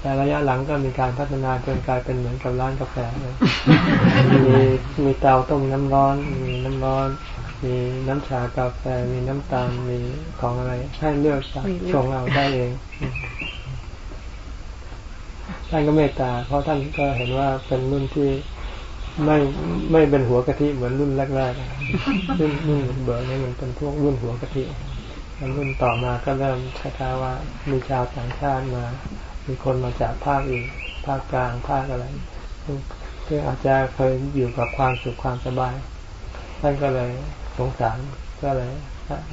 Speaker 3: แต่ระยะหลังก็มีการพัฒนาจนกลายเป็นเหมือนกับร้านกาแฟเลยมีมีเตาต้มน้ำร้อน มีน้ำร้อน มีน้ำชากาแฟ มีน้ำตาล มีของอะไร ให้เลือกชงเอาได้เองท่านก็เมตตา เพราะท่านก็เห็นว่าเป็นรุ่นที่ ไม่ไม่เป็นหัวกะทิเหมือนรุ่นแรกๆรุ่นรุ่นเบอร์นี่มันเป็นพวกรุ่นหัวกะทิรุ่นต่อมาก็เริ่มคล้ายๆว่ามีชาวต่างชาติมา มีคนมาจากภาคอื่นภาคกลางภาคอะไรเพื่ออาจจะเคยอยู่กับความสุขความสบายท่านก็เลยสงสารก็เลย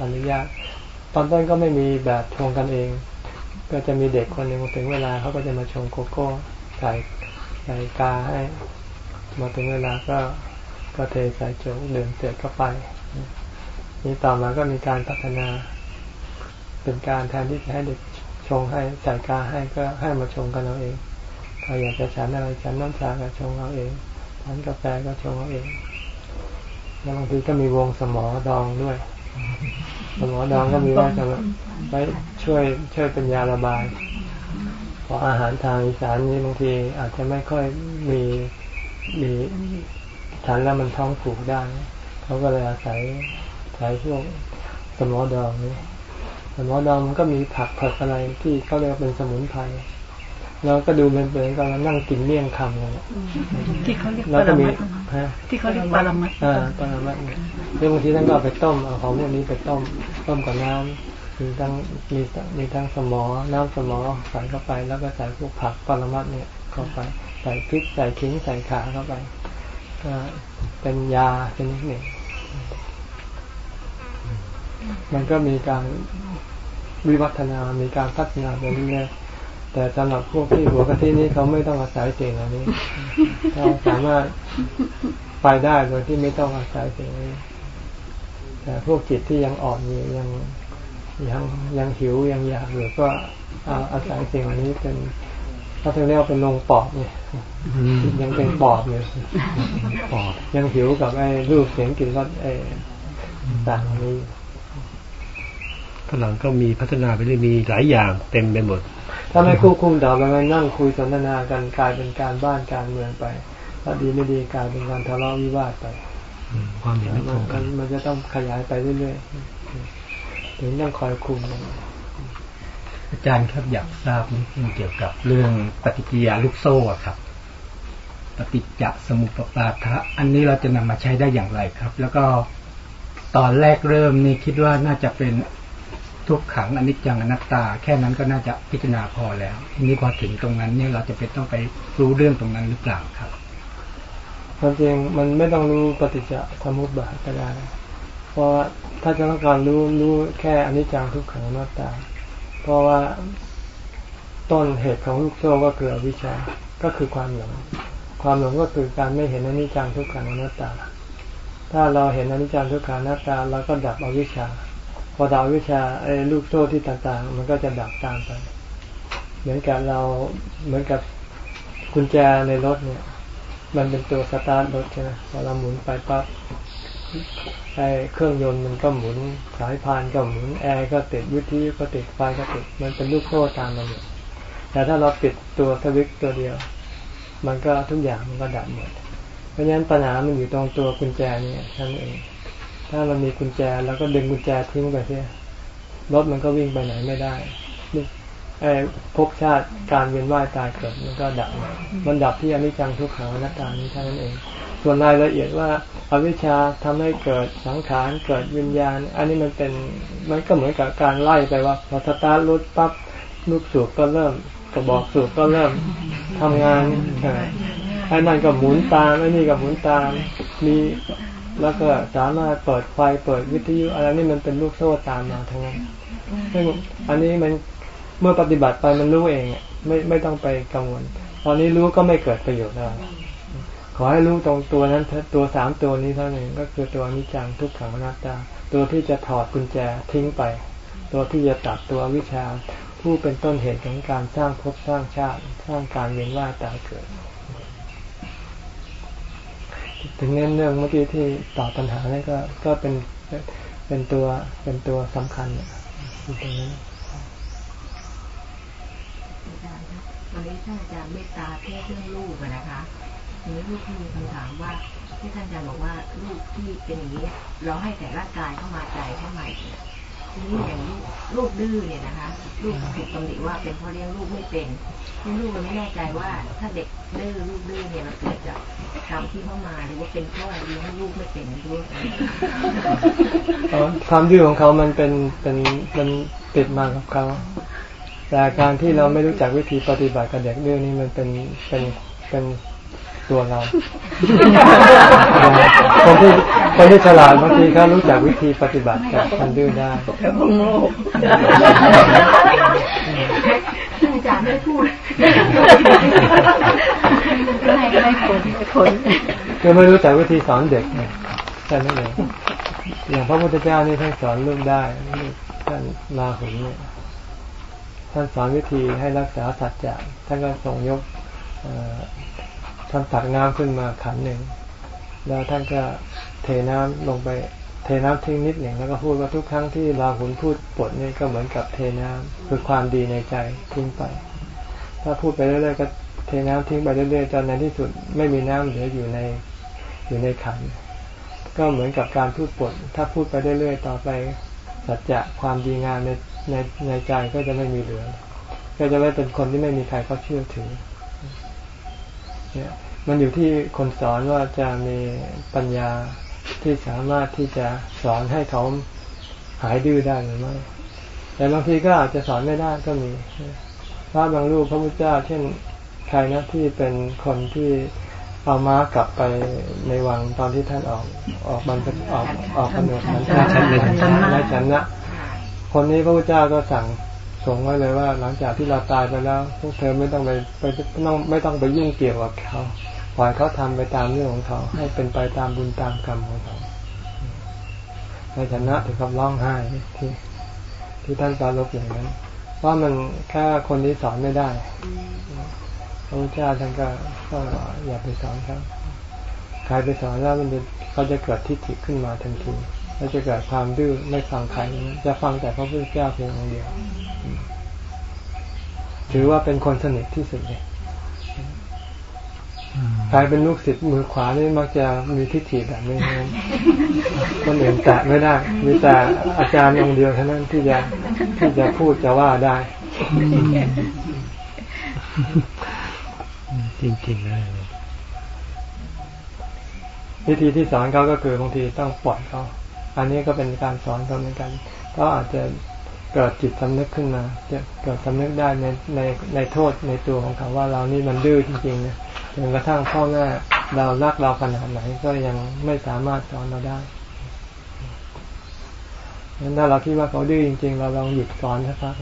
Speaker 3: อนุญาต ตอนต้นก็ไม่มีแบบชงกันเอง ก็จะมีเด็กคนหนึ่งถึงเวลาเขาก็จะมาชงโกโก้ใส่ใส่กาให้ มาถึงเวลาก็ก็เทใส่โจกเดินเสร็จก็ไป นี่ต่อมาก็มีการพัฒนา เป็นการแทนที่จะให้เด็กชงให้ใส่กาให้ก็ให้มาชงกันเอาเองถ้าอยากจะฉันอะไรฉันน้ำชาก็ชงเอาเองฉันกาแฟก็ชงเอาเองแล้วบางทีก็มีวงสมอดองด้วย สมอดองก็มีไว้สำหรับไว้ช่วยช่วยเป็นยาระบายพราะอาหารทางอีสานนี้บางทีอาจจะไม่ค่อยมี มีทานแล้วมันท้องผูกได้เขาก็เลยอาศัยใช้พวกสมอดองนี้สมอดองมันก็มีผักผักอะไรที่เขาเรียกเป็นสมุนไพรเราก็ดูเป็นเปือนกันนั่งกินเมี่ยงคำเลย
Speaker 6: ที่เขาเรียกปรมัตที่เขาเรียกปรมัต
Speaker 3: อ่าปรมัตเนี่ยเรื่องบางทีท่านก็ไปต้มเอาของพวกนี้ไปต้มต้มกับน้ำมีทั้งมีมีทั้งสมอ น้ำสมอใส่เข้าไป แล้วก็ใส่พวกผักปรมัตเนี่ยเข้าไปใส่พริกใส่ขิงใส่ขาเข้าไปก็เป็นยาเป็นนิดหนึ่งมันก็มีการวิวัฒนา มีการพัฒนาไปเรื่อยๆแต่สำหรับพวกที่หัวกะทินี้เขาไม่ต้องอาศัยสิ่งเหล่านี้เขาสามารถไปได้โดยที่ไม่ต้องอาศัยสิ่งนี้ แต่พวกจิตที่ยังอ่อนอยู่ยังยังยังหิวยังอยากอยู่ก็อาศัยสิ่งเหล่านี้เป็น เขาถึงเรียกเป็นลงปอดเนี่ยยังเป็นปอดอยู่ปอดยังหิวกับไอ้รูปเสียงกลิ่นรสไอ้ต่างนี้
Speaker 2: ฝรั่งก็มีพัฒนาไปเรื่อยมีหลายอย่างเต็มไปหมด
Speaker 3: ถ้าไม่ควบคุมดอกไปมันนั่งคุยสนทนากันกลายเป็นการบ้านการเมืองไปถ้าดีไม่ดีกลายเป็นการทะเลาะวิวาทไป
Speaker 2: ความเห็นไม่ตรงกัน
Speaker 3: มันจะต้องขยายไปเรื่อยๆถึงต้องคอยคุม
Speaker 8: อาจารย์ครับอยากทราบนิดนึงเกี่ยวกับเรื่องปฏิกิริยาลูกโซ่ครับ ปฏิจจสมุปบาทะอันนี้เราจะนำมาใช้ได้อย่างไรครับ แล้วก็ตอนแรกเริ่มนี่คิดว่าน่าจะเป็นทุกขังอนิจจังอนัตตา แค่นั้นก็น่าจะพิจารณาพอแล้ว ทีนี้พอถึงตรงนั้นเนี่ยเราจะเป็นต้องไปรู้เรื่องตรงนั้นหรือเปล่าครับ
Speaker 3: ความจริงมันไม่ต้องรู้ปฏิจจสมุปบาทก็ได้เพราะถ้าจะต้องการรู้รู้แค่อนิจจังทุกขังอนัตตา ราะว่าต้นเหตุของลูกโซ่ก็คืออวิชชา ก็คือความหลง ความหลงก็คือการไม่เห็นอนิจจังทุกขังอนัตตา ถ้าเราเห็นอนิจจังทุกขังอนัตตาเราก็ดับอวิชชา พอดาววิชาไอ้ลูกโซ่ที่ต่างๆ มันก็จะดับตามไป เหมือนกับเราเหมือนกับกุญแจในรถเนี่ย มันเป็นตัวสตาร์ทรถใช่ไหมพอเราหมุนไปปั๊บ ไอ้เครื่องยนต์มันก็หมุน สายพานก็หมุน แอร์ก็ติดวิทยุก็ติดไฟก็ติด มันเป็นลูกโซ่ตามมาหมดแต่ถ้าเราปิดตัวสวิตตัวเดียว มันก็ทุกอย่างมันก็ดับหมด เพราะฉะนั้นปัญหามันอยู่ตรงตัวกุญแจนี่ทั้งเอง ถ้ามันมีกุญแจแล้วก็ดึงกุญแจทิ้งไปเสียรถมันก็วิ่งไปไหนไม่ได้ไอ้ภพชาติการเวียนว่ายตายเกิดมันก็ดับ มันดับที่อนิจจังทุกขังอนัตตานี้เท่านั้นเอง ส่วนรายละเอียดว่าอวิชชาทำให้เกิดสังขารเกิดวิญญาณ อันนี้มันเป็นมันก็เหมือนกับการไล่ไปว่าพอสตาร์ทรถปั๊บลูกสูบก็เริ่มกระบอกสูบก็เริ่มทำงานไอ้นั่นก็หมุนตามไอ้นี่ก็หมุนตามมีแล้วก็สามารถเปิดไฟเปิดวิทยุอะไรนี่มันเป็นลูกโซ่ตามมาทั้งนั้นซึ่งอันนี้มันเมื่อปฏิบัติไปมันรู้เองไม่ไม่ต้องไปกังวล ตอนนี้รู้ก็ไม่เกิดประโยชน์อะไร ขอให้รู้ตรงตัวนั้นตัวสามตัวนี้เท่านั้นก็คือตัวนิจังทุกขังอนัตตา ตัวที่จะถอดกุญแจทิ้งไป ตัวที่จะตัดตัววิชาผู้เป็นต้นเหตุของการสร้างภพสร้างชาติสร้างการเวียนว่ายตายเกิด ถึงเน้นเรื่องเมื่อกี้ที่ตอบปัญหานี่ก็ก็เป็นเป็นตัวเป็นตัวสำคัญอยู่ตรงนี้น
Speaker 9: วันนี้ท่านอาจารย์เมตตาเทศเรื่องลูกนะคะ ทีนี้ลูกที่มีคำถามว่าที่ท่านอาจารย์บอกว่าลูกที่เป็นอย่างนี้เราให้แต่ร่างกายเข้ามาใจเข้ามาทีนี้อย่างลูกลูกดื้อเนี่ยนะคะลูกถูกตำหนิว่าเป็นเพราะเลี้ยงลูกไม่เป็นที่ลูกมันไม่แน่ใจว่า ถ้าเด็กดื้อลูกดื้อเนี่ยมันเกิดจากกรรมที่เข้ามาหรือว่าเป็นเพราะเลี้ยงลูกไม่เป็นด้วย
Speaker 3: ความดื้อของเขามันเป็นเป็นมันติดมากับเขาแต่การที่เราไม่รู้จักวิธีปฏิบัติกับเด็กดื้อนี่มันเป็นเป็นเป็น ตัวเราคนที่คนที่ฉลาดบางทีเขารู้จักวิธีปฏิบัติกับคนดื้อได้แต่พงโง่อาจารย์ไม่พูดไม่ไม่ผลไม่ผลคือไม่รู้จักวิธีสอนเด็กใช่ไหมเองอย่างพระพุทธเจ้านี่ท่านสอนลูกได้ท่านลาหุนเนี่ยท่านสอนวิธีให้รักษาสัจจะท่านก็ส่งยก ท่านตักน้ำขึ้นมาขันหนึ่ง แล้วท่านก็เทน้ำลงไป เทน้ำทิ้งนิดหนึ่งแล้วก็พูดว่าทุกครั้งที่ราหุลพูดบทนี้ก็เหมือนกับเทน้ำคือความดีในใจทิ้งไป ถ้าพูดไปเรื่อยๆก็เทน้ำทิ้งไปเรื่อยๆจนในที่สุดไม่มีน้ำเหลืออยู่ในอยู่ในขัน ก็เหมือนกับการพูดบทถ้าพูดไปเรื่อยๆต่อไปสัจจะความดีงามในในในใจก็จะไม่มีเหลือ ก็จะไม่เป็นคนที่ไม่มีใครเขาเชื่อถือ เนี่ยมันอยู่ที่คนสอนว่าจะมีปัญญาที่สามารถที่จะสอนให้เขาหายดื้อได้หรือไม่แต่บางทีก็อาจจะสอนไม่ได้ก็มีพระบางรูปพระพุทธเจ้า เช่นใครนะที่เป็นคนที่เอาม้ากลับไปในวังตอนที่ท่านออกออกมันออกออกกำเนิดมันในชันในชันนะคนนี้พระพุทธเจ้าก็สั่ง ส่งไว้เลยว่า หลังจากที่เราตายไปแล้วพวกเธอไม่ต้องไปไปต้องไม่ต้องไปยุ่งเกี่ยวกับเขาปล่อยเขาทำไปตามเรื่องของเขา ให้เป็นไปตามบุญตามกรรมของเขาในฐานะถึงกับร้องไห้ที่ที่ท่านปาลบอย่างนั้นว่ามันแค่คนที่สอนไม่ได้พระพุทธเจ้าท่านก็ก็อย่าไปสอนเขาใครไปสอนแล้วมันจะเขาจะเกิดทิฏฐิขึ้นมาทันที แล้วจะเกิดความดื้อไม่ฟังใครจะฟังแต่พระพุทธเจ้าเพียงองเดียว ถือว่าเป็นคนสนิทที่สุดเลยใครเป็นลูกศิษย์มือขวานี่มักจะมีทิฏฐิแบบนี้คนอื่นแตะไม่ได้ มีแต่อาจารย์องเดียวเท่านั้นที่จะที่จะพูดจะว่าได้
Speaker 2: จริงๆนะ
Speaker 3: วิธีที่สอนเขาก็คือบางทีต้องปล่อยเขา อันนี้ก็เป็นการสอนเขาเหมือนกันก็อาจจะเกิดจิตสำนึกขึ้นมาจะเกิดสำนึกได้ในในในโทษในตัวของเขาว่าเรานี่มันดื้อจริงๆนะจนกระทั่งพ่อแม่เรารักเราขนาดไหนก็ยังไม่สามารถสอนเราได้งั้นถ้าเราคิดว่าเขาดื้อจริง ๆ เราลองหยุดสอนสักพัก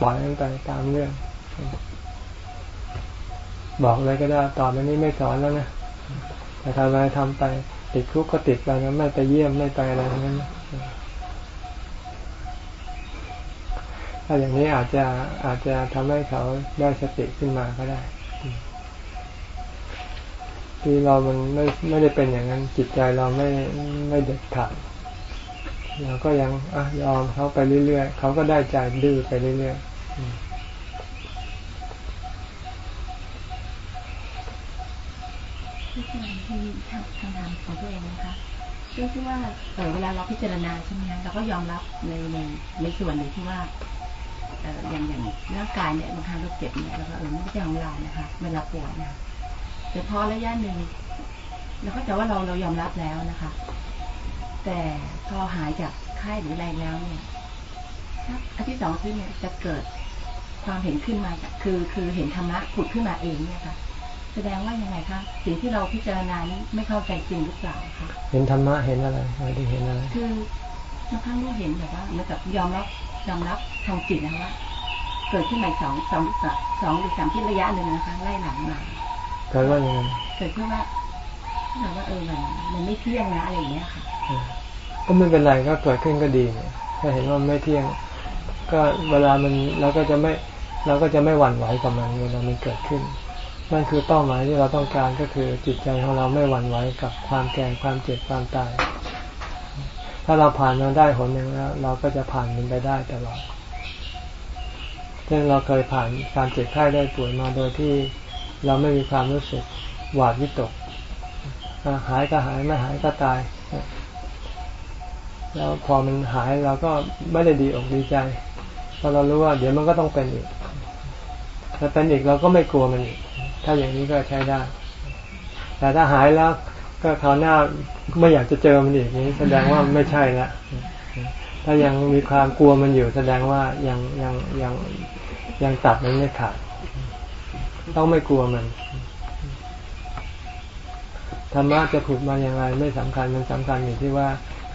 Speaker 3: ปล่อยมันไปตามเรื่อง บอกเลยก็ได้ตอนนี้ไม่สอนแล้วนะแต่ทำอะไรทำไป ติดคุกก็ติดไปนะไม่ไปเยี่ยมไม่ไปอะไรนั้นถ้าอย่างนี้อาจจะอาจจะทำให้เขาได้สติขึ้นมาก็ได้ที่เรามันไม่ไม่ได้เป็นอย่างนั้นจิตใจเราไม่ไม่เด็ดขาดเราก็ยังอะยอมเขาไปเรื่อยๆเขาก็ได้ใจดื้อไปเรื่อยๆ
Speaker 5: ที่ทำทำงานของตัวเองนะคะเรื่องที่ว่าเวลาเราพิจารณาใช่ไหมคะเราก็ยอมรับในในในส่วนหนึ่งที่ว่าอย่างอย่างร่างกายเนี่ยบางครั้งเราเจ็บเนี่ยเราก็เออไม่ใช่ของเรานะคะเวลาปวดนะแต่พอระยะหนึ่งเราก็จะว่าเราเรายอมรับแล้วนะคะ แต่พอหายจากไข้หรืออะไรแล้วเนี่ยอาทิตย์สองอาทิตย์เนี่ยจะเกิดความเห็นขึ้นมาคือคือเห็นธรรมะผุดขึ้นมาเองเนี่ยค่ะ แสดงว่ายังไงคะสิ่งที่เราพิจารณานี้ไม่เข้าใจจริงหรือเปล่าคะ
Speaker 3: เห็นธรรมะเห็นอะไรหมายถึงเห็นอะไร
Speaker 5: คือบางครั้งเราเห็นแบบว่าเหมือนกับยอมรับยอมรับทางจิตนะว่าเกิดขึ้นใหม่สองสองสองหรือสามที่ระยะหนึ่งนะคะไล่หลังมา
Speaker 3: เกิดว่ายังไง
Speaker 5: เกิดขึ้นว่าแบบว่าเออมันมันไม่เที่ยงนะอะไรอย่างเงี้ยค่ะ
Speaker 3: ก็ไม่เป็นไรก็เกิดขึ้นก็ดีเนี่ยถ้าเห็นว่าไม่เที่ยง ก็เวลามันเราก็จะไม่เราก็จะไม่หวั่นไหวกับมันเวลามันเกิดขึ้น นั่นคือเป้าหมายที่เราต้องการก็คือจิตใจของเราไม่หวั่นไหวกับความแก่ความเจ็บความตาย ถ้าเราผ่านมันได้หนหนึ่งแล้ว เราก็จะผ่านมันไปได้ตลอดเช่นเราเคยผ่านการเจ็บไข้ได้ป่วยมาโดยที่เราไม่มีความรู้สึกหวาดวิตกหายก็หายไม่หายก็ตาย แล้วพอมันหายเราก็ไม่ได้ดีอกดีใจเพราะเรารู้ว่า เดี๋ยวมันก็ต้องเป็นอีกถ้าเป็นอีกเราก็ไม่กลัวมันอีก ถ้าอย่างนี้ก็ใช้ได้ แต่ถ้าหายแล้วก็คราวหน้าไม่อยากจะเจอมันอีกนี้ แสดงว่าไม่ใช่ละถ้ายังมีความกลัวมันอยู่ แสดงว่ายังยังยังยังตัดมันไม่ขาดต้องไม่กลัวมันธรรมะจะผุดมาอย่างไรไม่สำคัญมันสำคัญอยู่ที่ว่า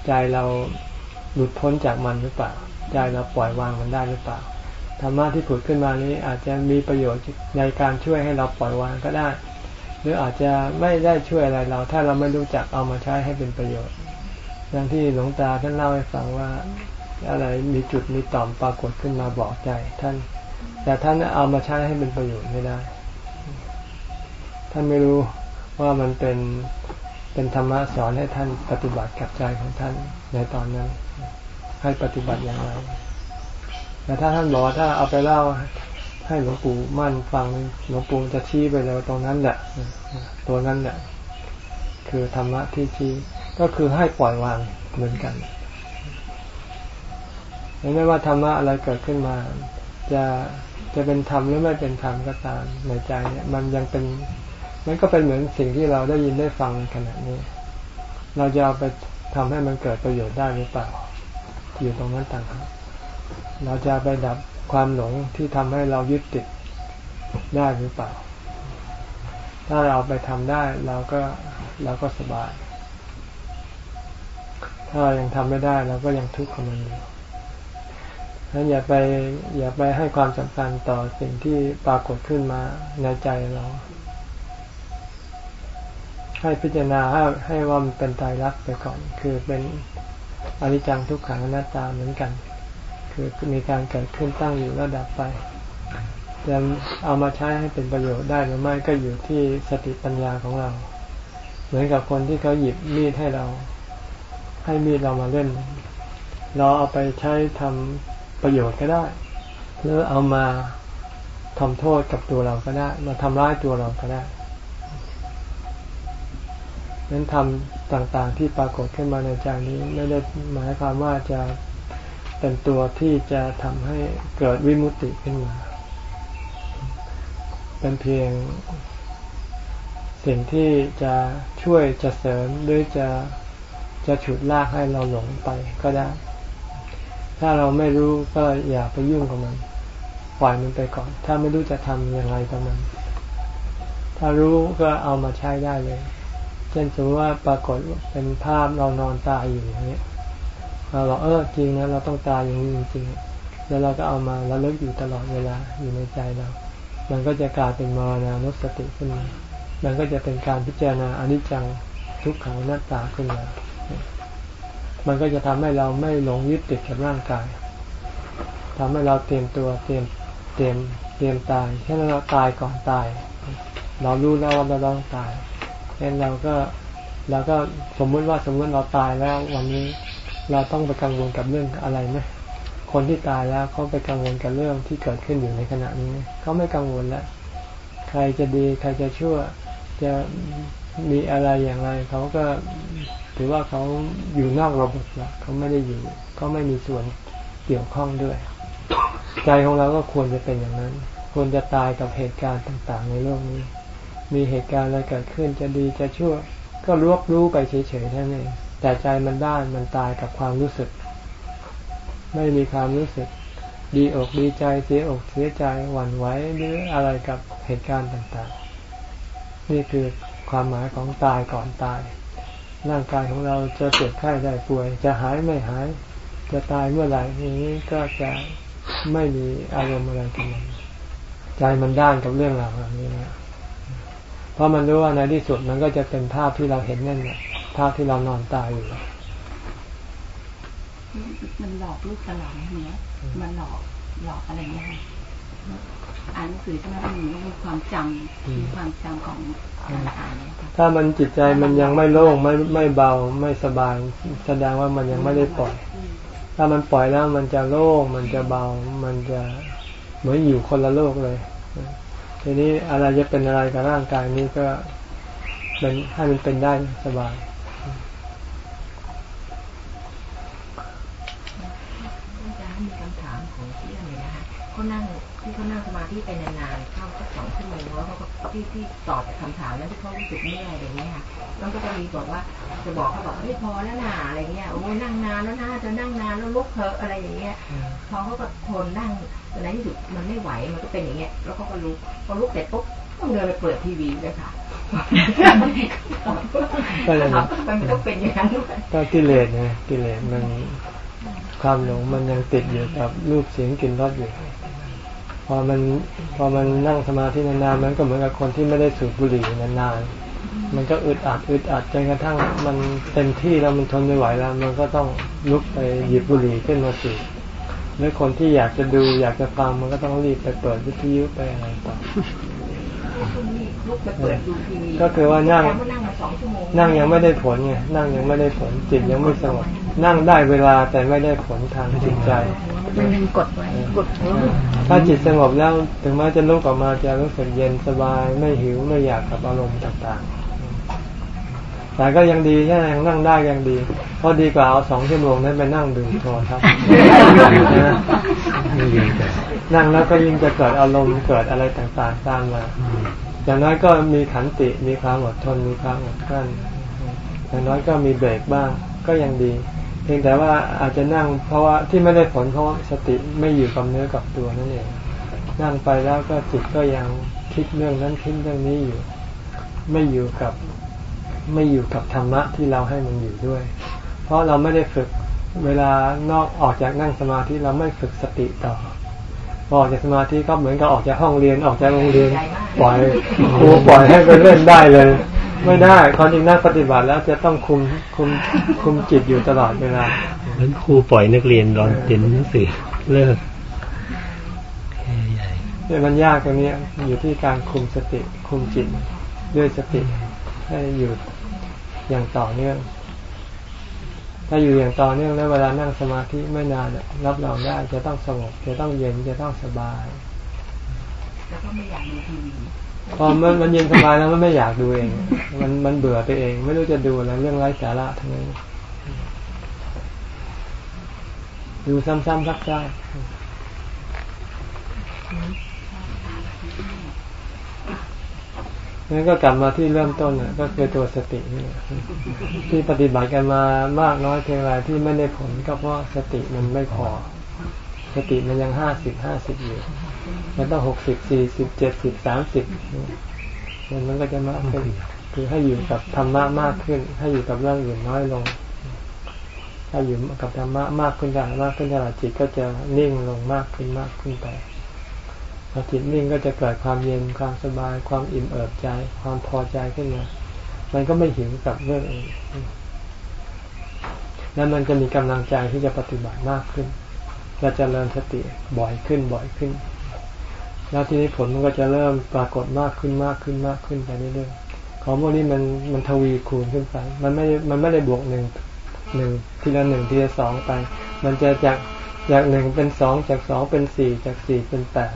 Speaker 3: ใจเราหลุดพ้นจากมันหรือเปล่าใจเราปล่อยวางมันได้หรือเปล่า ธรรมะที่ผุดขึ้นมานี้อาจจะมีประโยชน์ในการช่วยให้เราปล่อยวางก็ได้ หรืออาจจะไม่ได้ช่วยอะไรเรา ถ้าเราไม่รู้จักเอามาใช้ให้เป็นประโยชน์อย่างที่หลวงตาท่านเล่าให้ฟังว่าอะไรมีจุดมีต่อมปรากฏขึ้นมาบอกใจ ท่าน แต่ท่านเอามาใช้ให้เป็นประโยชน์ไม่ได้ ท่านไม่รู้ว่ามันเป็นเป็นธรรมะสอนให้ท่านปฏิบัติกับใจของท่านในตอนนั้น ให้ปฏิบัติอย่างไร แต่ถ้าท่านบอกถ้าเอาไปเล่าให้หลวงปู่มั่นฟังหลวงปู่จะชี้ไปเลยตรงนั้นแหละตัวนั้นแหละคือธรรมะที่ชี้ก็คือให้ปล่อยวางเหมือนกันไม่ว่าธรรมะอะไรเกิดขึ้นมา จะจะเป็นธรรมหรือไม่เป็นธรรมก็ตามในใจเนี่ยมันยังเป็นมันก็เป็นเหมือนสิ่งที่เราได้ยินได้ฟังในขณะนี้ เราจะเอาไปทำให้มันเกิดประโยชน์ได้หรือเปล่า อยู่ตรงนั้นต่างหาก เราจะไปดับความหลงที่ทำให้เรายึดติดได้หรือเปล่า ถ้าเราไปทำได้เราก็เราก็สบาย ถ้าเรายังทำไม่ได้เราก็ยังทุกข์กับมันอยู่นั้นอย่าไปอย่าไปให้ความสำคัญต่อสิ่งที่ปรากฏขึ้นมาในใจเรา ให้พิจารณาให้ให้ว่ามันเป็นตายรักไปก่อน คือเป็นอนิจจังทุกขังอนัตตาเหมือนกัน คือมีการเกิดขึ้นตั้งอยู่แล้วดับไปจะเอามาใช้ให้เป็นประโยชน์ได้หรือไม่ก็อยู่ที่สติปัญญาของเรา เหมือนกับคนที่เขาหยิบมีดให้เรา ให้มีดเรามาเล่น เราเอาไปใช้ทำประโยชน์ก็ได้ หรือเอามาทำโทษกับตัวเราก็ได้ มาทำร้ายตัวเราก็ได้นั้นทำต่างๆที่ปรากฏขึ้นมาในใจนี้ไม่ได้หมายความว่าจะ เป็นตัวที่จะทำให้เกิดวิมุตติขึ้นมา เป็นเพียง สิ่งที่จะช่วยจะเสริมหรือจะจะฉุดลากให้เราหลงไปก็ได้ ถ้าเราไม่รู้ก็อย่าไปยุ่งกับมัน ปล่อยมันไปก่อน ถ้าไม่รู้จะทำอยังไงกับมัน ถ้ารู้ก็เอามาใช้ได้เลย เช่นสมมติว่าปรากฏเป็นภาพเรานอนตายอยู่อย่างนี้ เราบอกเออจริงนะเราต้องตายอย่างนี้จริงๆแล้วเราก็เอามาแล้วเลิกอยู่ตลอดเวลาอยู่ในใจเรา มันก็จะกลายเป็นมรณานุสติขึ้นมามันก็จะเป็นการพิจารณาอนิจจังทุกขังหน้าตาขึ้นมา มันก็จะทำให้เราไม่หลงยึดติดกับร่างกายทำให้เราเตรียมตัวเตรียมเตรียมเตรียมตายแค่เราตายก่อนตาย เรารู้แล้วว่าเราต้องตายเช่นเราก็เราก็สมมุติว่าสมมติเราตายแล้ววันนี้ เราต้องไปกังวลกับเรื่องอะไรไหมคนที่ตายแล้วเขาไปกังวลกับเรื่องที่เกิดขึ้นอยู่ในขณะนี้เขาไม่กังวลแล้วใครจะดีใครจะชั่วจะมีอะไรอย่างไรเขาก็ถือว่าเขาอยู่นอกระบบละเขาไม่ได้อยู่เขาไม่มีส่วนเกี่ยวข้องด้วย ใจของเราก็ควรจะเป็นอย่างนั้น ควรจะตายกับเหตุการณ์ต่างๆ ในโลกนี้ มีเหตุการณ์อะไรเกิดขึ้นจะดีจะชั่ว ก็รวบรู้ไปเฉยๆท่านเอง แต่ใจมันด้านมันตายกับความรู้สึก ไม่มีความรู้สึก ดีอกดีใจเสียอกเสียใจหวั่นไหวหรืออะไรกับเหตุการณ์ต่างๆ นี่คือความหมายของตายก่อนตาย ร่างกายของเราจะเจ็บไข้ได้ป่วย จะหายไม่หาย จะตายเมื่อไหร่นี้ก็จะไม่มีอารมณ์อะไรกันใจมันด้านกับเรื่องราวเหล่านี้นะเพราะมันรู้ว่าในที่สุดมันก็จะเป็นภาพที่เราเห็นนั่นแหละ ภาพที่เรานอนตายอยู่
Speaker 5: มันหลอกลูกตลอดเนี้ยมันหลอกหลอกอะไรเงี้ยอ่านหนังสือใช่ไหมมันมีความจำมีความจำของการอ่าน
Speaker 3: ถ้ามันจิตใจมันยังไม่โล่งไม่ไม่เบาไม่สบายแสดงว่ามันยังไม่ได้ปล่อย ถ้ามันปล่อยแล้วมันจะโล่งมันจะเบามันจะเหมือนอยู่คนละโลกเลยทีนี้อะไรจะเป็นอะไรกับร่างกายนี้ก็เป็นให้มันเป็นได้สบาย
Speaker 9: เขานั่งที่เขานั่งสมาธิไปนานๆเข้าสักสองชั่วโมงแล้วเขาก็ที่ที่ตอบคำถามแล้วที่เขารู้สึกเมื่อยอะไรเงี้ยค่ะแล้วก็จะมีบอกว่าจะบอกเขาบอกเฮ้ยพอแล้วนะอะไรเงี้ยโอ้นั่งนานแล้วนะจะนั่งนานแล้วลุกเถอะอะไรอย่างเงี้ยพอเขาก็ทนนั่งแต่ในที่สุดมันไม่ไหวมันก็เป็นอย่างเงี้ยแล้วเขาก็ลุกพอลุกเสร็จปุ๊บต้องเดินไปเปิดทีวีเลยค่ะก็เลยมันต้องเป็นอย่างนั้น
Speaker 3: ก็กิเลสไงกิเลสมันความหลงมันยังติดอยู่กับรูปเสียงกลิ่นรสอยู่พ อมันพอมันนั่งสมาธินานๆมันก็เหมือนกับคนที่ไม่ได้สูบบุหรี่นานๆมันก็อึดอัดอึดอัดจนกระทั่งมันเต็มที่แล้วมันทนไม่ไหวแล้ว มันก็ต้องลุกไปหยิบบุหรี่ขึ้นมาสูบหรือคนที่อยากจะดูอยากจะฟังมันก็ต้องรีบไปเปิดวิทยุไปอะไรต่อ ก็คือว่านั่งนั่งยังไม่ได้ผลไงนั่งยังไม่ได้ผลจิตยังไม่สงบนั่งได้เวลาแต่ไม่ได้ผลทางจิตใจ
Speaker 6: มันยังกดไว้กด
Speaker 3: ถ้าจิตสงบแล้วถึงแม้จะลุกออกมาจะรู้สึกเย็นสบายไม่หิวไม่อยากกับอารมณ์ต่างๆ แต่ก็ยังดีแค่ยังนั่งได้ยังดีเพราะดีกว่าเอาสองชั่วโมงนั้นไปนั่งดูโทรทัศน์นั่งแล้วก็ยิ่งจะเกิดอารมณ์เกิดอะไรต่างๆตามมาอย่างน้อยก็มีขันติมีความอดทนมีความอดกลั้นอย่างน้อยก็มีเบรกบ้างก็ยังดี เพียงแต่ว่าอาจจะนั่งเพราะว่าที่ไม่ได้ผลเพราะสติไม่อยู่กับเนื้อกับตัวนั่นเองนั่งไปแล้วก็จิตก็ยังคิดเรื่องนั้นคิดเรื่องนี้อยู่ ไม่อยู่กับ ไม่อยู่กับธรรมะที่เราให้มันอยู่ด้วย เพราะเราไม่ได้ฝึกเวลานอกออกจากนั่งสมาธิเราไม่ฝึกสติต่อออกจากสมาธิก็เหมือนกับออกจากห้องเรียนออกจากโรงเรียนปล่อยครูปล่อยให้ไปเล่นได้เลย ไม่ได้ความจริงนักปฏิบัติแล้วจะต้องคุมคุมคุมจิตอยู่ตลอดเวลา
Speaker 2: เหมือนครูปล่อยนักเรียนรอนเรียนหนังสือเลิก
Speaker 3: เนี่ยมันยากตรงนี้อยู่ที่การคุมสติคุมจิตด้วยสติ ให้อยู่อย่างต่อเนื่อง ถ้าอยู่อย่างต่อเนื่องแล้วเวลานั่งสมาธิไม่นานรับรองได้จะต้องสงบจะต้องเย็นจะต้องสบายแล้วก็ไม่อยากดูทีวีพอมันมันเย็นสบายแล้วมันไม่อยากดูเอง มันมันเบื่อไปเอง ไม่รู้จะดูอะไรเรื่องไร้สาระทั้งนั้นดูซ้ำๆซักๆ นั่นก็กลับมาที่เริ่มต้นก็คือตัวสตินี่ที่ปฏิบัติกันมามากน้อยเพียงไรที่ไม่ได้ผลก็เพราะสติมันไม่พอ สติมันยังห้าสิบห้าสิบอยู่มันต้องหกสิบสี่สิบเจ็ดสิบสามสิบมันมันก็จะมากขึ้นคือให้อยู่กับธรรมะมากขึ้น ให้อยู่กับเรื่องอื่นน้อยลง ถ้าอยู่กับธรรมะมากขึ้นได้มากขึ้นได้จิตก็จะนิ่งลงมากขึ้นมากขึ้นไป พอจิตนิ่งก็จะเกิดความเย็นความสบาย ความอิ่มเอิบใจ ความพอใจขึ้นมา มันก็ไม่หิวกับเรื่องอื่นแล้วมันจะมีกำลังใจที่จะปฏิบัติมากขึ้นเราจะเริ่มสติบ่อยขึ้นบ่อยขึ้น แล้วทีนี้ผลมันก็จะเริ่มปรากฏมากขึ้นมากขึ้นมากขึ้นไปเรื่อยๆของพวกนี้มันมันทวีคูณขึ้นไป มันไม่มันไม่ได้บวกหนึ่งหนึ่งทีละหนึ่งทีละสองไป มันจะจากจากหนึ่งเป็นสองจากสองเป็นสี่จากสี่เป็นแปด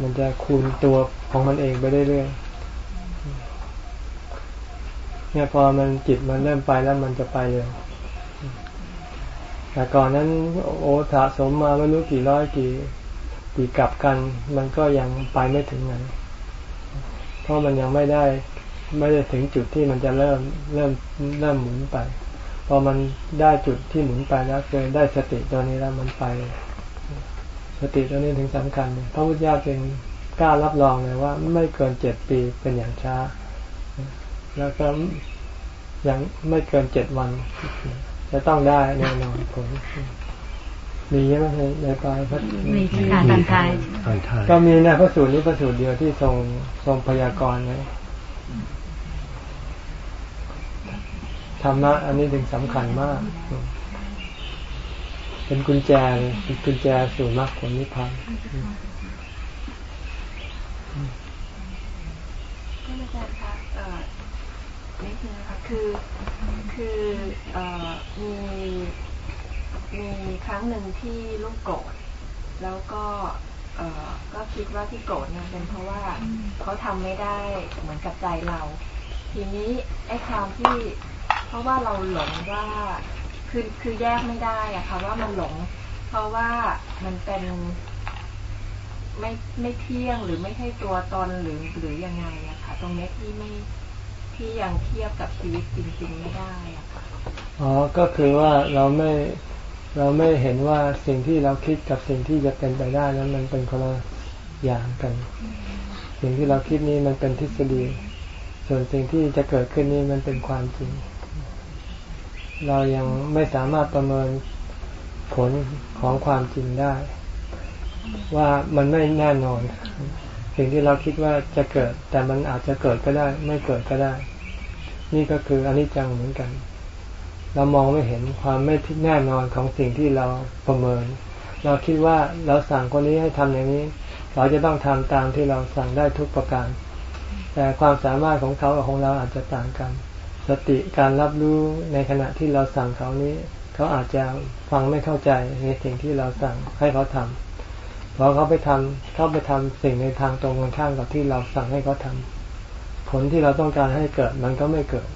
Speaker 3: มันจะคูณตัวของมันเองไปเรื่อยๆเนี่ยพอมันจิตมันเริ่มไปแล้วมันจะไปเลยแต่ก่อนนั้นโอสะสมมาไม่รู้กี่ร้อยกี่กี่กลับกัน มันก็ยังไปไม่ถึงไหนเพราะมันยังไม่ได้ไม่ได้ถึงจุดที่มันจะเริ่มเริ่มเริ่มหมุนไป พอมันได้จุดที่หมุนไปแล้วเคือได้สติตัวนี้แล้วมันไป ติตัวนี้ถึงสำคัญพระพุทธเจ้าจึงกล้ารับรองเลยว่า ไม่เกินเจ็ดปีเป็นอย่างช้า แล้วก็ยังไม่เกินเจ็ดวัน จะต้องได้แน่นอนผลมีใช่ไหมในปลายพระ
Speaker 4: มีค่ะตอนท้าย
Speaker 3: ก็มีนะพระสูตรนี้พระสูตรเดียวที่ทรงทรงพยากรณ์ไว้ธรรมะอันนี้ถึงสำคัญมาก เป็นกุญแจเลยเป็นกุญแจสู่มรรคผลนิพพาน
Speaker 7: ก็อาจารย์คะเอ่อนิดนึงนะคะคือคือมีมีครั้งหนึ่งที่ลูกโกรธแล้วก็ก็คิดว่าที่โกรธเนี่ยเป็นเพราะว่าเขาทำไม่ได้เหมือนกับใจเรา ทีนี้ไอ้ความที่เพราะว่าเราหลงว่า คือคือแยกไม่ได้อะค่ะ ว่ามันหลง เพราะว่ามันเป็นไม่ไม่เที่ยงหรือไม่ใช่ตัวตนหรือหรือยังไงอะค่ะ ตรงนี้ที่ไม่ที่ยังเทียบกับชีวิตจริงๆไม่ได้อะค่ะ
Speaker 3: อ๋อก็คือว่าเราไม่เราไม่เห็นว่าสิ่งที่เราคิดกับสิ่งที่จะเป็นไปได้นั้นมันเป็นคนละอย่างกัน สิ่งที่เราคิดนี้มันเป็นทฤษฎี ส่วนสิ่งที่จะเกิดขึ้นนี้มันเป็นความจริง เรายังไม่สามารถประเมินผลของความจริงได้ ว่ามันไม่แน่นอน สิ่งที่เราคิดว่าจะเกิด แต่มันอาจจะเกิดก็ได้ ไม่เกิดก็ได้ นี่ก็คืออนิจจังเหมือนกัน เรามองไม่เห็นความไม่แน่นอนของสิ่งที่เราประเมิน เราคิดว่าเราสั่งคนนี้ให้ทำอย่างนี้เขาจะต้องทำตามที่เราสั่งได้ทุกประการ แต่ความสามารถของเขากับของเราอาจจะต่างกัน สติการรับรู้ในขณะที่เราสั่งเขานี้เขาอาจจะฟังไม่เข้าใจในสิ่งที่เราสั่งให้เขาทำพอเขาไปทำเขาไปทำสิ่งในทางตรงกันข้ามกับที่เราสั่งให้เขาทำผลที่เราต้องการให้เกิดมันก็ไม่เกิด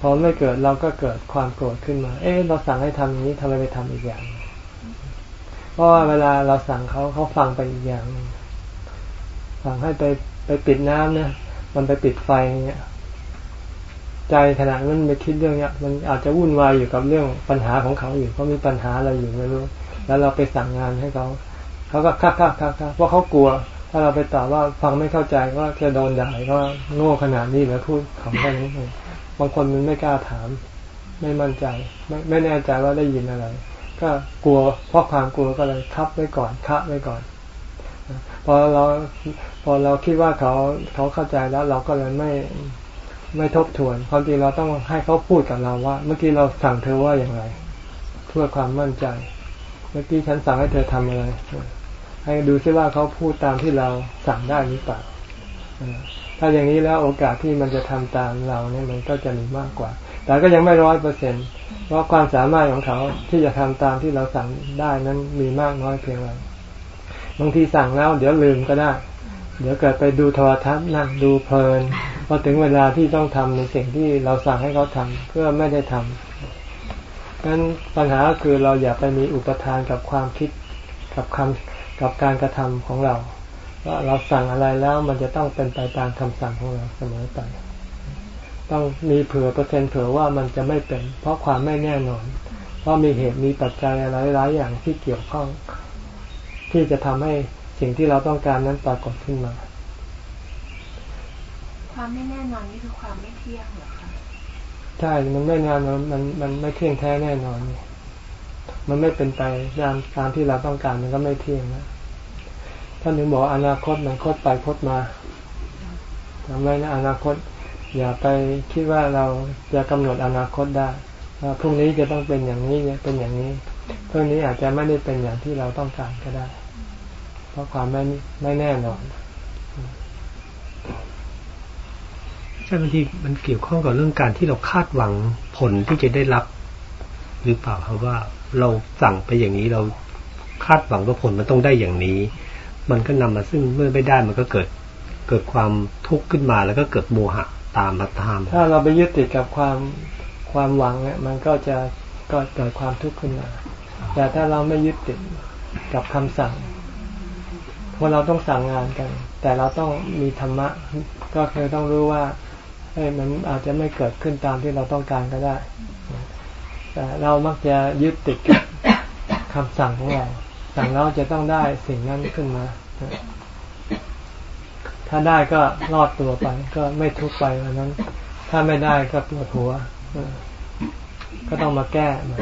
Speaker 3: พอไม่เกิดเราก็เกิดความโกรธขึ้นมา เอ๊ะเราสั่งให้ทำอย่านี้ทำไมไปทำอีกอย่าง เพราะว่าเวลาเราสั่งเขาเขาฟังไปอีกอย่างสั่งให้ไปไปปิดน้ำเนี่ยมันไปปิดไฟเนี่ย ใจขณะนั้นไปคิดเรื่องเนี้ยมันอาจจะวุ่นวายอยู่กับเรื่องปัญหาของเขาอยู่เขามีปัญหาอะไรอยู่ไม่รู้ แล้วเราไปสั่งงานให้เขาเขาก็คักคักคักคักเพราะเขากลัว ถ้าเราไปตอบว่าฟังไม่เข้าใจก็จะโดนด่าก็โง่ขนาดนี้เลยพูดคำแค่นี้บางคนมันไม่กล้าถาม ไม่มั่นใจ ไม่ไม่แน่ใจว่าได้ยินอะไร ก็กลัวเพราะความกลัวก็เลยคับไว้ก่อนคะไว้ก่อนพอเราพอเราคิดว่าเขาเขาเข้าใจแล้วเราก็เลยไม่ ไม่ทบทวนความจริงเราต้องให้เขาพูดกับเราว่า เมื่อกี้เราสั่งเธอว่าอย่างไร เพื่อความมั่นใจ เมื่อกี้ฉันสั่งให้เธอทำอะไร ให้ดูซิว่าเขาพูดตามที่เราสั่งได้หรือเปล่าถ้าอย่างนี้แล้วโอกาสที่มันจะทำตามเราเนี่ยมันก็จะมีมากกว่า แต่ก็ยังไม่ร้อยเปอร์เซ็นต์เพราะความสามารถของเขาที่จะทำตามที่เราสั่งได้นั้นมีมากน้อยเพียงไรบางทีสั่งแล้ว เดี๋ยวลืมก็ได้ เดี๋ยวเกิดไปดูโทรทัศน์นั่งดูเพลินพอถึงเวลาที่ต้องทำในสิ่งที่เราสั่งให้เขาทำเพื่อไม่ได้ทำงั้นปัญหาก็คือเราอย่าไปมีอุปทานกับความคิดกับคำกับการกระทำของเราว่าเราสั่งอะไรแล้วมันจะต้องเป็นไปตามคำสั่งของเราเสมอไปต้องมีเผื่อเปอร์เซ็นต์เผื่อว่ามันจะไม่เป็น เพราะความไม่แน่นอน เพราะมีเหตุมีปัจจัยอะไรหลายอย่างที่เกี่ยวข้อง ที่จะทำให้ สิ่งที่เราต้องการนั้นปรากฏขึ้นมา
Speaker 7: ความไม่แน่นอนนี่คือความไม่เที่ยงเหรอคะใช่
Speaker 3: มันไม่นานมันมันมันไม่เที่ยงแท้แน่นอนมันไม่เป็นไปตามตามที่เราต้องการมันก็ไม่เที่ยงนะท่านถึงบอกอนาคตมันคดไปคดมาทำไมนะอนาคต อย่าไปคิดว่าเราจะกำหนดอนาคตได้ว่าพรุ่งนี้จะต้องเป็นอย่างนี้เป็นอย่างนี้พรุ่งนี้อาจจะไม่ได้เป็นอย่างที่เราต้องการก็ได้ เพราะความไม่ไม่แน่นอน
Speaker 2: ใช่บางทีมันเกี่ยวข้องกับเรื่องการที่เราคาดหวังผลที่จะได้รับ หรือเปล่าครับว่าเราสั่งไปอย่างนี้เราคาดหวังว่าผลมันต้องได้อย่างนี้ มันก็นำมาซึ่งเมื่อไม่ได้มันก็เกิดเกิดความทุกข์ขึ้นมาแล้วก็เกิดโมหะตามมาตาม
Speaker 3: ถ้าเราไปยึดติดกับความความหวังเนี่ยมันก็จะก็เกิดความทุกข์ขึ้นมา แต่ถ้าเราไม่ยึดติดกับคำสั่ง พราเราต้องสั่งงานกัน แต่เราต้องมีธรรมะ ก็คือต้องรู้ว่าเอ้มันอาจจะไม่เกิดขึ้นตามที่เราต้องการก็ได้ แต่เรามักจะยึดติดกับคำสั่งของเรา สั่งเราจะต้องได้สิ่งนั้นขึ้นมา ถ้าได้ก็รอดตัวไป ก็ไม่ทุกข์ไปวันนั้น ถ้าไม่ได้ก็ปวดหัว ก็ต้องมาแก้ใหมา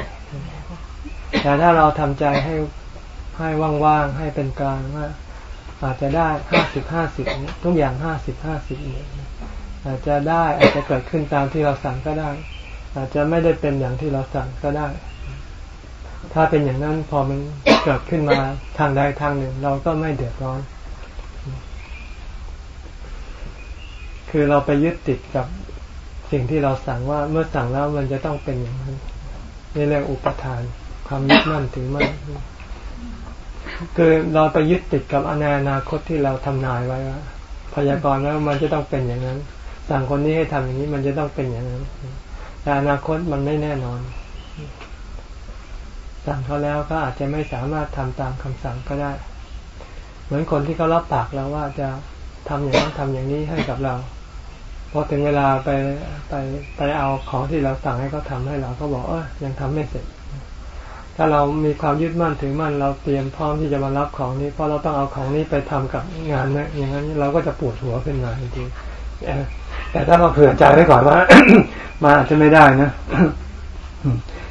Speaker 3: แต่ถ้าเราทำใจให้ให้ว่างๆให้เป็นกลางว่า อาจจะได้ห้าสิบห้าสิบทุกอย่างห้าสิบห้าสิบอาจจะได้อาจจะเกิดขึ้นตามที่เราสั่งก็ได้ อาจจะไม่ได้เป็นอย่างที่เราสั่งก็ได้ ถ้าเป็นอย่างนั้นพอมันเกิดขึ้นมาทางใดทางหนึ่ง เราก็ไม่เดือดร้อน คือเราไปยึดติดกับสิ่งที่เราสั่งว่าเมื่อสั่งแล้วมันจะต้องเป็นอย่างนั้นนี่เรียกอุปทาน ความยึดมั่นถือมั่น คือเราไปยึดติดกับอนาคตที่เราทำนายไว้ว่าพยากรณ์ว่ามันจะต้องเป็นอย่างนั้นสั่งคนนี้ให้ทำอย่างนี้มันจะต้องเป็นอย่างนั้นแต่อนาคตมันไม่แน่นอนสั่งเขาแล้วก็อาจจะไม่สามารถทำตามคำสั่งก็ได้ เหมือนคนที่เขารับปากแล้วว่าจะทำอย่างนั้นทำอย่างนี้ให้กับเราพอถึงเวลาไปไปไปเอาของที่เราสั่งให้เขาทาให้เราก็บอกเออยังทำไม่เสร็จ ถ้าเรามีความยึดมั่นถือมั่นเราเตรียมพร้อมที่จะมารับของนี้ เพราะเราต้องเอาของนี้ไปทำกับงานนะอย่างนั้นเราก็จะปวดหัวขึ้นมาจริงแต่ถ้าเราเผื่อใจไว้ก่อนว่ามาอาจจะไม่ได้นะ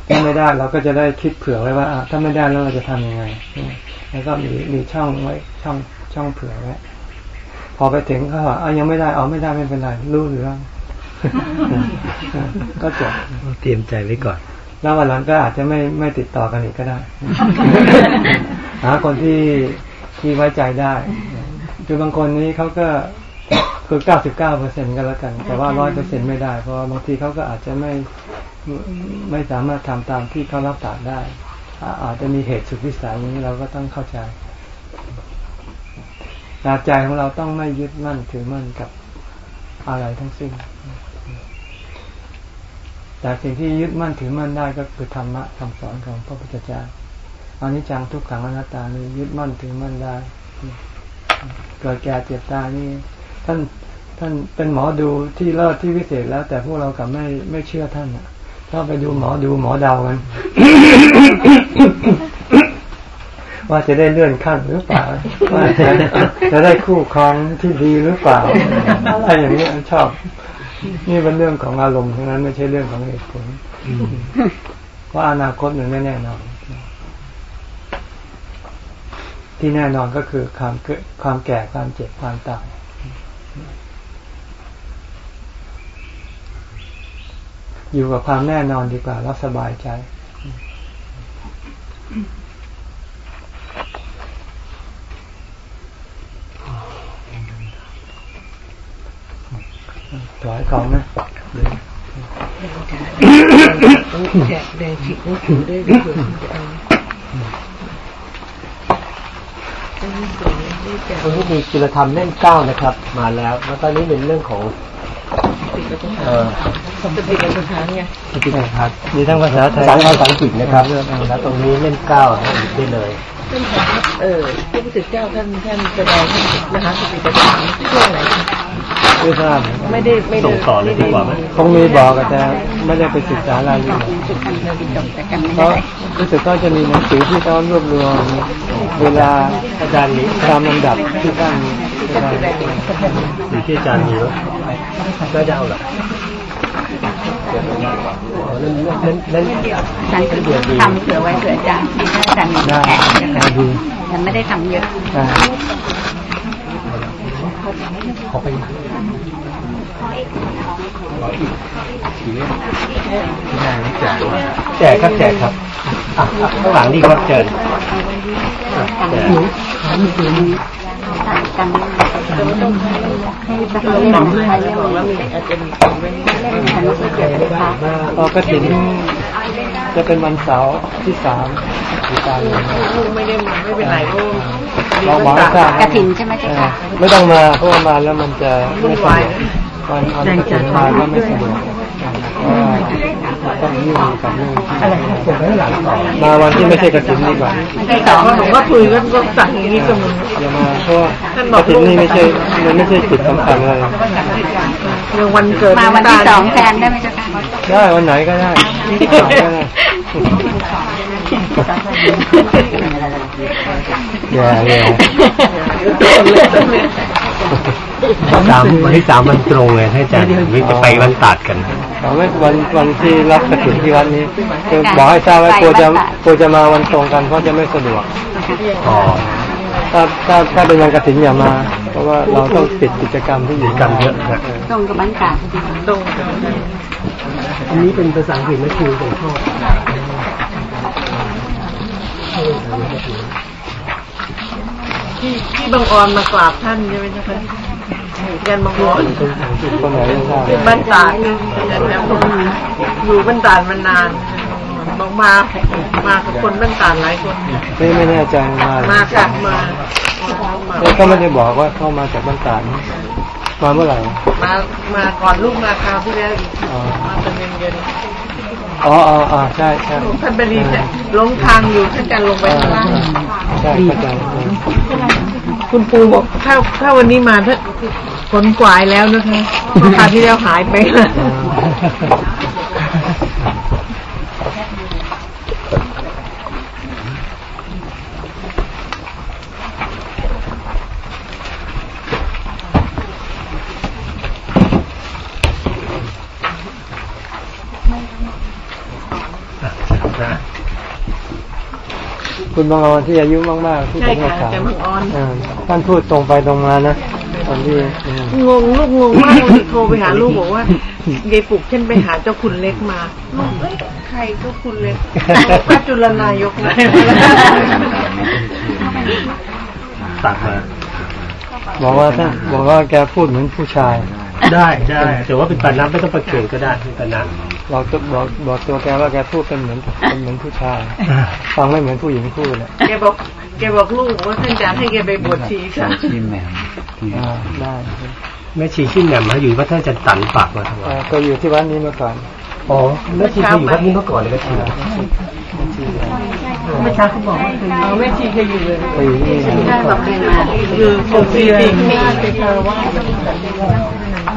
Speaker 3: ถ้าไม่ได้เราก็จะได้คิดเผื่อไว้ว่าถ้าไม่ได้แล้วเราจะทํำยังไงแล้วก็มีมีช่องไว้ช่องช่องเผื่อไว้พอไปถึงเขาบอกเอายังไม่ได้เอาไม่ได้ไม่เป็นไรรู้เรื่องก็จบ
Speaker 2: เตรียมใจไว้ก่อน
Speaker 3: แล้ววันหลังก็อาจจะไม่ไม่ติดต่อกันอีกก็ได้ หาคนที่ที่ไว้ใจได้ คือบางคนนี้เขาก็คือเก้าสิบเก้าเปอร์เซ็นกันแล้วกัน แต่ว่าร้อยเปอร์เซ็นไม่ได้ เพราะบางทีเขาก็อาจจะไม่ไม่สามารถทำตามที่เขารับปากได้ อาจจะมีเหตุสุดวิสัยนี้เราก็ต้องเข้าใจแต่ใจของเราต้องไม่ยึดมั่นถือมั่นกับอะไรทั้งสิ้น แต่สิ่งที่ยึดมั่นถือมั่นได้ก็คือธรรมะคำสอนของพระพุทธเจ้าอนิจจังทุกขังอนัตตานี่ยึดมั่นถือมั่นได้ เกิดแก่เจ็บตายนี่ท่านท่านเป็นหมอดูที่เลิศที่วิเศษแล้ว แต่พวกเรากลับไม่ไม่เชื่อท่านอะถ้าไปดูหมอดูหมอเดากันว่าจะได้เลื่อนขั้นหรือเปล่าว่าจะได้คู่ครองที่ดีหรือเปล่าอะไรอย่างนี้ชอบ นี่เป็นเรื่องของอารมณ์ทั้งนั้นไม่ใช่เรื่องของเหตุผลเพราะอนาคตมันไม่แน่นอน ที่แน่นอนก็คือความเกิดความแก่ความเจ็บความตายอยู่กับความแน่นอนดีกว่าแล้วสบายใจ ถอยของนะ
Speaker 1: แจกแดงฉีกถือได้ด้วย
Speaker 2: วันนี้มีกิจธรรมเล่มเก้านะครับ มาแล้ว แล้วตอนนี้เป็นเรื่องของอ่อ
Speaker 1: สมติกันทานไง
Speaker 2: สติกันทามีทั้งภาษาไทยภาษาอังกฤษนะครับแล้วตรงนี้เล่มเก้าได้เลย
Speaker 1: เออพระพุทธเจ้าท่านท่านแสดงมหาสติปัฏฐานช่วงไหน
Speaker 3: ไม่ทราบ
Speaker 1: ไม่ได้ไม่ได้ส่
Speaker 2: งต่อเลยดีกว่าไหม
Speaker 3: คงมีบอกแต่ไม่ได้ไปศึกษารายละเอียดเพราะรู้สึกก็จะมีหนังสือที่เขารวบรวมเวลาอาจารย์นี้ตามลำดับที่ท่าน
Speaker 2: หรือที่อาจารย์มีแล้วก็จะเอาหรอ
Speaker 4: นั่นนั่นนั่นอาจารย์ทำเผื่อไว้เผื่ออาจารย์อาจารย์มีแขกยังไม่ได้ทำเยอะ
Speaker 2: ขอไป แจกครับแจกครับข้างหลังนี่ครับเชิญแจกกัน
Speaker 3: พอกระถิ่นจะเป็นวันเสาร์ที่สามที่ตาย
Speaker 1: ไม่ได้มาไม่เป็นไร
Speaker 3: เราหวัง
Speaker 4: กากระถิ่นใช่ไหมจ้าค่ะ
Speaker 3: ไม่ต้องมาเพราะว่ามาแล้วมันจะไม่สะดวก วันอันกระถิ่นมาก็ไม่สะดวกต้องยุ่งกับเรื่องมาวันที่ไม่ใช่กระถิ่นดีกว่า
Speaker 1: ไม่สองผมก็คุยกันก็สั่งอย่างนี้เสมอ
Speaker 3: อย่ามาเพราะกระถิ่นนี่ไม่ใช่มันไม่ใช่จุดสำคัญอะไร
Speaker 1: เรื่องวันเกิด
Speaker 4: มาวันที่สองแทนได้ไหมเจ้าค่ะได้
Speaker 3: วันไหนก็ได้แย่แย่
Speaker 2: สามวันที่สามมันตรงเลยให้อาจารย์วิจะไปวันตัดกัน
Speaker 3: เอาไม่วันวันที่รับกระถิ่นที่วัดนี้คือบอกให้ทราบว่ากลัวจะกลัวจะมาวันตรงกันเพราะจะไม่สะดวกอ๋อถ้าถ้าถ้าเป็นวันกระถิ่นอย่ามา เพราะว่าเราต้องปิดกิจกรรมที่อยู่
Speaker 2: กันเยอะ
Speaker 4: ตรงกับบ้านกา
Speaker 1: ตรง
Speaker 2: อันนี้เป็นภาษาอังกฤษนะครูของชอบ
Speaker 1: ที่ที่บางออนมากราบท่านใช่ไหมจ๊ะคะกันบางออนเป็นบ้านตาดอยู่บ้านตาดมานานบอกมามากับคนบ้านตาดหลายคน
Speaker 3: ไม่ไม่แน่ใจ
Speaker 1: มามาค่ะมา
Speaker 3: ก็ไม่ได้บอกว่าเข้ามาจากบ้านตาดมาเมื่อไหร่
Speaker 1: มามาก่อนลูกมาคราวที่แล้วอีกมาเป็นเย็น
Speaker 3: อ๋ ออ๋ออ๋อใช่ใช่
Speaker 1: ท่านไปรีเนี่ยลงทางอยู่ท่านจะลงไปข้างล่าง
Speaker 3: ใช่เข้าใจ
Speaker 1: คุณปูบอกถ้าถ้าวันนี้มาถ้าขนกวายแล้วนะคะคราวที่แล้วหายไป แล้ว
Speaker 3: คุณบางออนที่อายุมากๆที่ผมถามท่านพูดตรงไปตรงมานะตอนที่
Speaker 1: งงลูกงงมากเลยโทรไปหาลูกบอกว่ายายปลุกฉันไปหาเจ้าคุณเล็กมาลูกใครเจ้าคุณเล็กพระจุลนายกนะ
Speaker 2: ตัดมา
Speaker 3: บอกว่าท่านบอกว่าแกพูดเหมือนผู้ชาย
Speaker 2: ได้ได้แต่ว่าเป็นปานะไม่ต้องประเคนก็ได้เป็นปานะ
Speaker 3: บอกตัวบอกบอกตัวแกว่าแกพูดเป็นเหมือนเป็นเหมือนผู้ชาย ฟังไม่เหมือนผู้หญิงพูดเลย
Speaker 1: แกบอกแกบอกลูกว่าท่านอาจารย์ให้แกไปบวชชีค่ะ
Speaker 8: ชิมแหม
Speaker 3: อ่าได้
Speaker 2: แม่ชีชื่อแหม่มฮะอยู่วัดท่านอาจารย์ตันฝากมาทำไม
Speaker 3: อ่าก็อยู่ที่วัดนี้มาก่อน
Speaker 2: อ๋อแม่ชีเคยอยู่วัดนี้เมื่อก่อนเลยแม่ชี
Speaker 1: เมื่อเช้าเขาบอกว่าเคยอยู่แม่ชีเคยอยู่เลย
Speaker 3: ไปอยู่นี่
Speaker 4: ถ้าบอกเรียนมา
Speaker 1: คือผมปีปีปีเป็นคารวะ
Speaker 2: อะ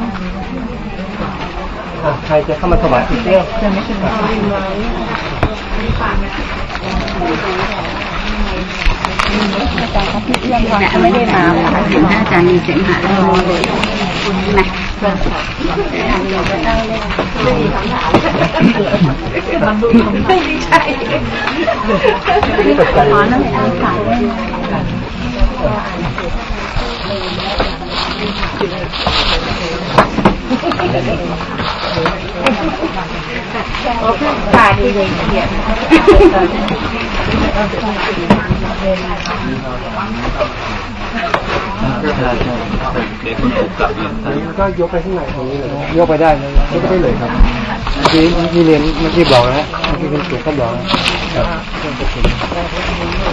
Speaker 2: ใครจะเข้ามาถวายติเตี้ยว
Speaker 4: เนี่ยไม่ได้มาค่ะเห็นอาจารย์มีเสียงหาแล้วเลยนะ
Speaker 1: ไม่ใช่
Speaker 4: ขอนั่งอ่านข่าวได้
Speaker 1: ขาดีเลยเขียน
Speaker 2: ก็ยกไปข้างในตรงนี้เลย
Speaker 3: ยกไปได้เลยยกไปได้เลยครับเมื่อกี้เมื่อกี้เรียนเมื่อกี้บอกแล้วเมื่อกี้เป็นเกียรติก็บอกแล้ว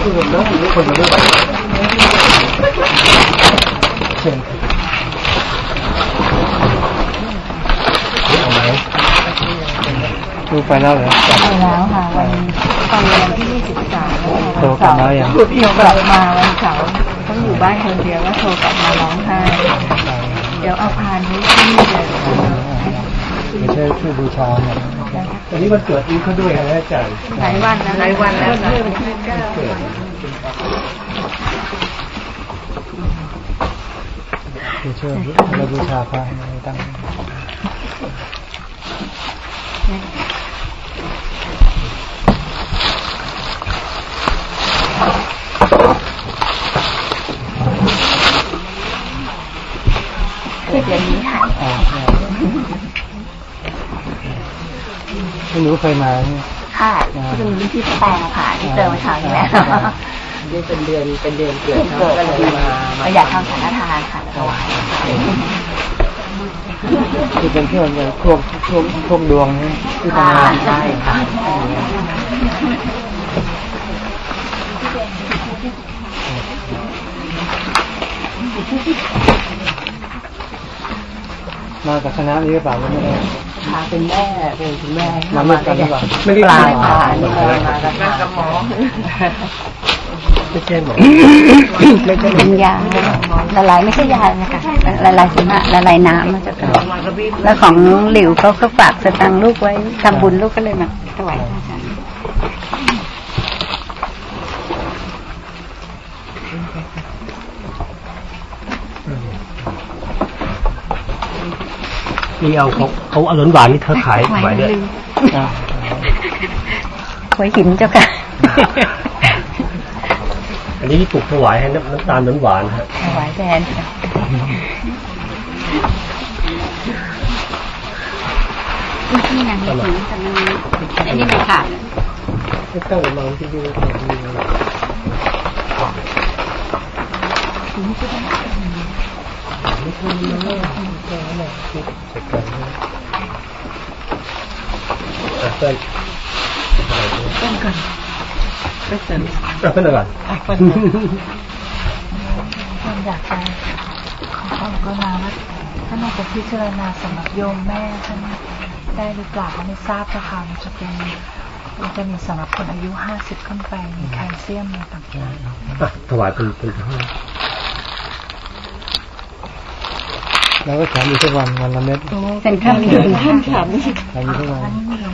Speaker 2: คือผมนั่งอยู่คนเดียวไม่ไหวเชิญเอาไหม
Speaker 3: ดูไปแล้วเหรอ
Speaker 4: ไปแล้วค่ะวันตอนวันที่ยี่สิบสาม
Speaker 3: โตกลับมาอย่าง
Speaker 4: โทรกลับมาวันเสาร์ต้องอยู่บ้านคนเดียวแล้วโทรกลับมาร้องไห้เดี๋ยวเอาพานนี้ที่นี่เลย
Speaker 3: ไม่ใช่ชื่อบูชาเนี่ย
Speaker 2: อันนี้วันเกิดอีกเขาด้วยนะอาจารย์
Speaker 4: หลายวันแล้ว
Speaker 1: หลายวันแล้วนะ
Speaker 3: ไม่ใช่เราบูชาพระไม่ตั้ง
Speaker 4: คือเดี๋ยวนี้ค่ะ
Speaker 3: อ่าไม่รู้เคยมาเนี่ย
Speaker 4: ค่ะที่เป็นที่แปลงค่ะ ที่เจอมาเช้านี้แหละ
Speaker 1: นี่เป็นเดือนเป็นเดือนเกิด
Speaker 4: เกิดก็เลยมาอยากทำสังฆทานค่ะถวาย
Speaker 3: ที่เป็นเพื่อนกันพวกพวกพวกดวงนี่ที่ทำงาน
Speaker 4: ใช่ค่ะ
Speaker 3: มากับคณะนี้หรือเปล่าไม่ได้
Speaker 4: ค่ะเป็นแม่เป็นคุณแม่
Speaker 3: มาด้วยกันหรือเปล่า
Speaker 2: ไม่ได้
Speaker 4: ลา
Speaker 2: มา
Speaker 4: ค่ะมากับ
Speaker 1: นั่งกับหมอ
Speaker 2: ไม่ใช่หมอไม่ใช่
Speaker 4: เป็นยาละลายไม่ใช่ยานะคะละลายหิมะละลายน้ำมันจะเป็น
Speaker 1: มากระบี่
Speaker 4: แล้วของหลิวเขาก็ฝากสตังค์ลูกไว้ทำบุญลูกก็เลยมาถวายพระอาจารย์
Speaker 2: นี่เอาเขาเขาเอาหวานหวานนี่เธอขายถวายด้วย
Speaker 3: อ่า
Speaker 4: ไว้หินเจ้าค่ะ
Speaker 2: อันนี้ที่ปลูกถวายให้น้ำน้ำตาลหวานๆฮะ
Speaker 4: ถวายแทนค่ะที่ยังไม่ถึงแต่มันอันนี้ไม่ขาด
Speaker 2: ไม่ต้องมาที่ดูเต้น
Speaker 1: ต้นกันไปเสริม
Speaker 2: เอาขึ้นก่อน
Speaker 1: อะไป
Speaker 6: ท่านอยากจะขอความกรุณาว่าท่านอาจจะพิจารณาสำหรับโยมแม่ท่านได้หรือเปล่าไม่ทราบนะคะมันจะเป็นมันจะมีสำหรับคนอายุห้าสิบขึ้นไปมีแคลเซียมอะไรต่าง
Speaker 2: อะถวายเป็นเป็นห้า
Speaker 3: แล้วก็ฉันอยู่ทุกวันวันละเม็ด
Speaker 4: เป็นข้าวเหนียวท่านฉัน
Speaker 3: ฉันอยู่ทุกวัน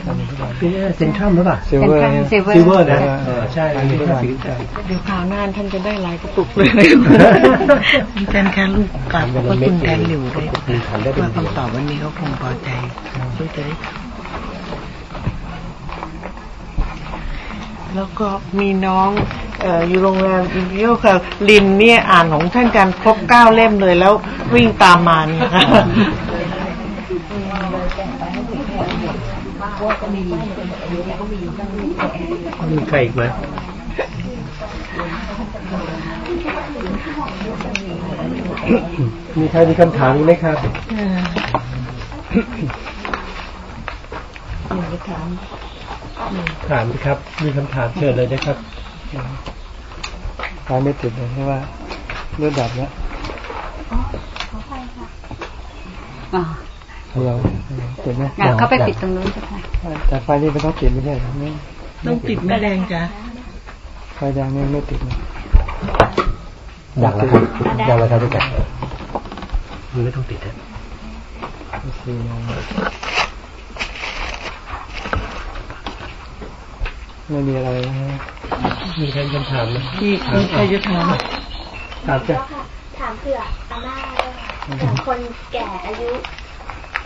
Speaker 3: ฉันอยู่ทุกวัน
Speaker 2: เป็น Centrum หรือเปล่า
Speaker 3: Silver เนี่ย
Speaker 4: Silver
Speaker 2: Silver นะเออใช่
Speaker 3: ฉันอยู่ทุกวัน
Speaker 1: เดี๋ยวคราวหน้าท่านจะได้หลายกระปุกเลยแทนแค่ลูกกลับก็คุณแทนหลิวด้วย
Speaker 2: มีขันได้เป็น
Speaker 1: ว่า
Speaker 2: เดือน
Speaker 1: คำตอบวันนี้เขาคงพอใจช่วยจะได้ แล้วก็มีน้องเอ่ออยู่โรงแรมอิมพีเรียลค่ะลินเนี่ยอ่านของท่านการครบเก้าเล่มเลยแล้ววิ่งตามมาเนี่ยค่ะ
Speaker 2: มีใครอีกไหม
Speaker 3: มีใครมีคำถามไหมครับถาม ถามครับ มีคำถามเชิญเลยนะครับถามไม่ติดเลยใช่ว่าเลือดดับแล้วอ๋อขอไปค่ะอ๋อเราติดไหม
Speaker 4: เขาไปปิดตรงนู้นใช่ไหม
Speaker 3: แต่ไฟนี่ไม่ต้องติดไม่ใช่หรอ
Speaker 1: ต้องติดแม่แดงจ้ะ
Speaker 3: ไฟแดงนี่ไม่ติดนะ
Speaker 2: อยากแล้วครับอยากแล้วครับทุกท่านไม่ต้องติดนะ
Speaker 3: ไม่มีอะไรนะมีใครจะถามไหม
Speaker 1: มีใครจะถาม
Speaker 3: ถามจ้ะ
Speaker 10: ถามเผื่ออาม่าด้วยคนแก่อายุ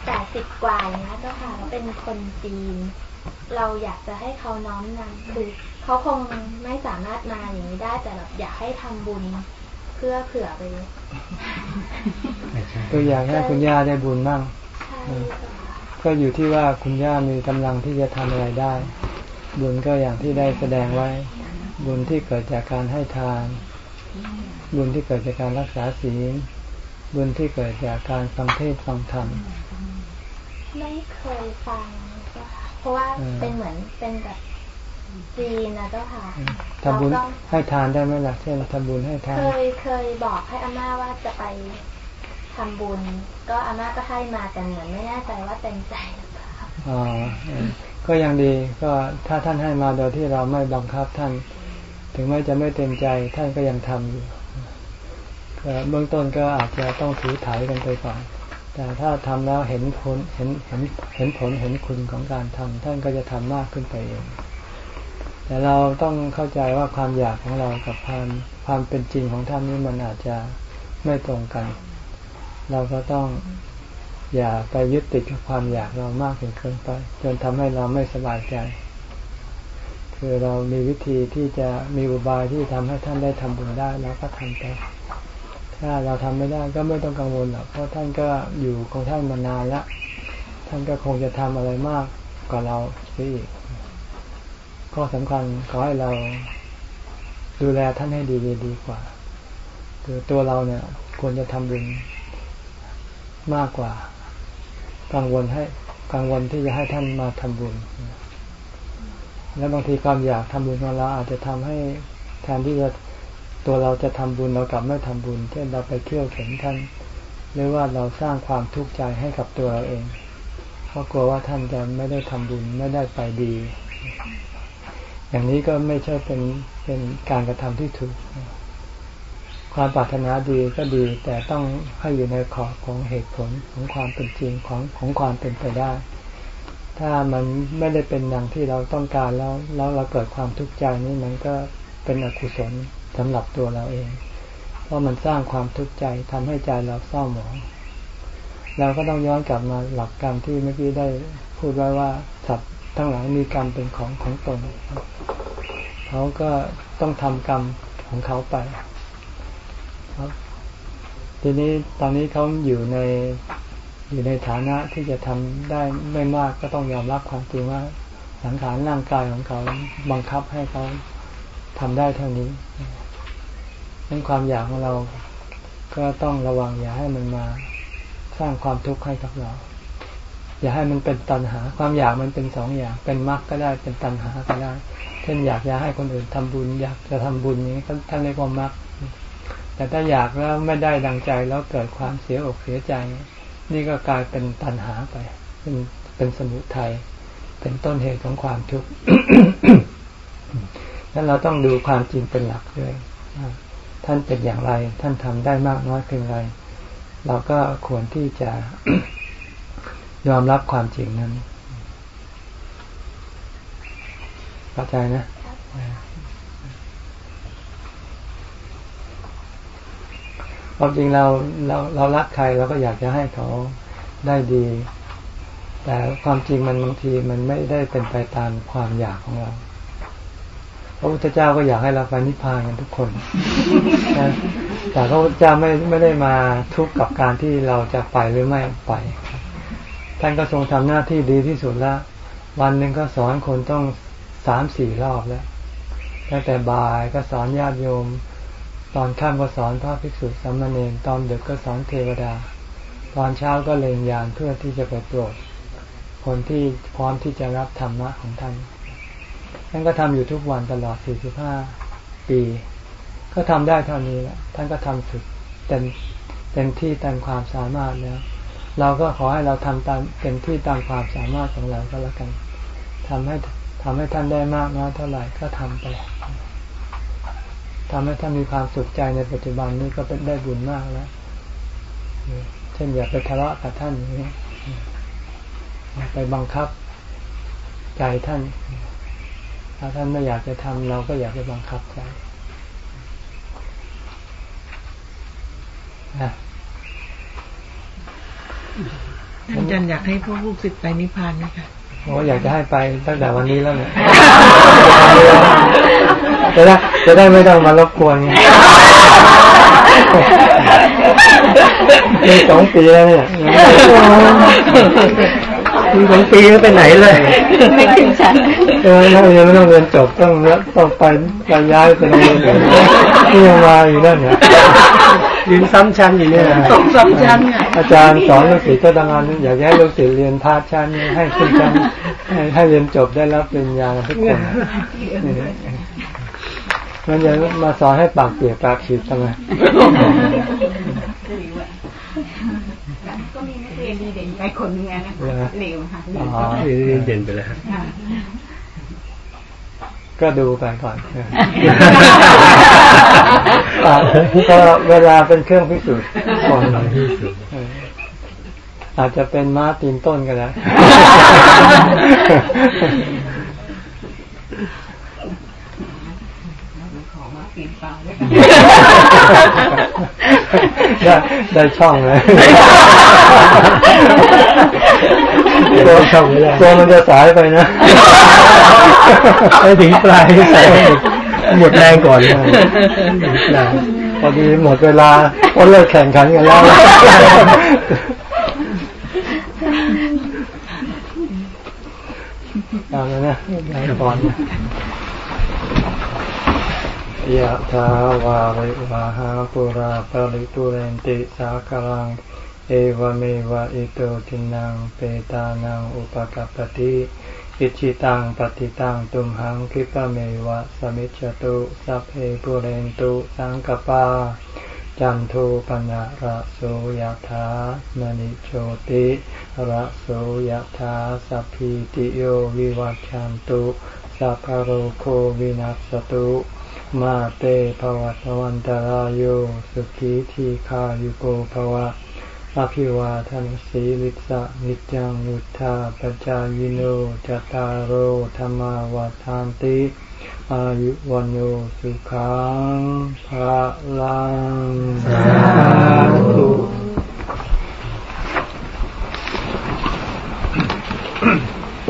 Speaker 10: แปดสิบกว่านะเจ้าค่ะแล้วเป็นคนจีน เราอยากจะให้เขาน้อมนำคือเขาคงไม่สามารถมาอย่างนี้ได้ แต่แบบอยากให้ทำบุญเพื่อเผื่อไป
Speaker 3: ก็อยากให้คุณย่าได้บุญบ้างก็อยู่ที่ว่าคุณย่ามีกำลังที่จะทำอะไรได้ บุญก็อย่างที่ได้แสดงไว้ บุญที่เกิดจากการให้ทาน บุญที่เกิดจากการรักษาศีล บุญที่เกิดจากการฟังเทศฟังธรรม
Speaker 10: ไม่เคยฟังเพราะว่าเป็นเหมือนเป็นแบบจีนนะเจ้าค่ะ
Speaker 3: ทำบุญให้ทานได้ไหมล่ะเช่นทำบุญให้ทาน
Speaker 10: เคยเคยบอกให้อาม่าว่าจะไปทำบุญ ก็อาม่าก็ให้มาแต่เหมือนไม่แน่ใจว่าเต็มใจหรือเปล่าอ๋อ
Speaker 3: ก็ยังดีก็ถ้าท่านให้มาโดยที่เราไม่บังคับท่าน ถึงแม้จะไม่เต็มใจท่านก็ยังทำอยู่เบื้องต้นก็อาจจะต้องถือถ่ายกันไปก่อน แต่ถ้าทำแล้วเห็นผลเห็นเห็นเห็นผลเห็นคุณของการทำท่านก็จะทำมากขึ้นไปเอง แต่เราต้องเข้าใจว่าความอยากของเรากับความความเป็นจริงของท่านนี้มันอาจจะไม่ตรงกัน เราก็ต้อง อย่าไปยึดติดกับความอยากเรามากจนเกินไป จนทำให้เราไม่สบายใจ คือเรามีวิธีที่จะมีอุบายที่ทำให้ท่านได้ทำบุญได้เราก็ทำไปถ้าเราทำไม่ได้ก็ไม่ต้องกังวลหรอกเพราะท่านก็อยู่ของท่านมานานแล้วท่านก็คงจะทำอะไรมากกว่าเราไปอีกข้อสำคัญขอให้เราดูแลท่านให้ดีดีกว่า คือตัวเราเนี่ยควรจะทำบุญมากกว่า กังวลให้กังวลที่จะให้ท่านมาทำบุญ แล้วบางทีความอยากทำบุญของเราอาจจะทำให้แทนที่จะตัวเราจะทำบุญเรากลับไม่ทำบุญ เช่นเราไปเที่ยวเข็นท่าน หรือว่าเราสร้างความทุกข์ใจให้กับตัวเราเอง เพราะกลัวว่าท่านจะไม่ได้ทำบุญไม่ได้ไปดี อย่างนี้ก็ไม่ใช่เป็นเป็นการกระทำที่ถูก ความปรารถนาดีก็ดี แต่ต้องให้อยู่ในขอบของเหตุผลของความเป็นจริงของของความเป็นไปได้ ถ้ามันไม่ได้เป็นอย่างที่เราต้องการแล้วแล้วเราเกิดความทุกข์ใจนี่มันก็เป็นอกุศลสำหรับตัวเราเอง เพราะมันสร้างความทุกข์ใจทำให้ใจเราเศร้าหมองเราก็ต้องย้อนกลับมาหลักกรรมที่เมื่อกี้ได้พูดไว้ว่าสัตว์ทั้งหลายมีกรรมเป็นของของตนเขาก็ต้องทำกรรมของเขาไป ครับทีนี้ตอนนี้เขาอยู่ในอยู่ในฐานะที่จะทำได้ไม่มากก็ต้องยอมรับความจริงว่าสังขารร่างกายของเขาบังคับให้เขาทำได้เท่านี้นั้นความอยากของเราก็ต้องระวังอย่าให้มันมาสร้างความทุกข์ให้กับเรา อย่าให้มันเป็นตัณหา ความอยากมันเป็นสองอย่าง เป็นมรรคก็ได้เป็นตัณหาก็ได้ เช่นอยากจะให้คนอื่นทำบุญ อยากจะทำบุญนี้ท่านเรียกว่ามรรค แต่ถ้าอยากแล้วไม่ได้ดังใจแล้วเกิดความเสียอกเสียใจ นี่ก็กลายเป็นตัณหาไป เป็นเป็นสมุทัยเป็นต้นเหตุของความทุกข์นั้นเราต้องดูความจริงเป็นหลักด้วยท่านเป็นอย่างไร ท่านทำได้มากน้อยเพียงไร เราก็ควรที่จะยอมรับความจริงนั้นเข้าใจนะ ความจริงเราเราเรารักใครเราก็อยากจะให้เขาได้ดี แต่ความจริงมันบางทีมันไม่ได้เป็นไปตามความอยากของเราพระพุทธเจ้าก็อยากให้เราไปนิพพานกันทุกคนนะแต่พระพุทธเจ้าไม่ไม่ได้มาทุกข์กับการที่เราจะไปหรือไม่ไป ท่านก็ทรงทำหน้าที่ดีที่สุดแล้ว วันหนึ่งก็สอนคนต้องสามสี่รอบแล้วตั้งแต่บ่ายก็สอนญาติโยม ตอนค่ำก็สอนพระภิกษุสามเณรตอนดึกก็สอนเทวดา ตอนเช้าก็เลงยานเพื่อที่จะไปโปรด คนที่พร้อมที่จะรับธรรมะของท่านท่านก็ทำอยู่ทุกวันตลอด 45 ปี ก็ทำได้เท่านี้แหละท่านก็ทำสุดเต็มเต็มที่ตามความสามารถแล้ว เราก็ขอให้เราทำตามเต็มที่ตามความสามารถของเราก็แล้วกันทำให้ทำให้ท่านได้มากน้อยเท่าไหร่ก็ทำไป ทำให้ท่านมีความสุขใจในปัจจุบันนี้ก็เป็นได้บุญมากแล้วเช่นอย่าไปทะเลาะกับท่านอย่างนี้ไปบังคับใจท่าน ถ้าท่านไม่อยากจะทำเราก็อยากไปบังคับใจ
Speaker 1: ท่านอาจารย์อยากให้พวกลูกศิษย์ไปนิพพานไหมคะ
Speaker 3: โอ้อยากจะให้ไปตั้งแต่วันนี้แล้วเนี่ยจะได้จะได้ไม่ต้องมารบกวนมีสองปีแล้วเนี่ยมีสองปีแล้วไปไหนเลยไม่ถึงชั้นเออนักเรียนไม่ต้องเรียนจบต้องต้องไปย้ายไปโรงเรียนอื่นที่ยังมาอยู่นั่นเนี่ย ยืนซ้ำชั้นอยู่เนี่ย
Speaker 1: สองซ้ำชั้น
Speaker 3: อาจารย์สอนลูกศิษย์เจ้าทำงานอยากให้ลูกศิษย์เรียนพาชั้นให้ขึ้นชั้นให้ให้เรียนจบได้รับปริญญาทุกคนมันจะมาสอนให้ปากเปียกปากฉีดทำไม
Speaker 4: ก็มีนักเรียนดีเด่นไปคนนึงนะเร็วค่ะ
Speaker 2: อ๋อเรียนเด่นไปแล้ว
Speaker 3: ก็ดูไปก่อนก็เวลาเป็นเครื่องพิสูจน์ก่อนพิสูจน์อาจจะเป็นม้าตีนต้นก็ได้ได้ได้ช่องเลย ตัวช่องตัวมันจะสายไปนะไปถึงปลายใส่หมดแรงก่อนนะพอดีหมดเวลาพอเลิกแข่งขันกันแล้วเอาเลยนะก่อนยะถาวาริวาหาปุราปริตุเรนติสาคลัง เอวเมวะอิโตทินังเปตานังอุปกัปติอิจิตังปฏิตังตุมหังคิปะเมวะสมิจจตุสัพเพปุเรนตุสังกปาจันโทปนะระโสยถามณิโชติระโสยถาสัพพิติโยวิวัชชันตุสัพพโรโควินัสตุมาเตภวัตวันตารโยสุขีทีขายุโกภวะ อภิวาทานสีลิสะนิจังวุธาปจายโนจตารโหธรรมาวาทานติ อายุวันโยสุขังภาลังสาธุ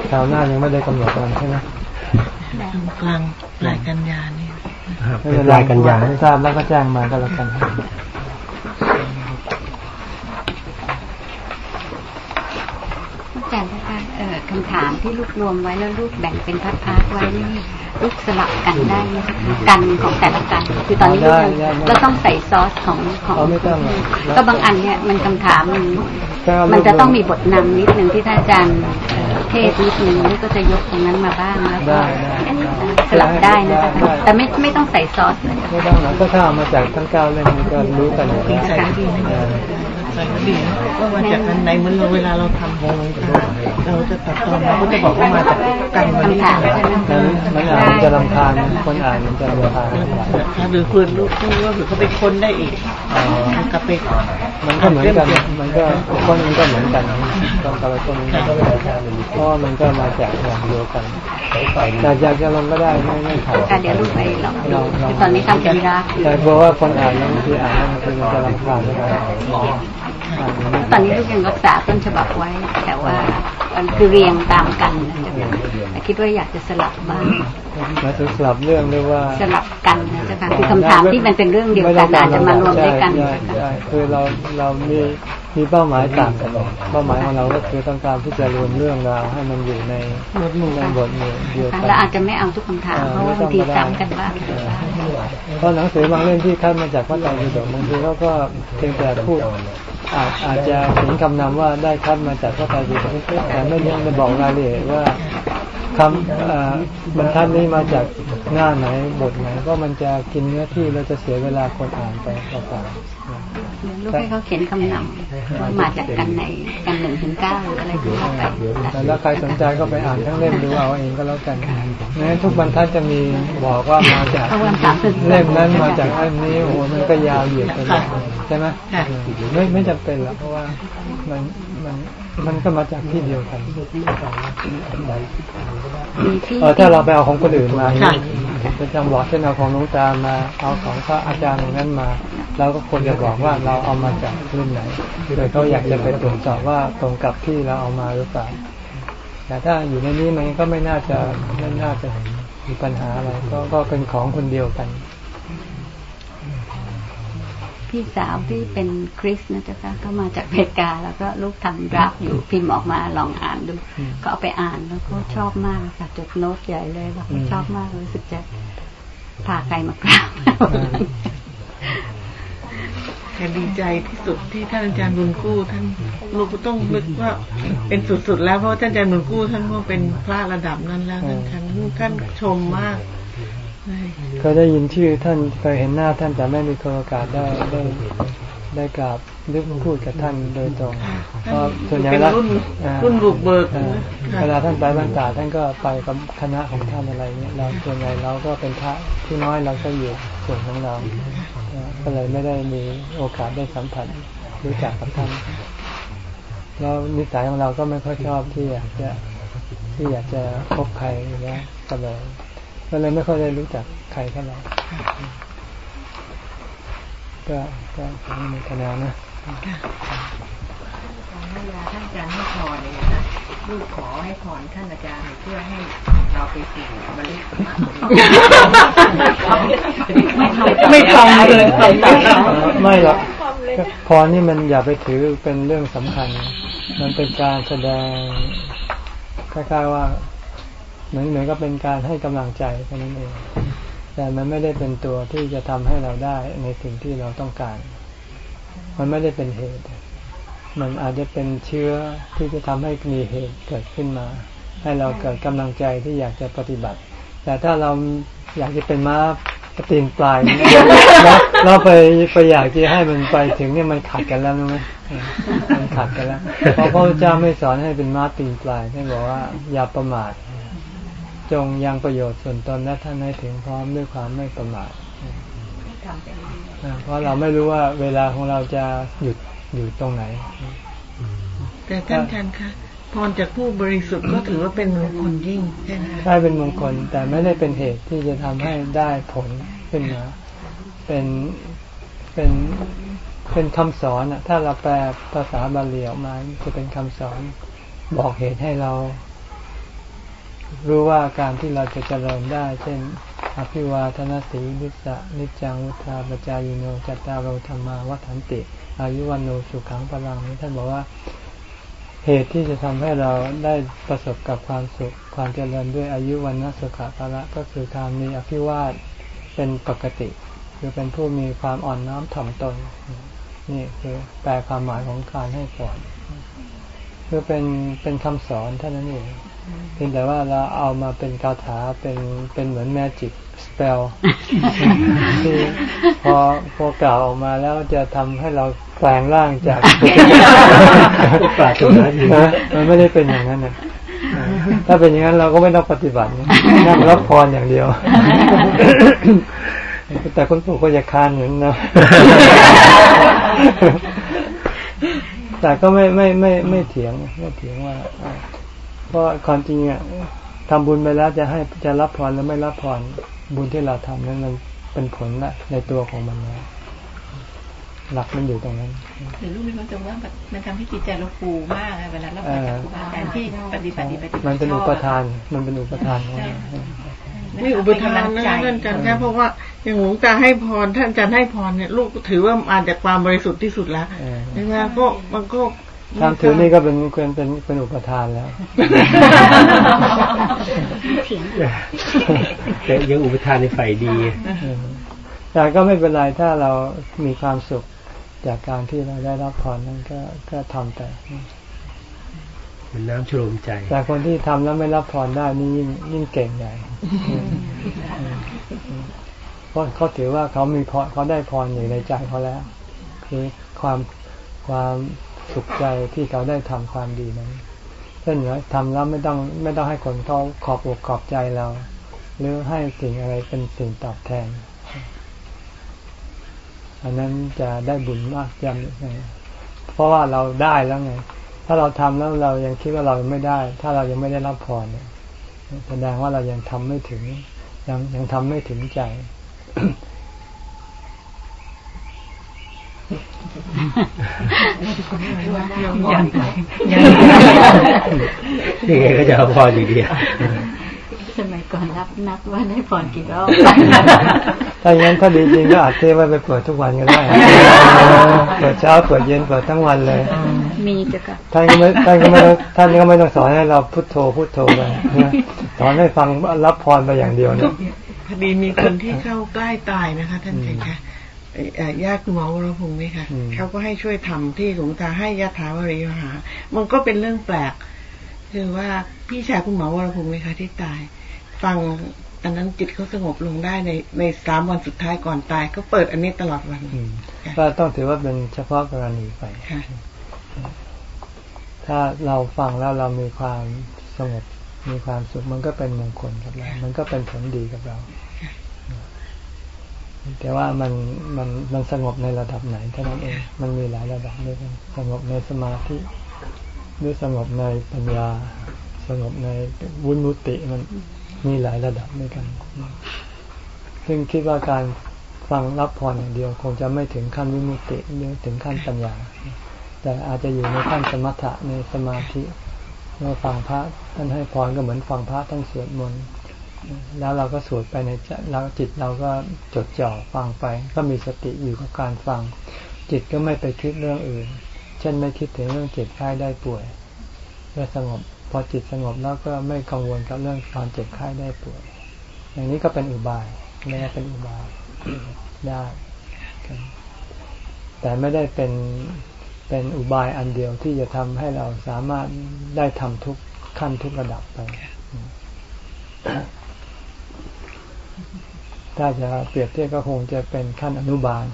Speaker 3: คราวหน้ายังไม่ได้กำหนดวันใช่ไหม
Speaker 1: กลางปลายกันยานี่
Speaker 3: เป็นปลายกันยาทราบแล้วก็แจ้งมาก็แล้วกัน
Speaker 4: แต่นะคะคำถาม ที่ลูกรวมไว้แล้วลูกแบ่งเป็น part ๆไว้นี่ลูกสลับกันได้ไหมกันของแต่ละกันคือตอนนี้ลูกเราต้องใส่ซอสของของก็บางอันเนี่ยมันคำถามมันมันจะต้องมีบทนำนิดหนึ่งที่ท่านอาจารย์เทศนิดหนึ่งนี่ก็จะยกตรงนั้นมาบ้างแล้วก็สลับได้นะคะแต่ไม่ไม่ต้องใส่ซอสเลย
Speaker 3: ไม่ต้องหรอกก็ถ้าเอามาจากทั้งเก้าเล่มก็รู้กันอ ยู่แล้ว
Speaker 1: ใส่ดีก็มาจากอันไหนเหมือนเราเวลาเราทำเราจะตัดตอนเราก็จะบอกว่ามาจากกันวันนี้
Speaker 3: มันอ่านจะลำคาญคนอ่านมันจะลำคาญ
Speaker 1: หรือคุณลูกก็คือเขาไปคนได้อีกกลับไป
Speaker 3: มันก็เหมือนกัน มันก็คนมันก็เหมือนกันต้องกลับไปคนมันก็เพราะมันก็มาจากอย่างเดียวกันแต่อยากจะลงก็ได้ไม่ไม่ขาด
Speaker 4: เดี๋ยวลูกไปลองตอนนี้ทำกีฬา
Speaker 3: แต่เพราะว่าคนอ่านบางทีอ่านแล้วมันจะลำคาญ
Speaker 4: ตอนนี้ลูกยังรักษาต้นฉบับไว้ แต่ว่ามันคือเรียงตามกันนะจ๊ะค่ะคิดว่าอยากจะสลับบ้าง
Speaker 3: มาถึงสลับเรื่องหรือว่า
Speaker 4: สลับกันนะจ๊ะค่ะคือคำถามที่มันเป็นเรื่องเดียวกันอาจจะมารวมด้วยกัน
Speaker 3: ใช่คือเราเรามีมีเป้าหมายต่างกันเป้าหมายของเราก็คือต้องการที่จะรวมเรื่องราวให้มันอยู่ในในบทเดียวกัน
Speaker 4: เราอาจจะไม่เอาทุกคำถามเพราะว่าบางทีซ้ำกันบ้าง
Speaker 3: เพราะหนังสือบางเล่มที่คัดมาจากพระไตรปิฎกบางทีเขาก็เพียงแต่พูดอาจอาจจะเห็นคำนำว่าได้คัดมาจากพระไตรปิฎกแต่ไม่ยังจะบอกรายละเอียดว่าคำบรรทัดนี้มาจากหน้าไหนบทไหนก็มันจะกินเนื้อที่เราจะเสียเวลาคนอ่านไปเปล่า
Speaker 4: ลูกให้เขาเขียนคำนำว่ามาจากกันไหนกันหนึ่งถึงเก้าหรืออะไรก็ว่าไป
Speaker 3: แต่แล้วใครสนใจก็ไปอ่านทั้งเล่มดูเอาเองก็แล้วกันนั้นทุกบรรทัดจะมีบอกว่ามาจากเล่มนั้นมาจากอันนี้โอ้โหมันก็ยาวเหยียดไปใช่ไหมไม่ไม่จำเป็นหรอกเพราะว่ามันมัน มันก็มาจากที่เดียวกันเออถ้าเราไปเอาของคนอื่นมาจะจำบอกเช่นเอาของลุงตามา เอาของพระอาจารย์อย่างนั้นมาเราก็ควรจะบอกว่าเราเอามาจากรุ่นไหนโดยเขาอยากจะไปตรวจสอบว่าตรงกับที่เราเอามาหรือเปล่าแต่ถ้าอยู่ในนี้มันก็ไม่น่าจะไม่น่าจะมีปัญหาอะไรก็ก็เป็นของคนเดียวกัน
Speaker 4: พี่สาวที่เป็นคริสนะจ๊ะคะก็มาจากอเมริกา แล้วก็ลูกทำรับอยู่พิมพ์ออกมาลองอ่านดู ก็เอาไปอ่านแล้วก็ชอบมากค่ะจดโน้ตใหญ่เลยบอกชอบมากรู้สึกจะพาใครมากราบ
Speaker 1: แต่ดีใจที่สุดที่ท่านอาจารย์บุญกู้ท่านลูกก็ต้องนึกว่าเป็นสุดๆแล้วเพราะท่านอาจารย์บุญกู้ท่านก็เป็นพระระดับนั้นแล้วท่านท่านชมมาก
Speaker 3: ก็ได้ยินชื่อท่านเคยเห็นหน้าท่านแต่ไม่มีโอกาสได้ได้ได้กราบนึกพูดกับท่านโดยตรงเพราะส่วนใหญ่แล้ว
Speaker 1: รุ่นบุกเบิก
Speaker 3: เวลาท่านไปบรรดาท่านก็ไปกับคณะของท่านอะไรเงี้ยเราส่วนใหญ่เราก็เป็นพระที่น้อยเราก็อยู่ส่วนของเราก็เลยไม่ได้มีโอกาสได้สัมผัสรู้จักกับท่านแล้วนิสัยของเราก็ไม่ค่อยชอบที่อยากจะที่อยากจะพบใครอย่างเงี้ยก็เลย ก็เลยไม่ค่อยได้รู้จักใครเท่าไหร่ก็ก็มีคะแนนนะ
Speaker 9: ให้ยาท่านอาจารย์ให้พรเลยนะลูกขอให้พรท่านอาจารย์เพื่อให้เราไปสู่บริสุทธิ์
Speaker 1: ไม่ทำเลย
Speaker 3: ไม่หรอกพรนี่มันอย่าไปถือเป็นเรื่องสำคัญ มันเป็นการแสดงคล้ายๆว่า เหมือนเหมือนก็เป็นการให้กำลังใจแค่นั้นเอง แต่มันไม่ได้เป็นตัวที่จะทำให้เราได้ในสิ่งที่เราต้องการ มันไม่ได้เป็นเหตุ มันอาจจะเป็นเชื้อที่จะทำให้มีเหตุเกิดขึ้นมา ให้เราเกิดกำลังใจที่อยากจะปฏิบัติ แต่ถ้าเราอยากจะเป็นม้าตีนปลายเราไปไปอยากจะให้มันไปถึงเนี่ยมันขัดกันแล้วไหมมันขัดกันแล้ว เพราะพระเจ้าไม่สอนให้เป็นม้าตีนปลายท่านบอกว่าอย่าประมาท จงยังประโยชน์ส่วนตนและท่านให้ถึงพร้อมด้วยความไม่ประมาทเพราะเราไม่รู้ว่าเวลาของเราจะหยุดอยู่ตรงไหน
Speaker 1: แต่ท่านท่านคะพรจากผู้บริสุทธิ์ก็ถือว่าเป็นมงคลยิ่งใช่ไหม
Speaker 3: ใช่เป็นมงคลแต่ไม่ได้เป็นเหตุที่จะทำให้ได้ผลขึ้นมาเป็นเป็นเป็นคำสอนอะถ้าเราแปลภาษาบาลีออกมาจะเป็นคำสอนบอกเหตุให้เรา รู้ว่าการที่เราจะเจริญได้ เช่น อภิวาทนาสีนิสะนิจังวุธาปจายโนจัตตาโรธรรมาวัฏันติ อายุวันโนสุขังพลังนี้ท่านบอกว่าเหตุที่จะทำให้เราได้ประสบกับความสุข ความเจริญด้วยอายุวันนสุขภาระก็คือการมีอภิวาทเป็นปกติ คือเป็นผู้มีความอ่อนน้อมถ่อมตน นี่คือแปลความหมายของการให้พรคือเป็นเป็นคำสอนเท่านั้นเอง เพียงแต่ว่าเราเอามาเป็นคาถาเป็นเป็นเหมือนแมจิกสเปลที่พอพอกล่าวออกมาแล้วจะทำให้เราแปลงร่างจากปราถนามันไม่ได้เป็นอย่างนั้นนะถ้าเป็นอย่างนั้นเราก็ไม่ต้องปฏิบัตินั่งรับพรอย่างเดียว แต่คนปู่ก็จะคานเหมือนนะแต่ก็ไม่ไม่ไม่ไม่เถียงไม่เถียงว่า เพราะความจริงอะทำบุญไปแล้วจะให้จะรับพรหรือไม่รับพรบุญที่เราทำนั้นมันเป็นผลละในตัวของมันแล้วหลักมันอยู่ตรงนั้น
Speaker 5: หรือลูกมีความจงว่ามันทำให้จิตใจเราฟูมากเวลาเราไปจากครูบาอาจารย์ที่ปฏิบัติปฏิบัติ
Speaker 3: มันเป็นอุปทาน มันเป็นอุปทาน
Speaker 1: นี่อุปทานนะท่านอาจารย์ครับเพราะว่าอย่างหลวงตาให้พรท่านอาจารย์ให้พรเนี่ยลูกถือว่ามาจากความบริสุทธิ์ที่สุดแล้วใช่ไหมก็มันก็
Speaker 3: ทำถือนี่ก็เป็นเป็นเป็นเป็นอุปทานแล้ว
Speaker 2: แต่ยังอุปทานในฝ่ายดี
Speaker 3: แต่ก็ไม่เป็นไรถ้าเรามีความสุขจากการที่เราได้รับพรนั้นก็ก็ทำแต่
Speaker 2: เป็นน้ำชโลมใจ
Speaker 3: แต่คนที่ทำแล้วไม่รับพรได้นี่ยิ่งยิ่งเก่งใหญ่เพราะเขาถือว่าเขามีพรเขาได้พรอยู่ในใจเขาแล้ว คือความความ สุขใจที่เขาได้ทำความดีนั้นเช่นว่าทำแล้วไม่ต้องไม่ต้องให้คนเขาขอบอกขอบใจเรา หรือให้สิ่งอะไรเป็นสิ่งตอบแทน อันนั้นจะได้บุญมากจำเพราะว่าเราได้แล้วไง ถ้าเราทำแล้วเรายังคิดว่าเราไม่ได้ ถ้าเรายังไม่ได้รับพรเนี่ยแสดงว่าเรายังทำไม่ถึง ยังยังทำไม่ถึงใจ
Speaker 2: ยังยังยังไงก็จะเอาพรอยู่ดี
Speaker 4: สมัยก่อนรับนับว่าได้พรกี่รอบ
Speaker 3: ถ้าอย่างนั้นถ้าดีจริงก็อาจเทไว้ไปเปิดทุกวันก็ได้เปิดเช้าเปิดเย็นเปิดทั้งวันเลย
Speaker 4: มีจ้ะค่ะ
Speaker 3: ท่านก็ไม่ท่านก็ไม่ท่านก็ไม่ต้องสอนให้เราพุทโธพุทโธไปสอนให้ฟังรับพรไปอย่างเดียวเนี่ย
Speaker 1: พอดีมีคนที่เข้าใกล้ตายนะคะ ท่านเองค่ะ ญาติคุณหมอวรพงศ์นี่ค่ะเขาก็ให้ช่วยทำที่หลวงตาให้ยาถาวริยหา มันก็เป็นเรื่องแปลก คือว่าพี่ชายคุณหมอวรพงศ์นี่ค่ะที่ตาย ฟังอันนั้นจิตเขาสงบลงได้ในในสามวันสุดท้ายก่อนตายก็เปิดอันนี้ตลอดวัน
Speaker 3: ก็ต้องถือว่าเป็นเฉพาะกรณีไปถ้าเราฟังแล้วเรามีความสงบมีความสุขมันก็เป็นมงคลกับเรา มันก็เป็นผลดีกับเรา แต่ว่ามันมันมันสงบในระดับไหนเท่านั้นเองมันมีหลายระดับด้วยกันสงบในสมาธิหรือสงบในปัญญา สงบในวุนุติมันมีหลายระดับด้วยกัน ซึ่งคิดว่าการฟังรับพรอย่างเดียว คงจะไม่ถึงขั้นวิมุติหรือถึงขั้นปัญญา แต่อาจจะอยู่ในขั้นสมถะในสมาธิเมื่อฟังพระท่านให้พรก็เหมือนฟังพระท่านสวดมนต์ แล้วเราก็สวดไปในใจแล้วจิตเราก็จดจ่อฟังไป ก็มีสติอยู่กับการฟัง จิตก็ไม่ไปคิดเรื่องอื่น เช่นไม่คิดถึงเรื่องเจ็บไข้ได้ป่วยก็สงบ พอจิตสงบแล้วก็ไม่กังวลกับเรื่องความเจ็บไข้ได้ป่วย อย่างนี้ก็เป็นอุบายนี่เป็นอุบายได้แต่ไม่ได้เป็นเป็นอุบายอันเดียวที่จะทำให้เราสามารถได้ทำทุกขั้นทุกระดับไป ถ้าจะเปรียบเทียบก็คงจะเป็นขั้นอนุบาล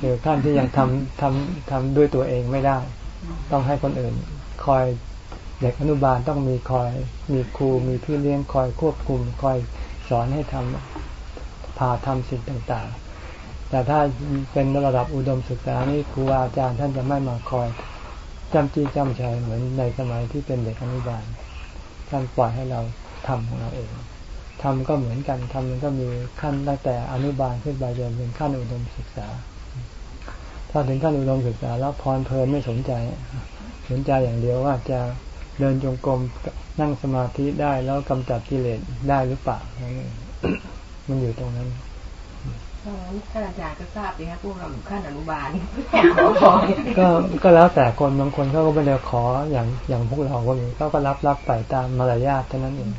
Speaker 3: คือขั้นที่ยังทำทำทำด้วยตัวเองไม่ได้ ต้องให้คนอื่น คอยเด็กอนุบาลต้องมีคอยมีครูมีพี่เลี้ยงคอยควบคุม คอยสอนให้ทำพาทำสิ่งต่างๆ แต่ถ้าเป็นระดับอุดมศึกษานี่ครูอาจารย์ท่านจะไม่มาคอยจำจี้จำชัยเหมือนในสมัยที่เป็นเด็กอนุบาลท่านปล่อยให้เราทำของเราเอง ทำก็เหมือนกันทำมันก็มีขั้นตั้งแต่อนุบาลขึ้นไปจนเป็นขั้นอุดมศึกษา ถ้าถึงขั้นอุดมศึกษา แล้วพรเพลินไม่สนใจ สนใจอย่างเดียวว่าจะเดินจงกรมนั่งสมาธิได้แล้วกำจัดกิเลสได้หรือเปล่ามันอยู่ตรงนั้น
Speaker 9: ท่านอาจารย์ก็ทราบดีครับพวกเราขั้นอนุบาล
Speaker 3: ก็ก็แล้วแต่คนบางคนเขาก็ไม่ได้ขออย่างอย่างพวกเราก็มีเขาก็รับรับไปตามมารยาทเท่านั้นเอง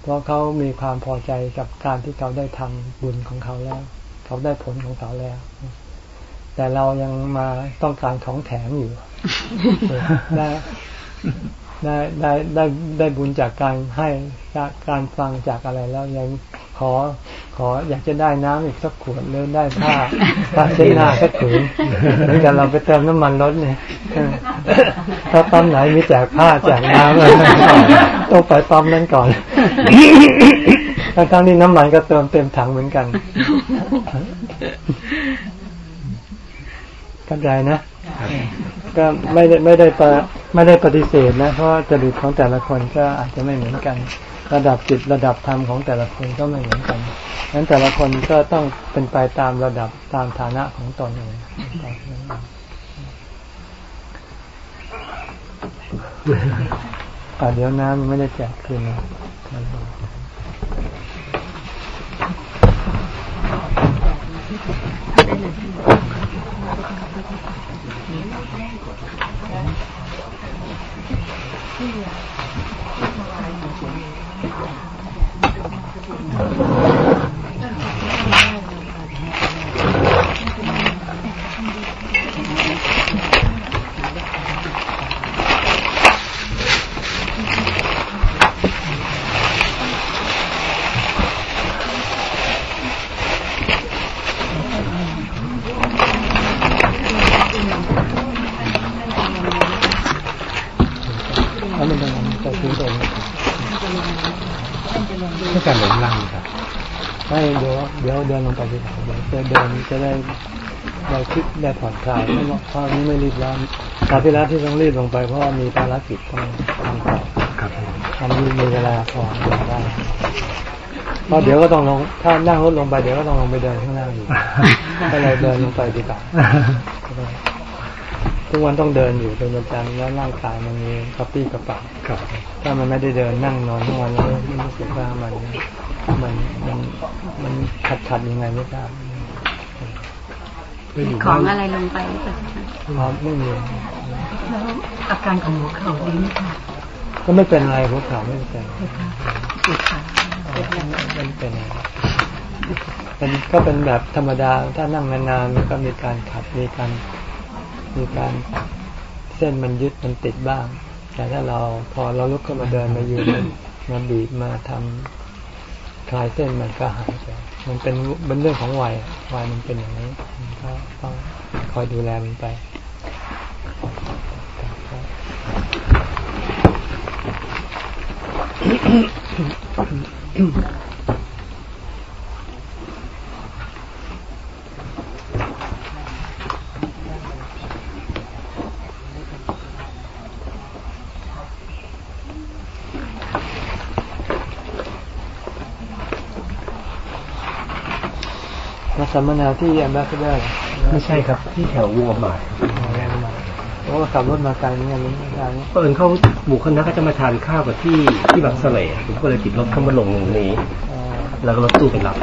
Speaker 3: เพราะเขามีความพอใจกับการที่เขาได้ทำบุญของเขาแล้ว เขาได้ผลของเขาแล้ว แต่เรายังมาต้องการของแถมอยู่ได้ ได้ได้ได้ได้บุญจากการให้จากการฟังจากอะไรแล้วยังขอขออยากจะได้น้ำอีกสักขวดหรือได้ผ้าผ้าเช็ดหน้าสักผืนเหมือนกับเราไปเติมน้ำมันรถเนี่ยถ้าปั๊มไหนมีแจกผ้าแจกน้ำต้องไปปั๊มนั้นก่อนทั้งนี้น้ำมันก็เติมเต็มถังเหมือนกันเข้าใจนะ ก็ไม่ได้ไม่ได้ปไม่ได้ปฏิเสธนะเพราะจริตของแต่ละคนก็อาจจะไม่เหมือนกัน ระดับจิตระดับธรรมของแต่ละคนก็ไม่เหมือนกันนั้นแต่ละคนก็ต้องเป็นไปตามระดับตามฐานะของตนเองเดี๋ยวน้ำไม่ได้แจกคืนนะ 对呀，为什么阿姨？ จะได้ได้คิดได้ผ่อนคลายเพราะนี้ไม่รีบร้อนคราวที่แล้วที่ต้องรีบลงไปเพราะมีภารกิจต้องทำต่อครับทำมีเวลาพอได้เพราะเดี๋ยวก็ต้องลงถ้านั่งรถลงไปเดี๋ยวก็ต้องลงไปเดินข้างล่างอยู่ก็เลยเดินลงไปดีกว่าทุกวันต้องเดินอยู่เป็นประจำแล้วร่างกายมันมีกระปี้กระเป๋าถ้ามันไม่ได้เดินนั่งนอนทุกวันแล้วไม่รู้สึกว่ามัน มันมันมันขัดขัดยังไงไม่ทราบ
Speaker 4: ของอะไรลงไปหรือเปล่า
Speaker 3: ครับไม่มี
Speaker 4: แล้วอาการของหัวเข่าดีไหมคะ
Speaker 3: ก็ไม่เป็นอะไรหัวเข่าไม่เป็นไม่เป็นเป็นก็เป็นแบบธรรมดา ถ้านั่งนานๆมันก็มีการขัดมีการมีการเส้นมันยึดมันติดบ้าง แต่ถ้าเราพอเราลุกขึ้นมาเดินมายืนมาบีบมาทำ คลายเส้นมันก็หายไปมันเป็นเป็นเรื่องของวัยวัยมันเป็นอย่างนี้ก็ต้องคอยดูแลมันไปม สัมมนาที่แอมบาสเดอร์
Speaker 2: ไม่ใช่ครับที่แถววัวหมา
Speaker 3: เพราะว่าขับรถมาไกลเนี่ยนี้ทาง
Speaker 2: เปิดเขาหมู่คณะก็จะมาทานข้าวกับที่ที่บางสะเลผมก็เลยติดรถเข้ามาลงตรงนี้ แล้วก็รถตู้ไปรับ